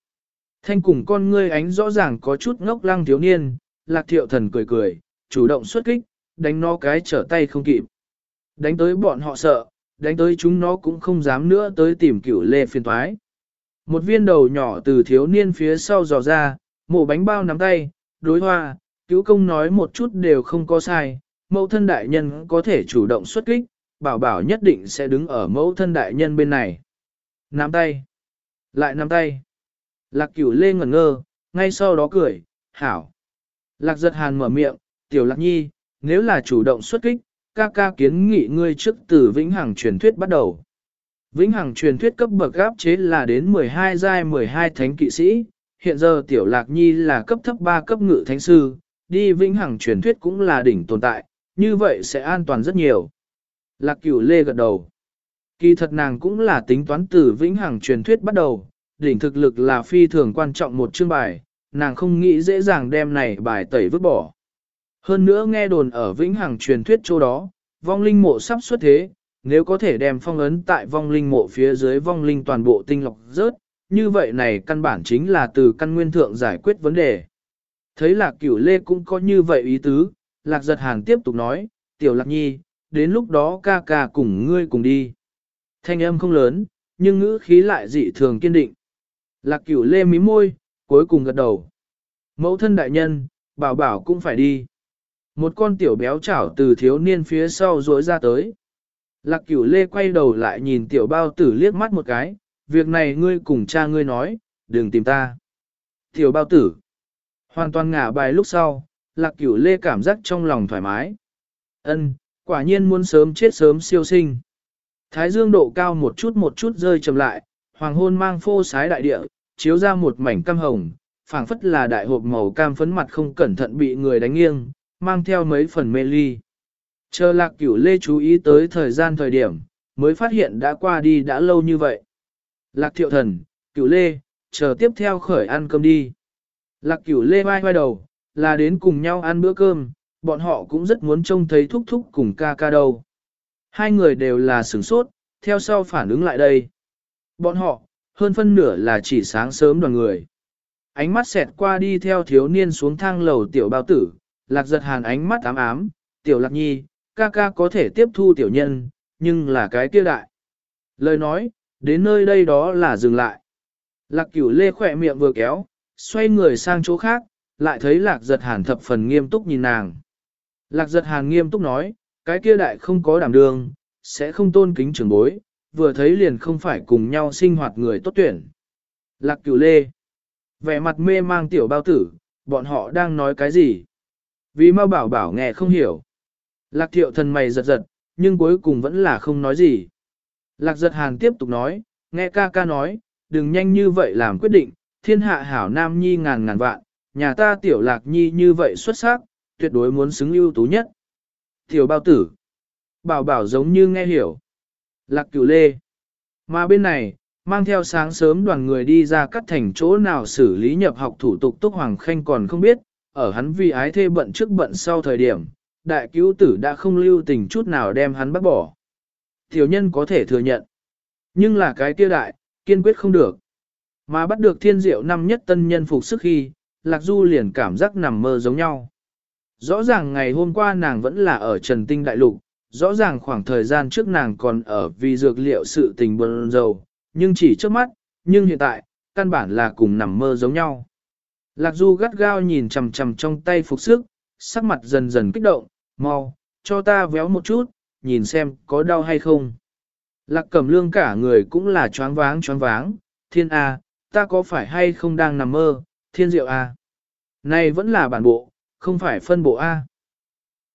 Thanh cùng con ngươi ánh rõ ràng có chút ngốc lăng thiếu niên, lạc thiệu thần cười cười, chủ động xuất kích, đánh nó cái trở tay không kịp. Đánh tới bọn họ sợ, đánh tới chúng nó cũng không dám nữa tới tìm cửu lê phiền thoái. Một viên đầu nhỏ từ thiếu niên phía sau dò ra, mổ bánh bao nắm tay, đối hoa, cứu công nói một chút đều không có sai, mẫu thân đại nhân có thể chủ động xuất kích, bảo bảo nhất định sẽ đứng ở mẫu thân đại nhân bên này. Nắm tay, lại nắm tay. Lạc cửu lê ngẩn ngơ, ngay sau đó cười, hảo. Lạc giật hàn mở miệng, tiểu lạc nhi, nếu là chủ động xuất kích, ca ca kiến nghị ngươi trước từ vĩnh hằng truyền thuyết bắt đầu. Vĩnh hằng truyền thuyết cấp bậc áp chế là đến 12 giai 12 thánh kỵ sĩ, hiện giờ tiểu lạc nhi là cấp thấp 3 cấp ngự thánh sư, đi vĩnh hằng truyền thuyết cũng là đỉnh tồn tại, như vậy sẽ an toàn rất nhiều. Lạc cửu lê gật đầu. Kỳ thật nàng cũng là tính toán từ vĩnh hằng truyền thuyết bắt đầu, đỉnh thực lực là phi thường quan trọng một chương bài, nàng không nghĩ dễ dàng đem này bài tẩy vứt bỏ. Hơn nữa nghe đồn ở vĩnh hằng truyền thuyết chỗ đó, vong linh mộ sắp xuất thế, nếu có thể đem phong ấn tại vong linh mộ phía dưới vong linh toàn bộ tinh lọc rớt, như vậy này căn bản chính là từ căn nguyên thượng giải quyết vấn đề. Thấy lạc cửu lê cũng có như vậy ý tứ, lạc giật hàn tiếp tục nói, tiểu lạc nhi, đến lúc đó ca ca cùng ngươi cùng đi. Thanh âm không lớn, nhưng ngữ khí lại dị thường kiên định. Lạc cửu lê mí môi, cuối cùng gật đầu. Mẫu thân đại nhân, bảo bảo cũng phải đi. Một con tiểu béo chảo từ thiếu niên phía sau rối ra tới. Lạc cửu lê quay đầu lại nhìn tiểu bao tử liếc mắt một cái, việc này ngươi cùng cha ngươi nói, đừng tìm ta. Tiểu bao tử, hoàn toàn ngả bài lúc sau, lạc cửu lê cảm giác trong lòng thoải mái. Ân, quả nhiên muốn sớm chết sớm siêu sinh. Thái dương độ cao một chút một chút rơi chậm lại, hoàng hôn mang phô sái đại địa, chiếu ra một mảnh cam hồng, phảng phất là đại hộp màu cam phấn mặt không cẩn thận bị người đánh nghiêng, mang theo mấy phần mê ly. Chờ lạc cửu lê chú ý tới thời gian thời điểm, mới phát hiện đã qua đi đã lâu như vậy. Lạc thiệu thần, cửu lê, chờ tiếp theo khởi ăn cơm đi. Lạc cửu lê vai vai đầu, là đến cùng nhau ăn bữa cơm, bọn họ cũng rất muốn trông thấy thúc thúc cùng ca ca đâu. Hai người đều là sửng sốt, theo sau phản ứng lại đây. Bọn họ, hơn phân nửa là chỉ sáng sớm đoàn người. Ánh mắt xẹt qua đi theo thiếu niên xuống thang lầu tiểu bao tử, lạc giật hàn ánh mắt ám ám, tiểu lạc nhi, ca ca có thể tiếp thu tiểu nhân, nhưng là cái kia đại. Lời nói, đến nơi đây đó là dừng lại. Lạc cửu lê khỏe miệng vừa kéo, xoay người sang chỗ khác, lại thấy lạc giật hàn thập phần nghiêm túc nhìn nàng. Lạc giật hàn nghiêm túc nói, cái kia đại không có đảm đường, sẽ không tôn kính trưởng bối, vừa thấy liền không phải cùng nhau sinh hoạt người tốt tuyển. Lạc cửu lê, vẻ mặt mê mang tiểu bao tử, bọn họ đang nói cái gì? Vì mau bảo bảo nghe không hiểu. Lạc thiệu thần mày giật giật, nhưng cuối cùng vẫn là không nói gì. Lạc giật hàn tiếp tục nói, nghe ca ca nói, đừng nhanh như vậy làm quyết định, thiên hạ hảo nam nhi ngàn ngàn vạn, nhà ta tiểu lạc nhi như vậy xuất sắc, tuyệt đối muốn xứng ưu tú nhất. Tiểu bao tử, bảo bảo giống như nghe hiểu. Lạc cửu lê, mà bên này, mang theo sáng sớm đoàn người đi ra cắt thành chỗ nào xử lý nhập học thủ tục Túc Hoàng Khanh còn không biết, ở hắn vì ái thê bận trước bận sau thời điểm, đại cứu tử đã không lưu tình chút nào đem hắn bắt bỏ. Tiểu nhân có thể thừa nhận, nhưng là cái kia đại, kiên quyết không được. Mà bắt được thiên diệu năm nhất tân nhân phục sức khi, Lạc Du liền cảm giác nằm mơ giống nhau. Rõ ràng ngày hôm qua nàng vẫn là ở Trần Tinh Đại Lục, rõ ràng khoảng thời gian trước nàng còn ở vì dược liệu sự tình buồn rầu, nhưng chỉ trước mắt, nhưng hiện tại, căn bản là cùng nằm mơ giống nhau. Lạc Du gắt gao nhìn chằm chằm trong tay phục sức, sắc mặt dần dần kích động, mau, cho ta véo một chút, nhìn xem có đau hay không. Lạc cẩm lương cả người cũng là choáng váng choáng váng, thiên A, ta có phải hay không đang nằm mơ, thiên diệu A. Này vẫn là bản bộ, không phải phân bộ A.